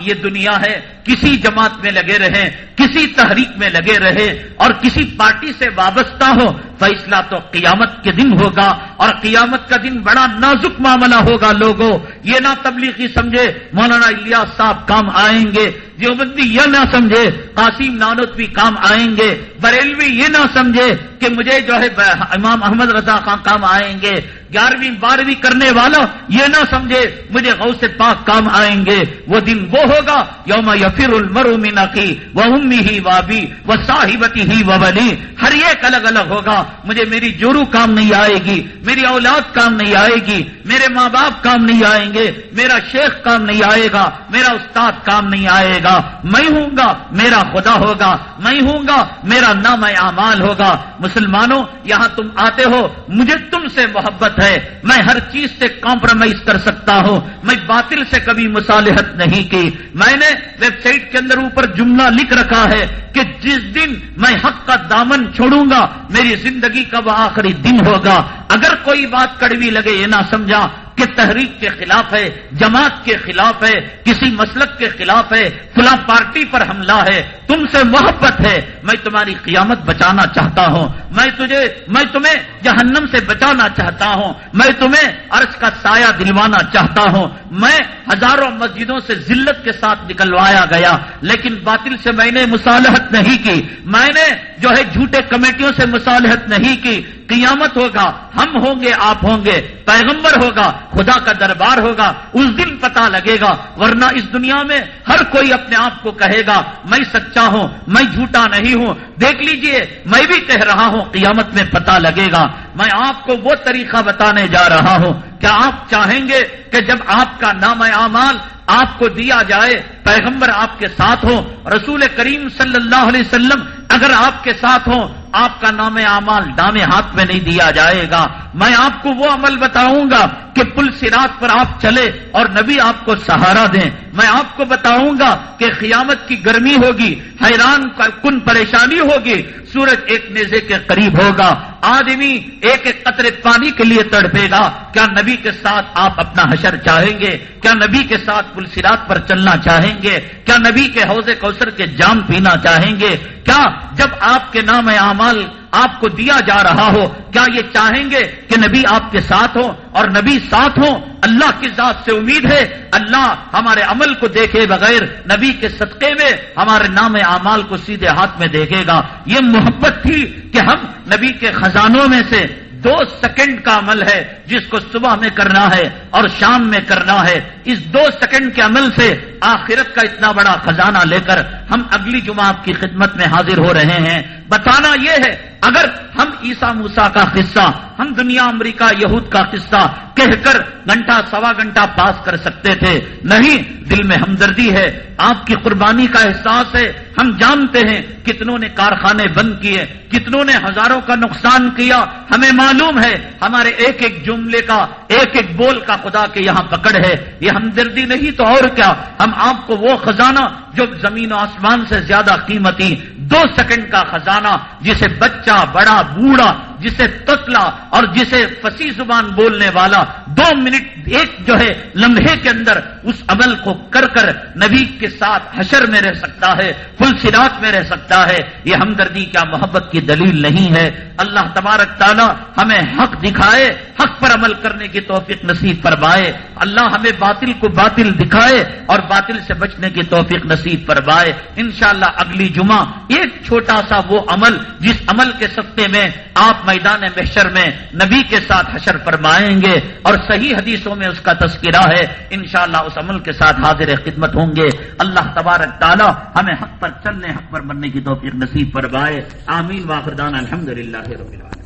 یہ دنیا ہے، کسی جماعت میں لگے رہے کسی تحریک میں لگے رہے اور کسی پارٹی سے وابستہ ہو فیصلہ تو قیامت کے دن ہوگا اور قیامت کا دن بڑا نازک معاملہ ہوگا لوگوں۔ یہ نہ تبلیغی سمجھے، مولانا الیاس صاحب کام آئیں گے، دیوبندی یہ نہ سمجھے، قاسم نانوت بھی کام آئیں گے، بریلوی یہ نہ سمجھے کہ مجھے جو ہے، امام احمد رضا خان کام آئیں گے۔ گیارہویں بارہویں کرنے والا یہ نہ سمجھے مجھے غوث پاک کام آئیں گے۔ وہ دن وہ ہوگا، یوم یفر المرو مینا کی وہ امی ہی وابی وہ صاحبتی ہی و بلی ہر ایک الگ الگ ہوگا۔ مجھے میری جورو کام نہیں آئے گی، میری اولاد کام نہیں آئے گی، میرے ماں باپ کام نہیں آئیں گے، میرا شیخ کام نہیں آئے گا، میرا استاد کام نہیں آئے گا۔ میں ہوں گا، میرا خدا ہوگا۔ میں ہوں گا، میرا نام اعمال ہوگا۔ مسلمانوں، یہاں تم آتے ہو، مجھے تم سے محبت ہے، میں ہر چیز سے کمپرومائز کر سکتا ہوں۔ میں باطل سے کبھی مصالحت نہیں کی۔ میں نے ویب سائٹ کے اندر اوپر جملہ لکھ رکھا ہے کہ جس دن میں حق کا دامن چھوڑوں گا، میری زندگی کا وہ آخری دن ہوگا۔ اگر کوئی بات کڑوی لگے یہ نہ سمجھا کہ تحریک کے خلاف ہے، جماعت کے خلاف ہے، کسی مسلک کے خلاف ہے، فلاں پارٹی پر حملہ ہے، تم سے محبت ہے، میں تمہاری قیامت بچانا چاہتا ہوں، میں تجھے، میں تمہیں جہنم سے بچانا چاہتا ہوں، میں تمہیں عرض کا سایہ دلوانا چاہتا ہوں، میں ہزاروں مسجدوں سے ذلت کے ساتھ نکلوایا گیا، لیکن باطل سے میں نے مصالحت نہیں کی، میں نے جو ہے جھوٹے کمیٹیوں سے مصالحت نہیں کی قیامت ہوگا، ہم ہوں گے، آپ ہوں گے، پیغمبر ہوگا، خدا کا دربار ہوگا، اس دن پتا لگے گا، ورنہ اس دنیا میں ہر کوئی اپنے آپ کو کہے گا، میں سچا ہوں، میں جھوٹا نہیں ہوں۔ دیکھ لیجیے، میں بھی کہہ رہا ہوں، قیامت میں پتا لگے گا۔ میں آپ کو وہ طریقہ بتانے جا رہا ہوں کیا آپ چاہیں گے کہ جب آپ کا نام اعمال آپ کو دیا جائے، پیغمبر آپ کے ساتھ ہوں، رسول کریم صلی اللہ علیہ وسلم اگر آپ کے ساتھ ہوں، آپ کا نام اعمال ڈامے ہاتھ میں نہیں دیا جائے گا۔ میں آپ کو وہ عمل بتاؤں گا کہ پل سرات پر آپ چلے اور نبی آپ کو سہارا دیں۔ میں آپ کو بتاؤں گا کہ قیامت کی گرمی ہوگی، حیران کن پریشانی ہوگی، سورج ایک نیزے کے قریب ہوگا۔ آدمی ایک ایک قطرے پانی کے لیے تڑپے گا۔ کیا نبی کے ساتھ آپ اپنا حشر چاہیں گے؟ کیا نبی کے ساتھ پل سرات پر چلنا چاہیں گے؟ کیا نبی کے حوض کوثر کے جام پینا چاہیں گے؟ کیا جب آپ کے نام اعمال آپ کو دیا جا رہا ہو، کیا یہ چاہیں گے کہ نبی آپ کے ساتھ ہوں اور نبی ساتھ ہوں؟ اللہ کی ذات سے امید ہے، اللہ ہمارے عمل کو دیکھے بغیر نبی کے صدقے میں ہمارے نام اعمال کو سیدھے ہاتھ میں دیکھے گا۔ یہ محبت تھی کہ ہم نبی کے خزانوں میں سے دو سیکنڈ کا عمل ہے جس کو صبح میں کرنا ہے اور شام میں کرنا ہے۔ اس دو سیکنڈ کے عمل سے آخرت کا اتنا بڑا خزانہ لے کر ہم اگلی جمعہ کی خدمت میں حاضر ہو رہے ہیں۔ بتانا یہ ہے، اگر ہم عیسا موسا کا قصہ، ہم دنیا امریکہ یہود کا قصہ کہہ کر گھنٹہ، سوا گھنٹہ پاس کر سکتے تھے، نہیں، دل میں ہمدردی ہے۔ آپ کی قربانی کا احساس ہے۔ ہم جانتے ہیں کتنوں نے کارخانے بند کیے، کتنوں نے ہزاروں کا نقصان کیا۔ ہمیں معلوم ہے، ہمارے ایک ایک جملے کا ایک ایک بول کا خدا کے یہاں پکڑ ہے۔ یہ ہمدردی نہیں تو اور کیا؟ ہم آپ کو وہ خزانہ جو زمین و آسمان سے زیادہ قیمتی، دو سیکنڈ کا خزانہ جسے بچہ، بڑا، بوڑھا جسے تتلا اور جسے فصیح زبان بولنے والا دو منٹ ایک جو ہے لمحے کے اندر اس عمل کو کر کر نبی کے ساتھ حشر میں رہ سکتا ہے فل سراط میں رہ سکتا ہے۔ یہ ہمدردی کیا محبت کی دلیل نہیں ہے۔ اللہ تبارک تعالیٰ ہمیں حق دکھائے، حق پر عمل کرنے کی توفیق نصیب فرمائے۔ اللہ ہمیں باطل کو باطل دکھائے اور باطل سے بچنے کی توفیق نصیب فرمائے۔ انشاءاللہ اگلی جمعہ ایک چھوٹا سا وہ عمل جس عمل کے سطح میں آپ میدان محشر میں نبی کے ساتھ حشر فرمائیں گے اور صحیح حدیثوں میں اس کا تذکرہ ہے۔ انشاءاللہ اس عمل کے ساتھ حاضر خدمت ہوں گے۔ اللہ تبارک تعالیٰ ہمیں حق پر چلنے، حق پر بننے کی توفیق نصیب فرمائے۔ آمین۔ واخردان الحمد للہ